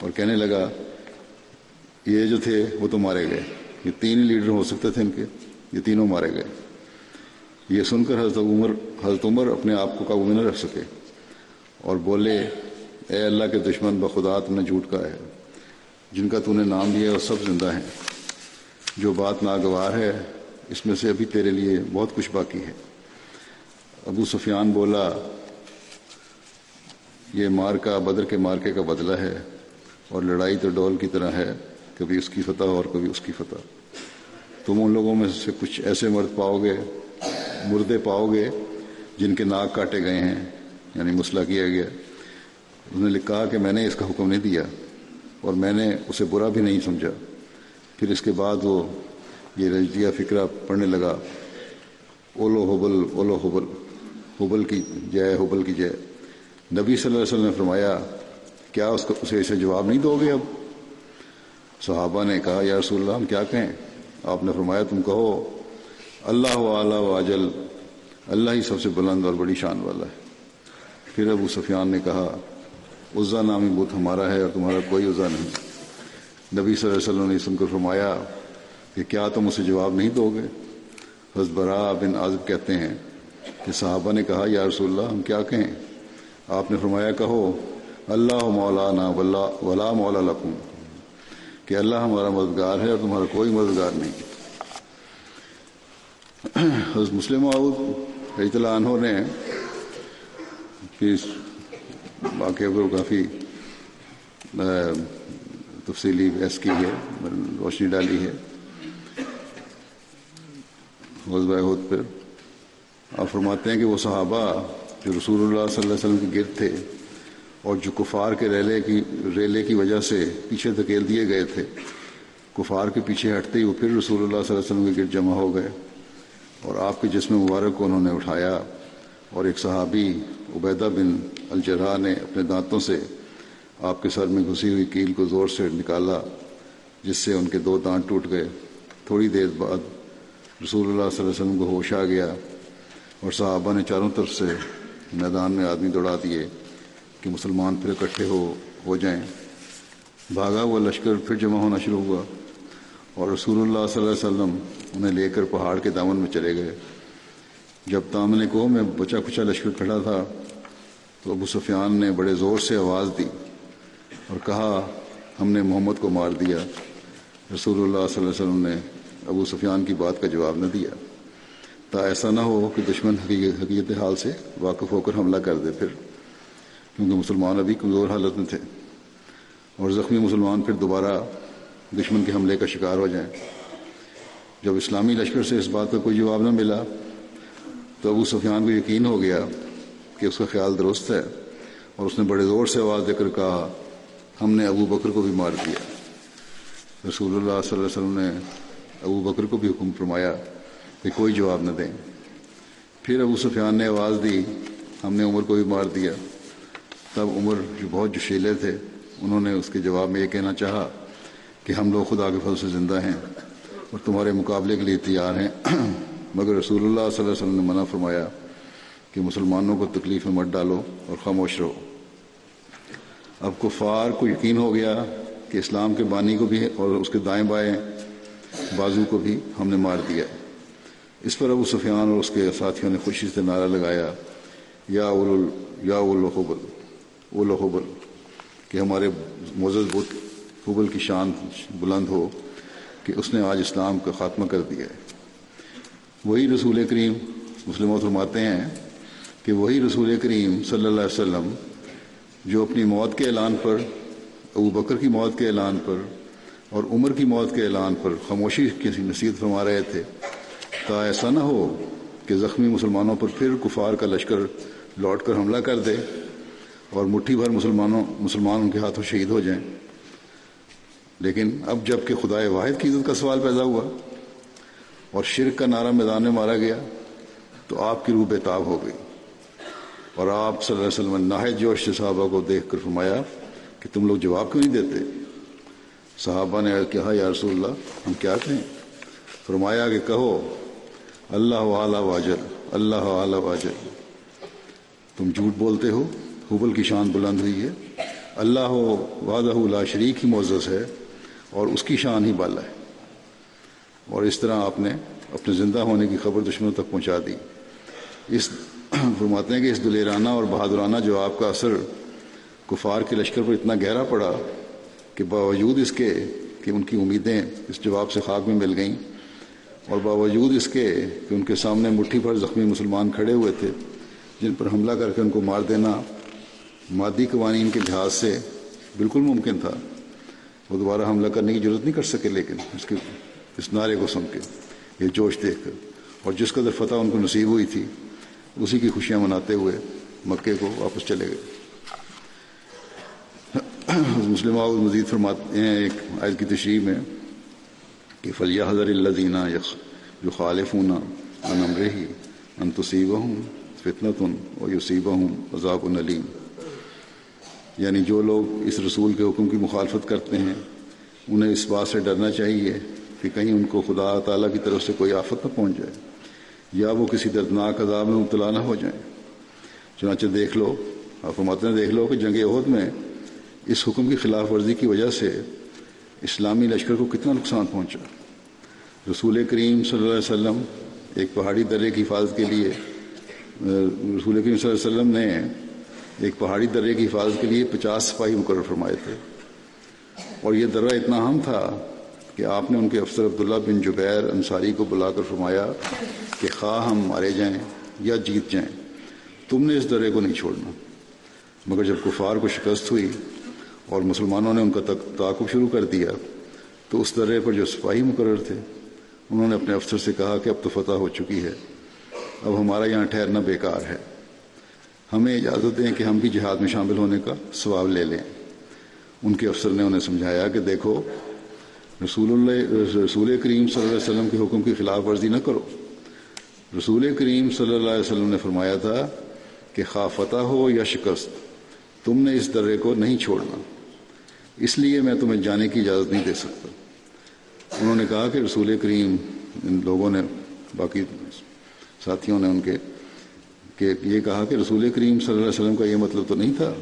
اور کہنے لگا، یہ جو تھے وہ تو مارے گئے۔ یہ تین لیڈر ہو سکتے تھے ان کے، یہ تینوں مارے گئے۔ یہ سن کر حضرت عمر حضرت عمر اپنے آپ کو قابو میں نہ رکھ سکے اور بولے اے اللہ کے دشمن بخدا، تم نے جھوٹ کہا ہے۔ جن کا تو نے نام لیا وہ سب زندہ ہیں۔ جو بات ناگوار ہے، اس میں سے ابھی تیرے لیے بہت کچھ باقی ہے۔ ابو سفیان بولا، یہ مار کا بدر کے مارکے کا بدلہ ہے اور لڑائی تو ڈول کی طرح ہے، کبھی اس کی فتح اور کبھی اس کی فتح۔ تم ان لوگوں میں سے کچھ ایسے مرد پاؤ گے، مردے پاؤ گے، جن کے ناک کاٹے گئے ہیں یعنی مسئلہ کیا گیا۔ انہوں نے کہا کہ میں نے اس کا حکم نہیں دیا اور میں نے اسے برا بھی نہیں سمجھا۔ پھر اس کے بعد وہ یہ رجدیہ فکرہ پڑھنے لگا۔ اولو حبل اولو حبل حبل کی جے، حبل کی جے۔ نبی صلی اللہ علیہ وسلم نے فرمایا، کیا اس کو اسے اسے جواب نہیں دو گے اب؟ صحابہ نے کہا، یا رسول اللہ، ہم کیا کہیں؟ آپ نے فرمایا، تم کہو، اللہ اعلیٰ و اجل، اللہ ہی سب سے بلند اور بڑی شان والا ہے۔ پھر ابو سفیان نے کہا عزا نامی بت ہمارا ہے اور تمہارا کوئی عزا نہیں۔ نبی صلی اللہ علیہ وسلم نے سن کر فرمایا کہ کیا تم اسے جواب نہیں دو گے؟ حزبرا بن عازب کہتے ہیں کہ صحابہ نے کہا، یا رسول اللہ، ہم کیا کہیں؟ آپ نے فرمایا، کہو، اللہ مولانا ولا مولا لکم، کہ اللہ ہمارا مددگار ہے اور تمہارا کوئی مددگار نہیں۔ حضرت مسلم رضی اللہ عنہ نے اس واقعے پر کافی تفصیلی بحث کی ہے، روشنی ڈالی ہے۔ غزبۂ عہد پر۔ آپ فرماتے ہیں کہ وہ صحابہ جو رسول اللہ صلی اللہ علیہ وسلم کے گرد تھے اور جو کفار کے ریلے کی ریلے کی وجہ سے پیچھے دھکیل دیے گئے تھے، کفار کے پیچھے ہٹتے ہی وہ پھر رسول اللہ صلی اللہ علیہ وسلم کے گرد جمع ہو گئے۔ اور آپ کے جسم مبارک کو انہوں نے اٹھایا۔ اور ایک صحابی عبیدہ بن الجرا نے اپنے دانتوں سے آپ کے سر میں گھسی ہوئی کیل کو زور سے نکالا، جس سے ان کے دو دانت ٹوٹ گئے۔ تھوڑی دیر بعد رسول اللہ صلی اللہ علیہ وسلم کو ہوش آ گیا اور صحابہ نے چاروں طرف سے میدان میں آدمی دوڑا دیے کہ مسلمان پھر اکٹھے ہو ہو جائیں۔ بھاگا ہوا لشکر پھر جمع ہونا شروع ہوا اور رسول اللہ صلی اللہ علیہ وسلم انہیں لے کر پہاڑ کے دامن میں چلے گئے۔ جب دامن کو میں بچا کچا لشکر کھڑا تھا تو ابو سفیان نے بڑے زور سے آواز دی اور کہا، ہم نے محمد کو مار دیا۔ رسول اللہ صلی اللہ علیہ وسلم نے ابو سفیان کی بات کا جواب نہ دیا۔ تا ایسا نہ ہو کہ دشمن حقیقت حال سے واقف ہو کر حملہ کر دے پھر، کیونکہ مسلمان ابھی کمزور حالت میں تھے۔ اور زخمی مسلمان پھر دوبارہ دشمن کے حملے کا شکار ہو جائیں۔ جب اسلامی لشکر سے اس بات کا کوئی جواب نہ ملا تو ابو سفیان کو یقین ہو گیا کہ اس کا خیال درست ہے اور اس نے بڑے زور سے آواز دے کر کہا، ہم نے ابو بکر کو بھی مار دیا۔ رسول اللہ صلی اللہ علیہ وسلم نے ابو بکر کو بھی حکم فرمایا کہ کوئی جواب نہ دیں۔ پھر ابو سفیان نے آواز دی، ہم نے عمر کو بھی مار دیا۔ تب عمر جو بہت جوشیلے تھے، انہوں نے اس کے جواب میں یہ کہنا چاہا کہ ہم لوگ خدا کے فضل سے زندہ ہیں اور تمہارے مقابلے کے لیے تیار ہیں۔ مگر رسول اللہ صلی اللہ علیہ وسلم نے منع فرمایا کہ مسلمانوں کو تکلیف میں مت ڈالو اور خاموش رہو۔ اب کفار کو یقین ہو گیا کہ اسلام کے بانی کو بھی اور اس کے دائیں بائیں بازو کو بھی ہم نے مار دیا۔ اس پر ابو سفیان اور اس کے ساتھیوں نے خوشی سے نعرہ لگایا، یا اول یا اولحبل اولحبل کہ ہمارے معزز بت حبل کی شان بلند ہو کہ اس نے آج اسلام کا خاتمہ کر دیا ہے۔ وہی رسول کریم مسلم فرماتے ہیں کہ وہی رسول کریم صلی اللہ علیہ وسلم جو اپنی موت کے اعلان پر، ابو بکر کی موت کے اعلان پر اور عمر کی موت کے اعلان پر خاموشی کی نصیحت فرما رہے تھے، تا ایسا نہ ہو کہ زخمی مسلمانوں پر پھر کفار کا لشکر لوٹ کر حملہ کر دے اور مٹھی بھر مسلمانوں، مسلمان ان کے ہاتھوں شہید ہو جائیں۔ لیکن اب جبکہ خدائے واحد کی عزت کا سوال پیدا ہوا اور شرک کا نعرہ میدان میں مارا گیا تو آپ کی روح بےتاب ہو گئی۔ اور آپ صلی اللہ علیہ وسلم ناہد جوش سے صحابہ کو دیکھ کر فرمایا کہ تم لوگ جواب کیوں نہیں دیتے؟ صحابہ نے کہا، یا رسول اللہ، ہم کیا کہیں؟ فرمایا کہ کہو، اللہ اعلیٰ واجر اللہ اعلیٰ واجر تم جھوٹ بولتے ہو، حبل کی شان بلند ہوئی ہے۔ اللہ وعدہ لا شریک ہی معزز ہے اور اس کی شان ہی بالا ہے۔ اور اس طرح آپ نے اپنے زندہ ہونے کی خبر دشمنوں تک پہنچا دی۔ اس فرماتے ہیں کہ اس دلیرانہ اور بہادرانہ جو آپ کا اثر کفار کے لشکر پر اتنا گہرا پڑا کہ باوجود اس کے کہ ان کی امیدیں اس جواب سے خاک میں مل گئیں اور باوجود اس کے کہ ان کے سامنے مٹھی پر زخمی مسلمان کھڑے ہوئے تھے، جن پر حملہ کر کے ان کو مار دینا مادی قوانین کے لحاظ سے بالکل ممکن تھا، وہ دوبارہ حملہ کرنے کی ضرورت نہیں کر سکے، لیکن اس کے اس نعرے کو سن کے یہ جوش دیکھ کر اور جس قدر فتح ان کو نصیب ہوئی تھی، اسی کی خوشیاں مناتے ہوئے مکے کو واپس چلے گئے۔ مسلم مزید فرماتے ہیں، ایک آیت کی تشریح میں کہ فلیہ حضر اللہ دینا جو خالف ہوں ان امر ہی ان تصیبہ ہوں فطنت اور یوسیبہ ہوں عذاب العلیم یعنی جو لوگ اس رسول کے حکم کی مخالفت کرتے ہیں، انہیں اس بات سے ڈرنا چاہیے کہ کہیں ان کو خدا تعالیٰ کی طرف سے کوئی آفت نہ پہنچ جائے یا وہ کسی دردناک عذاب میں مبتلا نہ ہو جائیں۔ چنانچہ دیکھ لو، آپ نے دیکھ لو کہ جنگ عہد میں اس حکم کی خلاف ورزی کی وجہ سے اسلامی لشکر کو کتنا نقصان پہنچا۔ رسول کریم صلی اللہ علیہ وسلم ایک پہاڑی درے کی حفاظت کے لیے، رسول کریم صلی اللہ علیہ وسلم نے ایک پہاڑی درے کی حفاظت کے لیے پچاس سپاہی مقرر فرمائے تھے۔ اور یہ درہ اتنا اہم تھا کہ آپ نے ان کے افسر عبداللہ بن جبیر انصاری کو بلا کر فرمایا کہ خواہ ہم مارے جائیں یا جیت جائیں، تم نے اس درے کو نہیں چھوڑنا۔ مگر جب کفار کو شکست ہوئی اور مسلمانوں نے ان کا تعاقب شروع کر دیا، تو اس درے پر جو سپاہی مقرر تھے، انہوں نے اپنے افسر سے کہا کہ اب تو فتح ہو چکی ہے، اب ہمارا یہاں ٹھہرنا بیکار ہے۔ ہمیں اجازت دیں کہ ہم بھی جہاد میں شامل ہونے کا ثواب لے لیں۔ ان کے افسر نے انہیں سمجھایا کہ دیکھو رسول اللہ رسول کریم صلی اللہ علیہ وسلم کے حکم کی خلاف ورزی نہ کرو۔ رسول کریم صلی اللہ علیہ وسلم نے فرمایا تھا کہ خواہ فتح ہو یا شکست، تم نے اس درے کو نہیں چھوڑنا۔ اس لیے میں تمہیں جانے کی اجازت نہیں دے سکتا۔ انہوں نے کہا کہ رسول کریم، ان لوگوں نے، باقی ساتھیوں نے ان کے کہ یہ کہا کہ رسول کریم صلی اللہ علیہ وسلم کا یہ مطلب تو نہیں تھا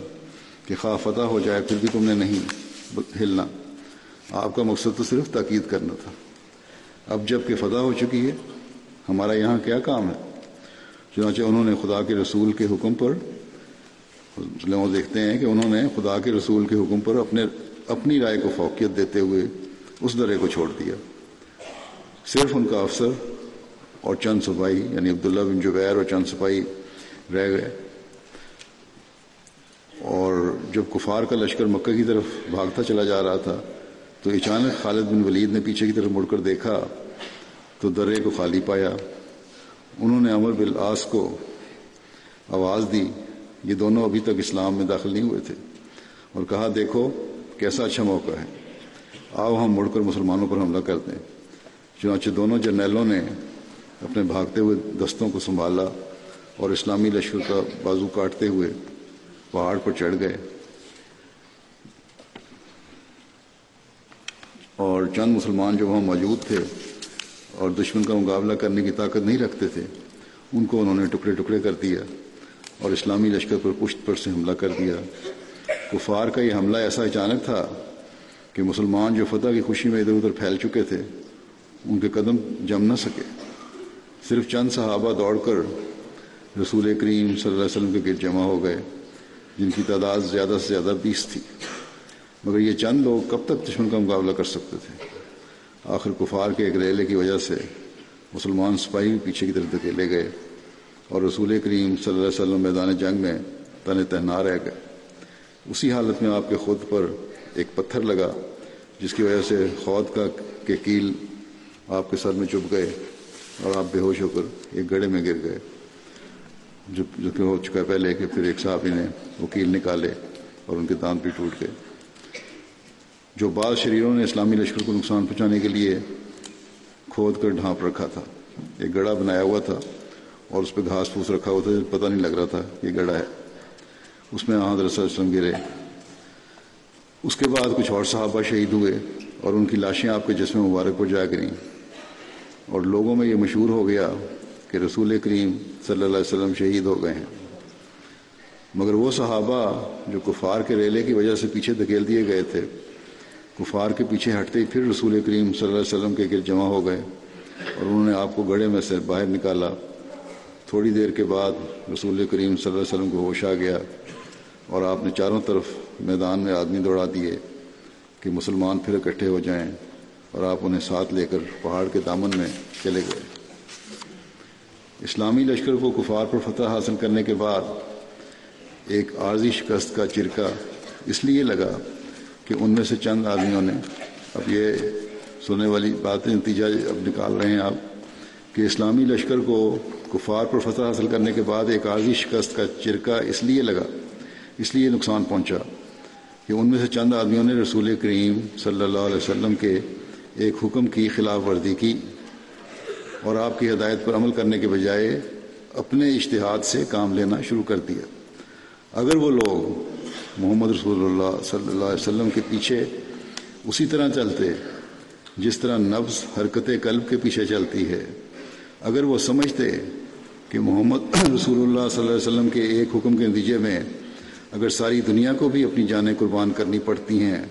کہ خواہ فتح ہو جائے پھر بھی تم نے نہیں ہلنا۔ آپ کا مقصد تو صرف تاکید کرنا تھا۔ اب جبکہ فتح ہو چکی ہے ہمارا یہاں کیا کام ہے؟ چنانچہ انہوں نے خدا کے رسول کے حکم پر مسلم دیکھتے ہیں کہ انہوں نے خدا کے رسول کے حکم پر اپنے، اپنی رائے کو فوقیت دیتے ہوئے اس درے کو چھوڑ دیا۔ صرف ان کا افسر اور چند سپاہی یعنی عبداللہ بن جبیر اور چند سپاہی رہ گئے۔ اور جب کفار کا لشکر مکہ کی طرف بھاگتا چلا جا رہا تھا تو اچانک خالد بن ولید نے پیچھے کی طرف مڑ کر دیکھا تو درے کو خالی پایا۔ انہوں نے امر بالآس کو آواز دی، یہ دونوں ابھی تک اسلام میں داخل نہیں ہوئے تھے، اور کہا، دیکھو کیسا اچھا موقع ہے۔ آؤ ہم مڑ کر مسلمانوں پر حملہ کر دیں چنانچہ دونوں جرنیلوں نے اپنے بھاگتے ہوئے دستوں کو سنبھالا اور اسلامی لشکر کا بازو کاٹتے ہوئے پہاڑ پر چڑھ گئے۔ اور چند مسلمان جو وہاں موجود تھے اور دشمن کا مقابلہ کرنے کی طاقت نہیں رکھتے تھے، ان کو انہوں نے ٹکڑے ٹکڑے کر دیا اور اسلامی لشکر پر پشت پر سے حملہ کر دیا۔ کفار کا یہ حملہ ایسا اچانک تھا کہ مسلمان جو فتح کی خوشی میں ادھر ادھر پھیل چکے تھے، ان کے قدم جم نہ سکے۔ صرف چند صحابہ دوڑ کر رسول کریم صلی اللہ علیہ وسلم کے گرد جمع ہو گئے، جن کی تعداد زیادہ سے زیادہ بیس تھی۔ مگر یہ چند لوگ کب تک دشمن کا مقابلہ کر سکتے تھے؟ آخر کفار کے ایک ریلے کی وجہ سے مسلمان سپاہی پیچھے کی طرف دھکیلے گئے اور رسول کریم صلی اللہ علیہ وسلم میدان جنگ میں تن تہنا رہ گئے۔ اسی حالت میں آپ کے خود پر ایک پتھر لگا، جس کی وجہ سے خود کا کے کیل آپ کے سر میں چپ گئے اور آپ بے ہوش ہو کر ایک گڑے میں گر گئے۔ جو جو کہ ہو چکا ہے پہلے کہ پھر ایک صحابی نے وکیل نکالے اور ان کے دانت بھی ٹوٹ گئے۔ جو بعض شریروں نے اسلامی لشکر کو نقصان پہنچانے کے لیے کھود کر ڈھانپ رکھا تھا، ایک گڑا بنایا ہوا تھا اور اس پہ گھاس پھوس رکھا ہوا تھا، پتہ نہیں لگ رہا تھا یہ گڑا ہے۔ اس میں آحد رسول وسلم گرے۔ اس کے بعد کچھ اور صحابہ شہید ہوئے اور ان کی لاشیں آپ کے جسم مبارک پر جا گریں۔ اور لوگوں میں یہ مشہور ہو گیا کہ رسول کریم صلی اللہ علیہ وسلم شہید ہو گئے ہیں۔ مگر وہ صحابہ جو کفار کے ریلے کی وجہ سے پیچھے دھکیل دیے گئے تھے کفار کے پیچھے ہٹتے ہی پھر رسول کریم صلی اللہ علیہ وسلم کے گرد جمع ہو گئے اور انہوں نے آپ کو گڑے میں سے باہر نکالا۔ تھوڑی دیر کے بعد رسول کریم صلی اللہ علیہ وسلم کو ہوش آ گیا اور آپ نے چاروں طرف میدان میں آدمی دوڑا دیے کہ مسلمان پھر اکٹھے ہو جائیں اور آپ انہیں ساتھ لے کر پہاڑ کے دامن میں چلے گئے۔ اسلامی لشکر کو کفار پر فتح حاصل کرنے کے بعد ایک عارضی شکست کا چرکا اس لیے لگا کہ ان میں سے چند آدمیوں نے اب یہ سننے والی باتیں نتیجہ اب نکال رہے ہیں آپ کہ اسلامی لشکر کو کفار پر فتح حاصل کرنے کے بعد ایک عارضی شکست کا چرکا اس لیے لگا، اس لیے نقصان پہنچا کہ ان میں سے چند آدمیوں نے رسول کریم صلی اللہ علیہ وسلم کے ایک حکم کی خلاف ورزی کی اور آپ کی ہدایت پر عمل کرنے کے بجائے اپنے اشتہاد سے کام لینا شروع کر دیا۔ اگر وہ لوگ محمد رسول اللہ صلی اللہ علیہ وسلم کے پیچھے اسی طرح چلتے، جس طرح نفس حرکت قلب کے پیچھے چلتی ہے۔ اگر وہ سمجھتے کہ محمد رسول اللہ صلی اللہ علیہ وسلم کے ایک حکم کے نتیجے میں اگر ساری دنیا کو بھی اپنی جانیں قربان کرنی پڑتی ہیں،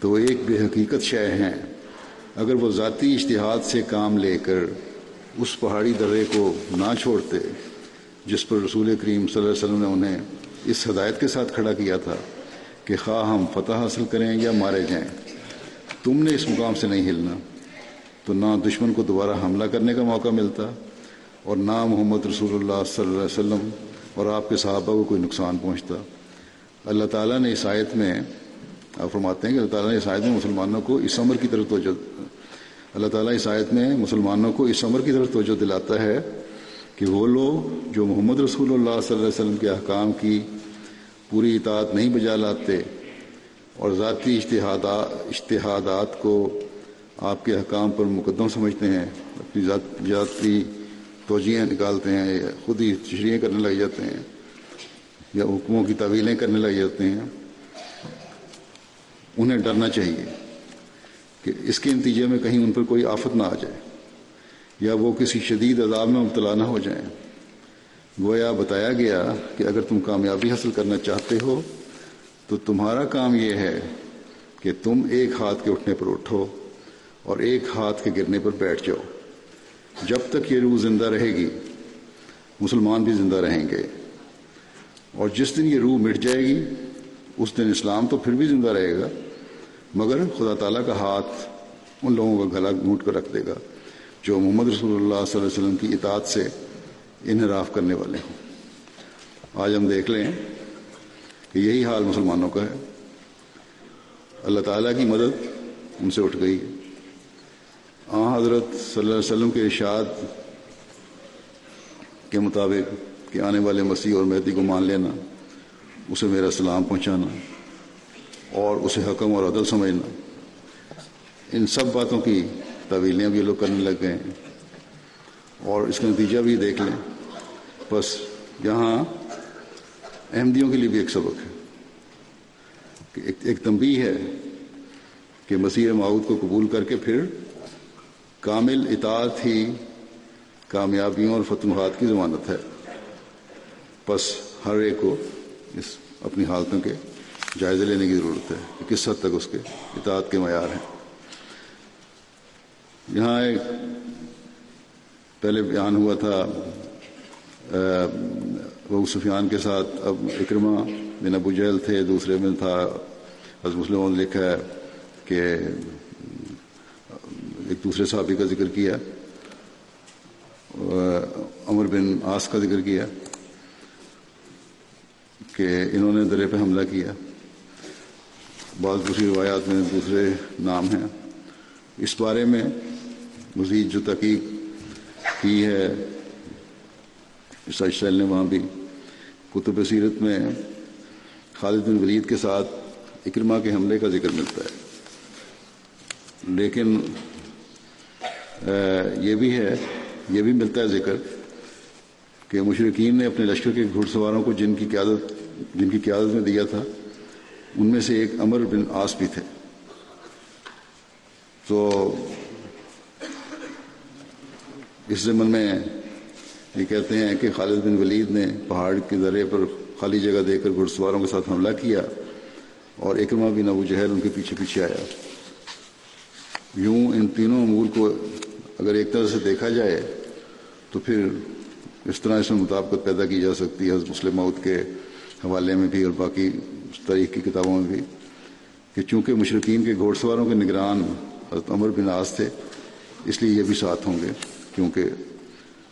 تو وہ ایک بے حقیقت شے ہیں۔ اگر وہ ذاتی اشتہاد سے کام لے کر اس پہاڑی درے کو نہ چھوڑتے، جس پر رسول کریم صلی اللہ علیہ وسلم نے انہیں اس ہدایت کے ساتھ کھڑا کیا تھا کہ خواہ ہم فتح حاصل کریں یا مارے جائیں، تم نے اس مقام سے نہیں ہلنا۔ تو نہ دشمن کو دوبارہ حملہ کرنے کا موقع ملتا اور نہ محمد رسول اللہ صلی اللہ علیہ وسلم اور آپ کے صحابہ کو کوئی نقصان پہنچتا۔ اللہ تعالیٰ نے اس آیت میں، آپ فرماتے ہیں کہ اللہ تعالیٰ نے اس آیت میں مسلمانوں کو اس عمر کی طرف توجہ، اللہ تعالیٰ اس آیت میں مسلمانوں کو اس عمر کی طرف توجہ دلاتا ہے کہ وہ لوگ جو محمد رسول اللہ صلی اللہ علیہ وسلم کے احکام کی پوری اطاعت نہیں بجا لاتے اور ذاتی اشتہادات اشتہادات کو آپ کے احکام پر مقدم سمجھتے ہیں، اپنی ذاتی توجیاں نکالتے ہیں یا خود ہی تشریحیں کرنے لگ جاتے ہیں یا حکموں کی طویلیں کرنے لگ جاتے ہیں، انہیں ڈرنا چاہیے کہ اس کے نتیجے میں کہیں ان پر کوئی آفت نہ آ جائے۔ یا وہ کسی شدید عذاب میں مبتلا نہ ہو جائیں۔ گویا بتایا گیا کہ اگر تم کامیابی حاصل کرنا چاہتے ہو، تو تمہارا کام یہ ہے کہ تم ایک ہاتھ کے اٹھنے پر اٹھو اور ایک ہاتھ کے گرنے پر بیٹھ جاؤ۔ جب تک یہ روح زندہ رہے گی، مسلمان بھی زندہ رہیں گے۔ اور جس دن یہ روح مٹ جائے گی، اس دن اسلام تو پھر بھی زندہ رہے گا، مگر خدا تعالیٰ کا ہاتھ ان لوگوں کا گلا گھونٹ کر رکھ دے گا۔ جو محمد رسول اللہ صلی اللہ علیہ وسلم کی اطاعت سے انحراف کرنے والے ہوں۔ آج ہم دیکھ لیں کہ یہی حال مسلمانوں کا ہے۔ اللہ تعالیٰ کی مدد ان سے اٹھ گئی ہے۔ آ حضرت صلی اللہ علیہ وسلم کے ارشاد کے مطابق کہ آنے والے مسیح اور مہدی کو مان لینا، اسے میرا سلام پہنچانا اور اسے حکم اور عدل سمجھنا، ان سب باتوں کی طویلیں بھی لوگ کرنے لگ گئے ہیں۔ اور اس کا نتیجہ بھی دیکھ لیں۔ بس یہاں احمدیوں کے لیے بھی ایک سبق ہے کہ ایک, ایک تنبیہ ہے کہ مسیح معود کو قبول کر کے پھر کامل اطاعت ہی کامیابیوں اور فتوحات کی ضمانت ہے۔ بس ہر ایک کو اس اپنی حالتوں کے جائزے لینے کی ضرورت ہے۔ کہ کس حد تک اس کے اطاعت کے معیار ہیں۔ یہاں ایک پہلے بیان ہوا تھا ابو سفیان کے ساتھ اب اکرما بن ابو جہل تھے، دوسرے میں تھا حضرت مسلم نے لکھا ہے کہ ایک دوسرے صحابی کا ذکر کیا عمر بن آس کا ذکر کیا کہ انہوں نے درے پہ حملہ کیا۔ بعض دوسری روایات میں دوسرے نام ہیں۔ اس بارے میں مزید جو تحقیق کی ہے ریسرچ سیل نے وہاں بھی کتب سیرت میں خالد بن ولید کے ساتھ اکرما کے حملے کا ذکر ملتا ہے۔ لیکن یہ بھی ہے، یہ بھی ملتا ہے ذکر کہ مشرقین نے اپنے لشکر کے گھڑ سواروں کو جن کی قیادت، جن کی قیادت میں دیا تھا، ان میں سے ایک امر بن آس بھی تھے۔ تو اس زمن میں یہ کہتے ہیں کہ خالد بن ولید نے پہاڑ کے ذریعے پر خالی جگہ دے کر گھڑ سواروں کے ساتھ حملہ کیا اور اکرما بن ابو جہل ان کے پیچھے پیچھے آیا۔ یوں ان تینوں امور کو اگر ایک طرح سے دیکھا جائے تو پھر اس طرح اس میں مطابقت پیدا کی جا سکتی ہے۔ حضرت مسلم مود کے حوالے میں بھی اور باقی تاریخ کی کتابوں میں بھی کہ چونکہ مشرقین کے گھوڑ سواروں کے نگران حضرت عمر بن آس تھے، اس لیے یہ بھی ساتھ ہوں گے۔ کیونکہ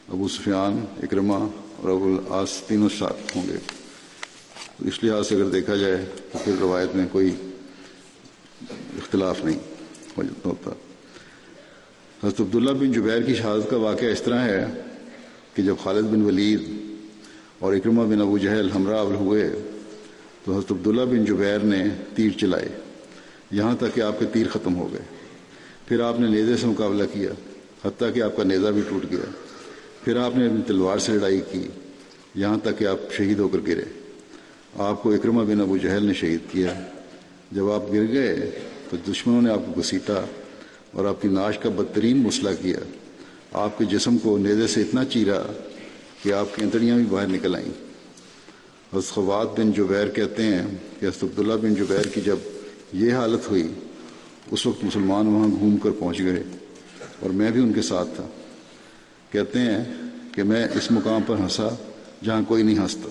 ابو سفیان اکرما اور ابو العاص تینوں ساتھ ہوں گے۔ اس لحاظ سے اگر دیکھا جائے تو پھر روایت میں کوئی اختلاف نہیں ہوتا۔ حضرت عبداللہ بن جبیر کی شہادت کا واقعہ اس طرح ہے کہ جب خالد بن ولید اور اکرمہ بن ابو جہل ہمراہ ہوئے تو حضرت عبداللہ بن جبیر نے تیر چلائے۔ یہاں تک کہ آپ کے تیر ختم ہو گئے۔ پھر آپ نے نیزے سے مقابلہ کیا۔ حتیٰ کہ آپ کا نیزہ بھی ٹوٹ گیا۔ پھر آپ نے اپنی تلوار سے لڑائی کی، یہاں تک کہ آپ شہید ہو کر گرے۔ آپ کو اکرمہ بن ابو جہل نے شہید کیا۔ جب آپ گر گئے تو دشمنوں نے آپ کو گھسیٹا اور آپ کی ناش کا بدترین مسئلہ کیا۔ آپ کے جسم کو نیزے سے اتنا چیرا کہ آپ کی انتڑیاں بھی باہر نکل آئیں۔ حضرت خوات بن جبیر کہتے ہیں کہ حضرت عبداللہ بن جبیر کی جب یہ حالت ہوئی، اس وقت مسلمان وہاں گھوم کر پہنچ گئے۔ اور میں بھی ان کے ساتھ تھا۔ کہتے ہیں کہ میں اس مقام پر ہنسا جہاں کوئی نہیں ہنستا۔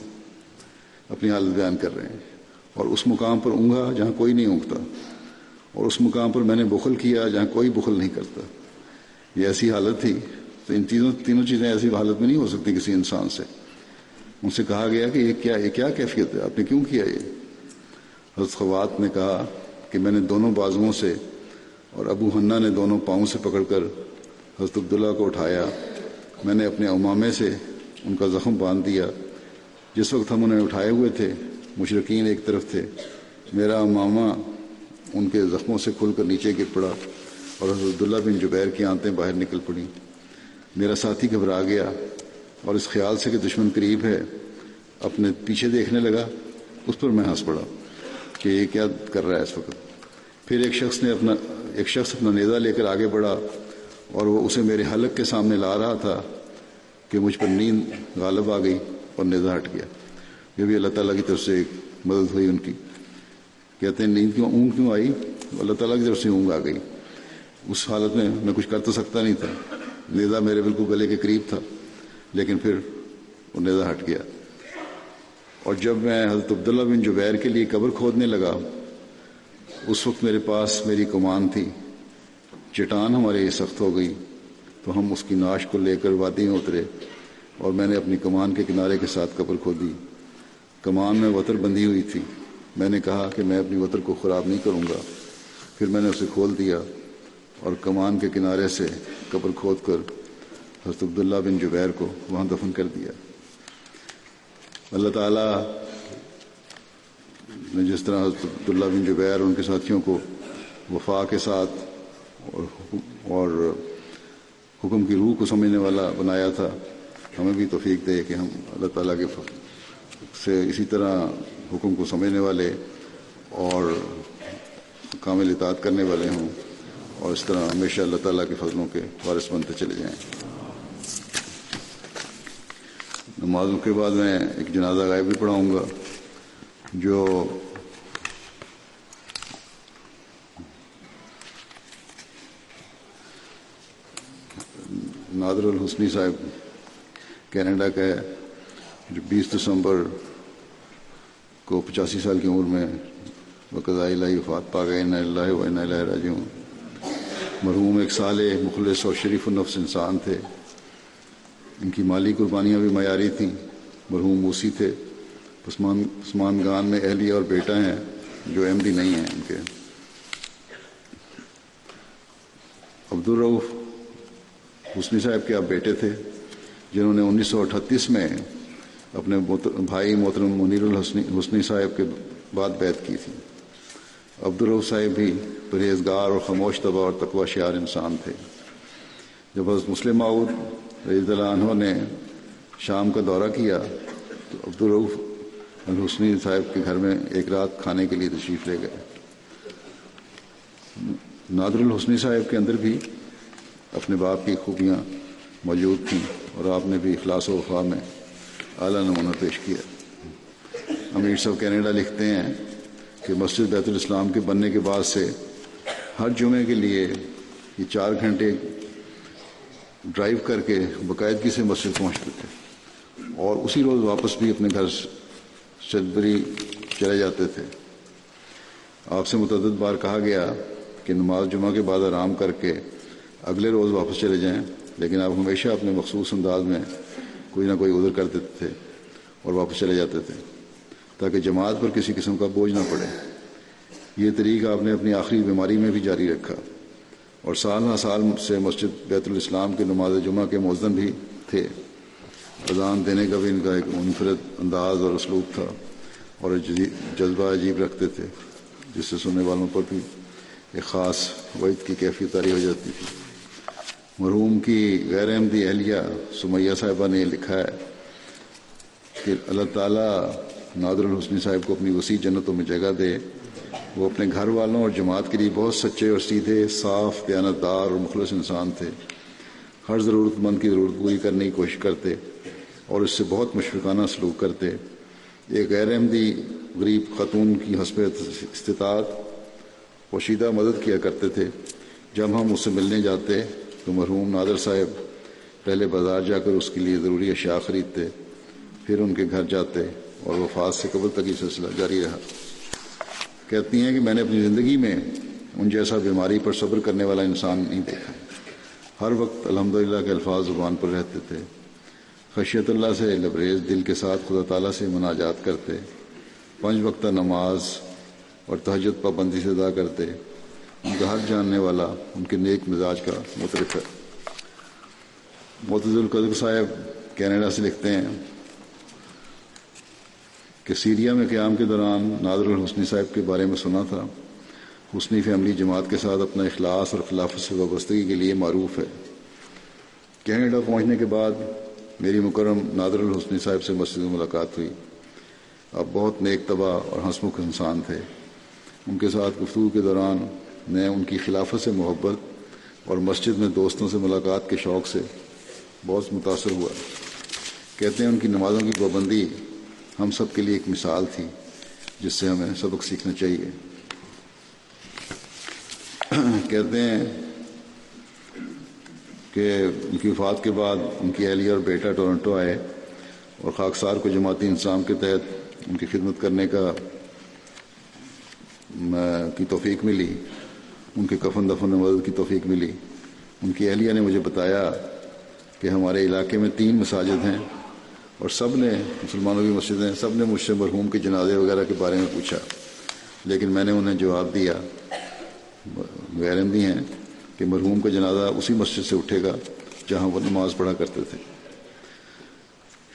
اپنی حالت بیان کر رہے ہیں۔ اور اس مقام پر اونگا جہاں کوئی نہیں اونگتا۔ اور اس مقام پر میں نے بخل کیا جہاں کوئی بخل نہیں کرتا۔ یہ ایسی حالت تھی۔ تو ان تینوں تینوں چیزیں ایسی حالت میں نہیں ہو سکتی کسی انسان سے۔ ان سے کہا گیا کہ یہ کیا یہ کیا کیفیت ہے؟ آپ نے کیوں کیا یہ؟ حضرت خوات نے کہا کہ میں نے دونوں بازوؤں سے اور ابو ہنہ نے دونوں پاؤں سے پکڑ کر حضرت عبداللہ کو اٹھایا۔ میں نے اپنے امامے سے ان کا زخم باندھ دیا۔ جس وقت ہم انہیں اٹھائے ہوئے تھے، مشرقین ایک طرف تھے۔ میرا امامہ ان کے زخموں سے کھل کر نیچے گر پڑا اور حضرت عبداللہ بن جبیر کی آنتیں باہر نکل پڑیں۔ میرا ساتھی گھبرا گیا اور اس خیال سے کہ دشمن قریب ہے، اپنے پیچھے دیکھنے لگا۔ اس پر میں ہنس پڑا کہ یہ کیا کر رہا ہے اس وقت۔ پھر ایک شخص نے اپنا ایک شخص اپنا نیزہ لے کر آگے بڑھا اور وہ اسے میرے حلق کے سامنے لا رہا تھا کہ مجھ پر نیند غالب آ گئی اور نیزہ ہٹ گیا۔ یہ بھی اللہ تعالیٰ کی طرف سے ایک مدد ہوئی ان کی۔ کہتے ہیں، نیند کیوں، اونگ کیوں آئی؟ اللہ تعالیٰ کی طرف سے اونگ آ گئی۔ اس حالت میں میں کچھ کر تو سکتا نہیں تھا۔ نیزا میرے بالکل گلے کے قریب تھا، لیکن پھر وہ نیزا ہٹ گیا۔ اور جب میں حضرت عبداللہ بن جبیر کے لیے قبر کھودنے لگا اس وقت میرے پاس میری کمان تھی۔ چٹان ہمارے یہ سخت ہو گئی تو ہم اس کی ناش کو لے کر وادی میں اترے اور میں نے اپنی کمان کے کنارے کے ساتھ قبر کھو دی کمان میں وطر بندھی ہوئی تھی۔ میں نے کہا کہ میں اپنی وطر کو خراب نہیں کروں گا۔ پھر میں نے اسے کھول دیا اور کمان کے کنارے سے قبر کھود کر حضرت عبداللہ بن جبیر کو وہاں دفن کر دیا۔ اللہ تعالیٰ جس طرح حضرت عبداللہ بن جبیر، ان کے ساتھیوں کو وفا کے ساتھ اور اور حکم کی روح کو سمجھنے والا بنایا تھا۔ ہمیں بھی توفیق دے کہ ہم اللہ تعالیٰ کے سے اسی طرح حکم کو سمجھنے والے اور کامل اطاعت کرنے والے ہوں اور اس طرح ہمیشہ اللہ تعالیٰ کے فضلوں کے وارث بنتے چلے جائیں۔ نمازوں کے بعد میں ایک جنازہ غائب بھی پڑھاؤں گا۔ جو نادر الحسنی صاحب کینیڈا کا ہے جو بیس دسمبر کو پچاسی سال کی عمر میں بقضاء الہی وفات پا گئے اللہ و اللہ راجعون۔ مرحوم ایک سال مخلص اور شریف النفس انسان تھے۔ ان کی مالی قربانیاں بھی معیاری تھیں۔ مرحوم موسی تھے۔ عثمان عثمان گان میں اہلیہ اور بیٹا ہیں، جو ایم ڈی نہیں ہیں ان کے۔ عبدالروف حسنی صاحب کے آپ بیٹے تھے، جنہوں نے انیس سو اٹھتیس میں اپنے بھائی محترم منیر الحسنی حسنی صاحب کے بعد بیت کی تھی۔ عبدالروف صاحب بھی پرہیزگار اور خاموش طبع اور تقوی شعار انسان تھے۔ جب حضرت مسلم معود رضی اللہ عنہ نے شام کا دورہ کیا، تو عبدالروف الحسنی صاحب کے گھر میں ایک رات کھانے کے لیے تشریف لے گئے۔ نادر الحسنی صاحب کے اندر بھی اپنے باپ کی خوبیاں موجود تھیں اور آپ نے بھی اخلاص و وفا میں اعلیٰ نمونہ پیش کیا۔ امیر صاحب کینیڈا لکھتے ہیں کہ مسجد بیت الاسلام کے بننے کے بعد سے ہر جمعے کے لیے یہ چار گھنٹے ڈرائیو کر کے باقاعدگی سے مسجد پہنچتے تھے اور اسی روز واپس بھی اپنے گھر چدری چلے جاتے تھے۔ آپ سے متعدد بار کہا گیا کہ نماز جمعہ کے بعد آرام کر کے اگلے روز واپس چلے جائیں، لیکن آپ ہمیشہ اپنے مخصوص انداز میں کوئی نہ کوئی ادھر کر دیتے تھے اور واپس چلے جاتے تھے، تاکہ جماعت پر کسی قسم کا بوجھ نہ پڑے۔ یہ طریقہ آپ نے اپنی آخری بیماری میں بھی جاری رکھا۔ اور سال ہر سال سے مسجد بیت الاسلام کے نماز جمعہ کے موزن بھی تھے۔ اذان دینے کا بھی ان کا ایک منفرد انداز اور اسلوب تھا اور جذبہ عجیب رکھتے تھے، جس سے سننے والوں پر بھی ایک خاص وعید کی کیفیت تاری ہو جاتی تھی۔ مرحوم کی غیر احمدی اہلیہ سمیہ صاحبہ نے لکھا ہے کہ اللہ تعالیٰ نادر الحسنی صاحب کو اپنی وسیع جنتوں میں جگہ دے۔ وہ اپنے گھر والوں اور جماعت کے لیے بہت سچے اور سیدھے، صاف دیانت دار اور مخلص انسان تھے۔ ہر ضرورت مند کی ضرورت پوری کرنے کی کوشش کرتے۔ اور اس سے بہت مشفقانہ سلوک کرتے۔ ایک غیر احمدی غریب خاتون کی حسب استطاعت پوشیدہ مدد کیا کرتے تھے۔ جب ہم اس سے ملنے جاتے تو مرحوم نادر صاحب پہلے بازار جا کر اس کے لیے ضروری اشیاء خریدتے، پھر ان کے گھر جاتے اور وفات سے قبل تک یہ سلسلہ جاری رہا۔ کہتی ہیں کہ میں نے اپنی زندگی میں ان جیسا بیماری پر صبر کرنے والا انسان نہیں دیکھا۔ ہر وقت الحمدللہ کے الفاظ زبان پر رہتے تھے۔ خشیت اللہ سے لبریز دل کے ساتھ خدا تعالیٰ سے مناجات کرتے، پانچ وقتہ نماز اور تہجد پابندی سے ادا کرتے۔ ان کا حق جاننے والا ان کے نیک مزاج کا مترف ہے۔ معتز القدر صاحب کینیڈا سے لکھتے ہیں کہ سیریا میں قیام کے دوران نادر الحسنی صاحب کے بارے میں سنا تھا۔ حسنی فیملی جماعت کے ساتھ اپنا اخلاص اور خلافت سے وابستگی کے لیے معروف ہے۔ کینیڈا پہنچنے کے بعد میری مکرم نادر الحسنی صاحب سے مسجد میں ملاقات ہوئی۔ اب بہت نیک تباہ اور ہنسمکھ انسان تھے۔ ان کے ساتھ گفتگو کے دوران میں ان کی خلافت سے محبت اور مسجد میں دوستوں سے ملاقات کے شوق سے بہت متاثر ہوا۔ کہتے ہیں ان کی نمازوں کی پابندی ہم سب کے لیے ایک مثال تھی جس سے ہمیں سبق سیکھنا چاہیے۔ کہتے ہیں کہ ان کی وفات کے بعد ان کی اہلیہ اور بیٹا ٹورنٹو آئے اور خاکسار کو جماعتی انسان کے تحت ان کی خدمت کرنے کا کی توفیق ملی، ان کے کفن دفن مدد کی توفیق ملی۔ ان کی اہلیہ نے مجھے بتایا کہ ہمارے علاقے میں تین مساجد ہیں اور سب نے، مسلمانوں کی مسجدیں، سب نے مجھ سے مرحوم کے جنازے وغیرہ کے بارے میں پوچھا، لیکن میں نے انہیں جواب دیا۔ غیر بھی ہیں۔ کہ مرحوم کا جنازہ اسی مسجد سے اٹھے گا جہاں وہ نماز پڑھا کرتے تھے۔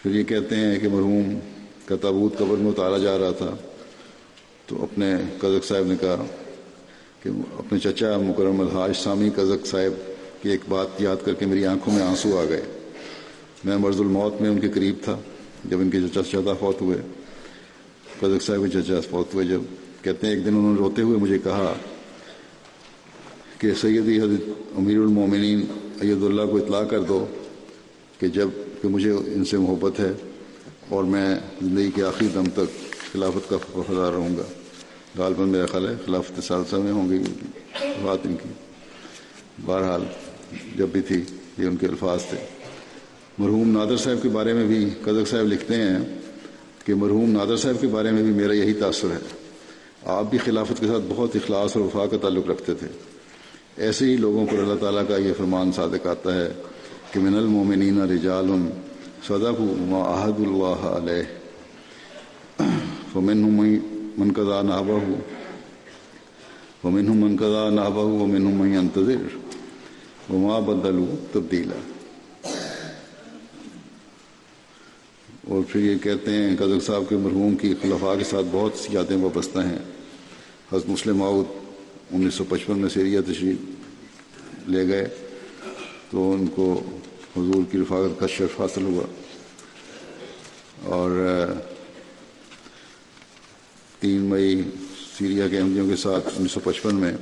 پھر یہ کہتے ہیں کہ مرحوم کا تابوت قبر میں اتارا جا رہا تھا۔ تو اپنے قزق صاحب نے کہا کہ اپنے چچا مکرم الحاج سامی قزق صاحب کی ایک بات یاد کر کے میری آنکھوں میں آنسو آ گئے۔ میں مرض الموت میں ان کے قریب تھا۔ جب ان کے چچا چچا فوت ہوئے قدق صاحب کے چچا فوت ہوئے، جب کہتے ہیں ایک دن انہوں نے روتے ہوئے مجھے کہا کہ سیدی حضرت امیر المومنین عید اللہ کو اطلاع کر دو کہ جبکہ مجھے ان سے محبت ہے اور میں زندگی کے آخری دم تک خلافت کا وفادار رہوں گا۔ غالباً میرا خیال ہے خلافت سالسہ میں ہوں گی بات ان کی۔ بہرحال جب بھی تھی یہ ان کے الفاظ تھے۔ مرحوم نادر صاحب کے بارے میں بھی قدق صاحب لکھتے ہیں کہ مرحوم نادر صاحب کے بارے میں بھی میرا یہی تاثر ہے۔ آپ بھی خلافت کے ساتھ بہت اخلاص اور وفا کا تعلق رکھتے تھے۔ ایسے ہی لوگوں پر اللہ تعالیٰ کا یہ فرمان صادق آتا ہے کہ من المومنین رجال صدق ما عہد اللہ علیہ. فمن من قضا نابہ ومن من قضا نابہ ومن من ينتظر وما بدلوا تبدیلا. اور پھر یہ کہتے ہیں قدر صاحب کے مرحوم کی خلفاء کے ساتھ بہت سی یادیں وابستہ ہیں۔ حضرت مسلم ماؤد انیس سو پچپن میں سیریا تشریف لے گئے تو ان کو حضور کی رفاقت کا شرف حاصل ہوا اور تین مئی سیریا کے احمدیوں کے ساتھ انیس سو پچپن میں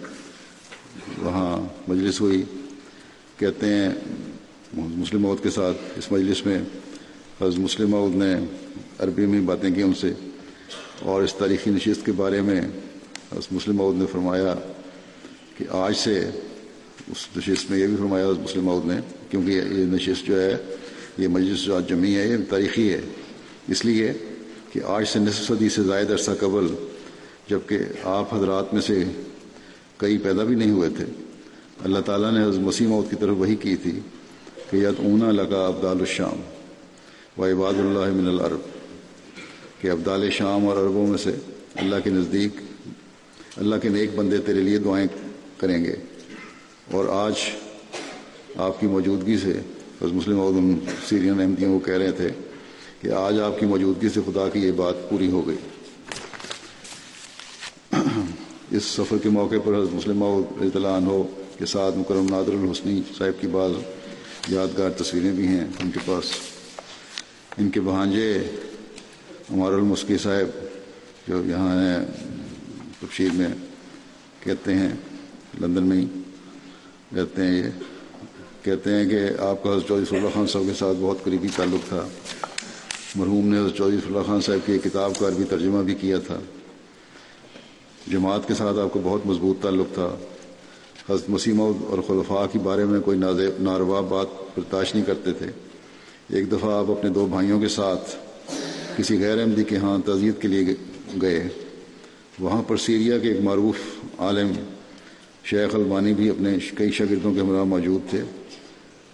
وہاں مجلس ہوئی۔ کہتے ہیں مسلم عود کے ساتھ اس مجلس میں حضرت مسلم عود نے عربی میں باتیں کی ان سے اور اس تاریخی نشست کے بارے میں حضرت مسلم عود نے فرمایا کہ آج سے اس نشست میں یہ بھی فرمایا مسلم عود نے، کیونکہ یہ نشست جو ہے، یہ مجلس جو آج جمی ہے، یہ تاریخی ہے۔ اس لیے کہ آج سے نصف صدی سے زائد عرصہ قبل جبکہ آپ حضرات میں سے کئی پیدا بھی نہیں ہوئے تھے، اللہ تعالیٰ نے حضرت مسیم عود کی طرف وہی کی تھی کہ یت اونا لگا ابدال الشام و عباد اللہ من العرب کہ ابدال شام اور عربوں میں سے اللہ کے نزدیک، اللہ کے نیک بندے تیرے لیے دعائیں کریں گے۔ اور آج آپ کی موجودگی سے حضرت مسلم عود سیرین احمدیوں کو کہہ رہے تھے کہ آج آپ کی موجودگی سے خدا کی یہ بات پوری ہو گئی۔ اس سفر کے موقع پر حضرت مسلم اطلاع عنہ کے ساتھ مکرم نادر الحسنی صاحب کی بعض یادگار تصویریں بھی ہیں ان کے پاس۔ ان کے بہانجے عمار المسکی صاحب جو یہاں ہیں تفشیر میں کہتے ہیں لندن میں ہی کہتے ہیں یہ۔ کہتے ہیں کہ آپ کا حضرت چودھری صلی اللہ خان صاحب کے ساتھ بہت قریبی تعلق تھا۔ مرحوم نے حضرت چودھری صلی اللہ خان صاحب کی کتاب کا عربی ترجمہ بھی کیا تھا۔ جماعت کے ساتھ آپ کو بہت مضبوط تعلق تھا۔ حضرت مسیمہ اور خلفاء کے بارے میں کوئی ناروا بات برداشت نہیں کرتے تھے۔ ایک دفعہ آپ اپنے دو بھائیوں کے ساتھ کسی غیر احمدی کے ہاں تعزیت کے لیے گئے۔ وہاں پر سیریا کے ایک معروف عالم شیخ البانی بھی اپنے کئی شاگردوں کے ہمراہ موجود تھے،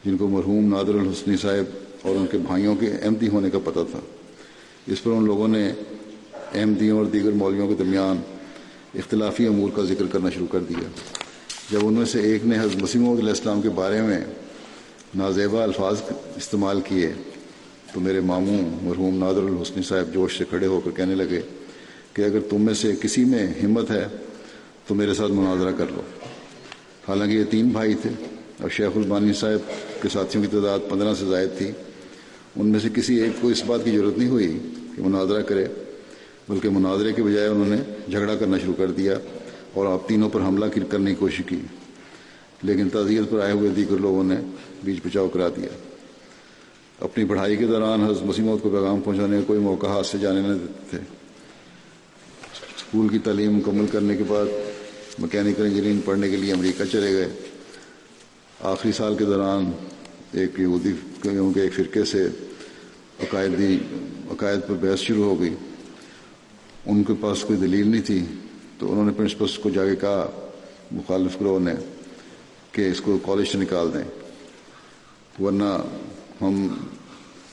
جن کو مرحوم نادر الحسنی صاحب اور ان کے بھائیوں کے احمدی ہونے کا پتہ تھا۔ اس پر ان لوگوں نے احمدیوں اور دیگر مولویوں کے درمیان اختلافی امور کا ذکر کرنا شروع کر دیا۔ جب ان میں سے ایک نے حضرت مسیم علیہ السلام کے بارے میں نازیبا الفاظ استعمال کیے، تو میرے ماموں مرحوم نادر الحسنی صاحب جوش سے کھڑے ہو کر کہنے لگے کہ اگر تم میں سے کسی میں ہمت ہے تو میرے ساتھ مناظرہ کر لو۔ حالانکہ یہ تین بھائی تھے۔ اور شیخ البانی صاحب کے ساتھیوں کی تعداد پندرہ سے زائد تھی۔ ان میں سے کسی ایک کو اس بات کی ضرورت نہیں ہوئی کہ مناظرہ کرے، بلکہ مناظرے کے بجائے انہوں نے جھگڑا کرنا شروع کر دیا اور آپ تینوں پر حملہ کرنے کی کوشش کی۔ لیکن تعزیت پر آئے ہوئے دیگر لوگوں نے بیچ بچاؤ کرا دیا۔ اپنی پڑھائی کے دوران حضرت مسیمت کو پیغام پہنچانے کا کوئی موقع ہاتھ سے جانے نہ دیتے۔ تھے اسکول کی تعلیم مکمل کرنے کے بعد مکینیکل انجینئرنگ پڑھنے کے لیے امریکہ چلے گئے۔ آخری سال کے دوران ایک یہودی کے ایک فرقے سے عقائدی، عقائد پر بحث شروع ہو گئی۔ ان کے پاس کوئی دلیل نہیں تھی، تو انہوں نے پرنسپلس کو جا کے کہا، مخالف گروہ نے، کہ اس کو کالج سے نکال دیں۔ ورنہ ہم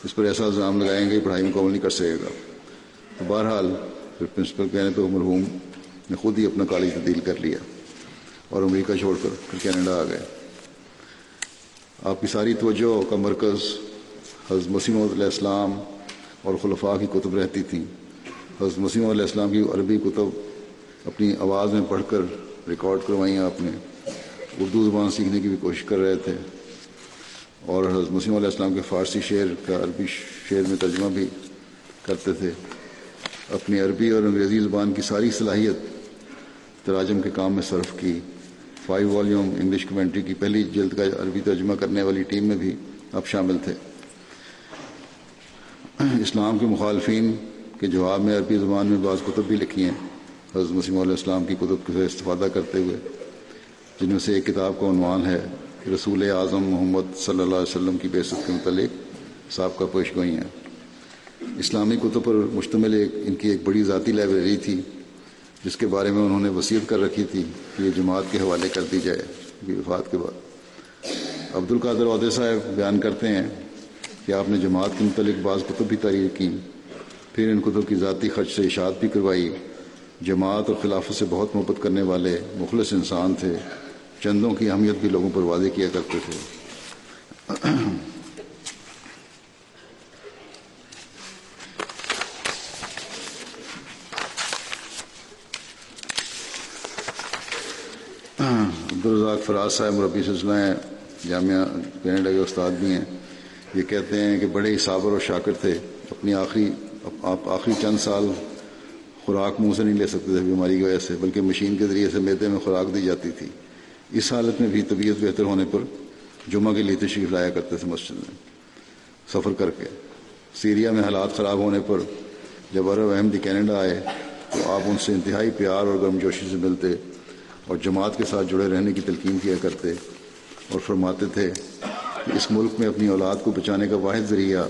اس پر ایسا الزام لگائیں گے، پڑھائی مکمل نہیں کر سکے گا۔ تو بہرحال پھر پرنسپل کہنے پہ مرحوم نے خود ہی اپنا کالج تبدیل کر لیا اور امریکہ چھوڑ کر پھر کینیڈا آ گئے۔ آپ کی ساری توجہ کا مرکز حضرت مسیم علیہ السلام اور خلفاء کی کتب رہتی تھیں حضرت مسیم علیہ السلام کی عربی کتب اپنی آواز میں پڑھ کر ریکارڈ کروائیں آپ نے۔ اردو زبان سیکھنے کی بھی کوشش کر رہے تھے۔ اور حضرت مسیم علیہ السلام کے فارسی شعر کا عربی شعر میں ترجمہ بھی کرتے تھے۔ اپنی عربی اور انگریزی زبان کی ساری صلاحیت تراجم کے کام میں صرف کی فائیو والیوم انگلش کمنٹری کی پہلی جلد کا عربی ترجمہ کرنے والی ٹیم میں بھی اب شامل تھے۔ اسلام کے مخالفین کے جواب میں عربی زبان میں بعض کتب بھی لکھی ہیں۔ حضرت مسیم علیہ السلام کی کتب سے استفادہ کرتے ہوئے، جن میں سے ایک کتاب کا عنوان ہے رسول اعظم محمد صلی اللہ علیہ وسلم کی بیست کے متعلق سابقہ پیش گوئی ہیں اسلامی کتب پر مشتمل ایک، ان کی ایک بڑی ذاتی لائبریری تھی جس کے بارے میں انہوں نے وصیت کر رکھی تھی کہ یہ جماعت کے حوالے کر دی جائے وفات کے بعد۔ عبد القادر عہدے صاحب بیان کرتے ہیں کہ آپ نے جماعت کے متعلق بعض کتب بھی تحریر کی، پھر ان کتب کی ذاتی خرچ سے اشاعت بھی کروائی۔ جماعت اور خلافت سے بہت محبت کرنے والے مخلص انسان تھے، چندوں کی اہمیت بھی لوگوں پر واضح کیا کرتے تھے۔ ہاں، عبدالرزاق فراز صاحب مربی سلسلہ ہیں، جامعہ کینیڈا کے استاد بھی ہیں۔ یہ کہتے ہیں کہ بڑے ہی صابر اور شاکر تھے۔ اپنی آخری، آپ آخری چند سال خوراک منہ سے نہیں لے سکتے تھے بیماری کی وجہ سے، بلکہ مشین کے ذریعے سے میدے میں خوراک دی جاتی تھی۔ اس حالت میں بھی طبیعت بہتر ہونے پر جمعہ کے لیے تشریف لایا کرتے تھے مسجد میں، سفر کر کے۔ سیریا میں حالات خراب ہونے پر جب عرب احمدی کینیڈا آئے تو آپ ان سے انتہائی پیار اور گرم جوشی سے ملتے۔ اور جماعت کے ساتھ جڑے رہنے کی تلقین کیا کرتے اور فرماتے تھے کہ اس ملک میں اپنی اولاد کو بچانے کا واحد ذریعہ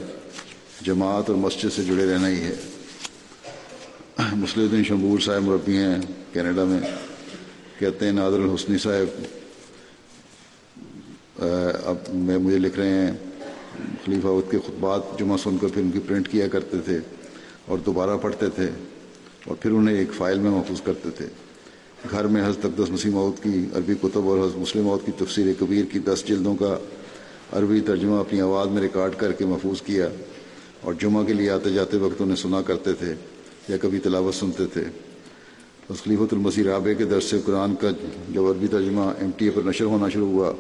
جماعت اور مسجد سے جڑے رہنا ہی ہے۔ مسلم الدین شمبور صاحب مربی ہیں کینیڈا میں، کہتے ہیں نادر الحسنی صاحب اب میں مجھے لکھ رہے ہیں، خلیفہ وقت کے خطبات جمعہ سن کر پھر ان کی پرنٹ کیا کرتے تھے اور دوبارہ پڑھتے تھے اور پھر انہیں ایک فائل میں محفوظ کرتے تھے۔ گھر میں حضرت اقدس مسیح موت کی عربی کتب اور حضرت مسلم موت کی تفسیر کبیر کی دس جلدوں کا عربی ترجمہ اپنی آواز میں ریکارڈ کر کے محفوظ کیا اور جمعہ کے لیے آتے جاتے وقت انہیں سنا کرتے تھے یا کبھی تلاوت سنتے تھے۔ بس خلیفۃ المسیح رابع کے درس قرآن کا جب عربی ترجمہ ایم ٹی اے پر نشر ہونا شروع ہوا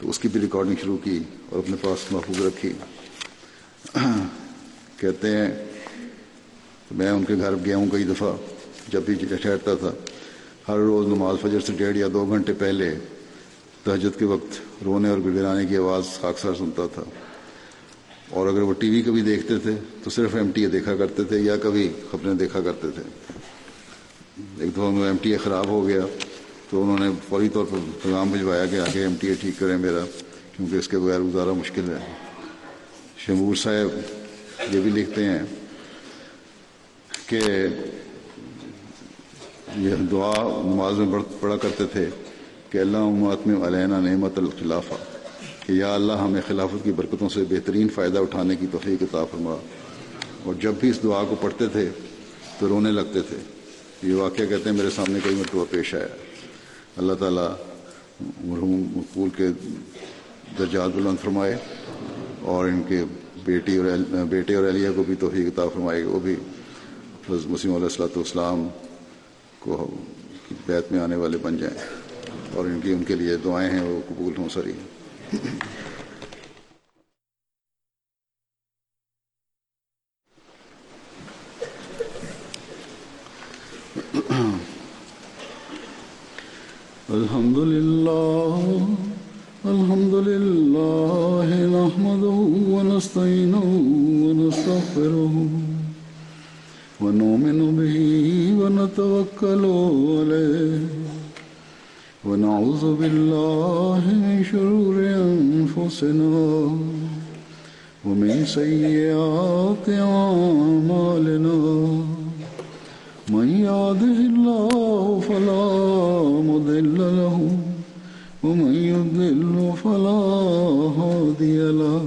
تو اس کی بھی ریکارڈنگ شروع کی اور اپنے پاس محفوظ رکھی۔ کہتے ہیں، میں ان کے گھر گیا ہوں کئی دفعہ جب بھی ٹھہرتا تھا۔ ہر روز نماز فجر سے ڈیڑھ یا دو گھنٹے پہلے تہجد کے وقت رونے اور گڑگڑانے کی آواز خاکسار سنتا تھا۔ اور اگر وہ ٹی وی کبھی دیکھتے تھے تو صرف ایم ٹی اے دیکھا کرتے تھے یا کبھی خبریں دیکھا کرتے تھے۔ ایک دفعہ ایم ٹی اے خراب ہو گیا تو انہوں نے فوری طور پر پیغام بھجوایا کہ آگے ایم ٹی اے ٹھیک کریں میرا، کیونکہ اس کے بغیر گزارا مشکل ہے۔ شمور صاحب یہ بھی لکھتے ہیں کہ یہ دعا نماز میں پڑھا کرتے تھے کہ اللہ امت میں علینا نعمت الخلافہ، کہ یا اللہ ہمیں خلافت کی برکتوں سے بہترین فائدہ اٹھانے کی توفیق عطا فرما۔ اور جب بھی اس دعا کو پڑھتے تھے تو رونے لگتے تھے۔ یہ واقعہ کہتے ہیں، میرے سامنے کئی مرتبہ پیش آیا۔ اللہ تعالیٰ مرحوم مقبول کے درجات بلند فرمائے اور ان کے بیٹی اور بیٹے اور اہلیہ کو بھی توفیق عطا فرمائے۔ وہ بھی مسیم علیہ السلاۃ والسلام کو بیت میں آنے والے بن جائیں اور ان کی ان کے لیے دعائیں ہیں، وہ قبول ہوں سری الحمد لله الحمد لله نحمده ونستعينه ونستغفره ونؤمن به ونتوكل عليه ونعوذ بالله من شرور أنفسنا ومن سيئات أعمالنا من يهده الله فلا مضل له ومن يضلل فلا هادي له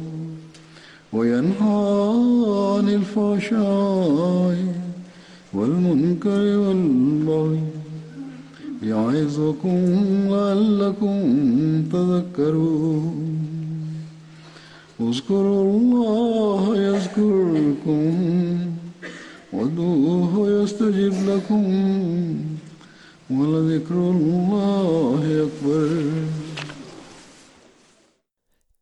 وينهى عن الفحشاء والمنكر والبغي يعظكم لعلكم تذكرون اذكروا الله يذكركم وادعوه يستجب لكم ولذكر الله أكبر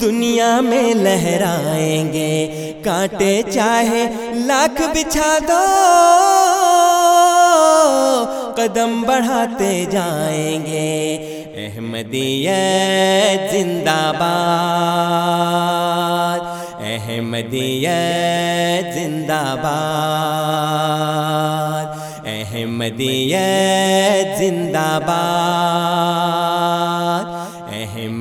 دنیا میں لہرائیں گے۔ کانٹے چاہے لاکھ بچھا دو۔ قدم بڑھاتے جائیں گے۔ احمدیت زندہ باد۔ احمدیت زندہ باد۔ احمدیت زندہ باد۔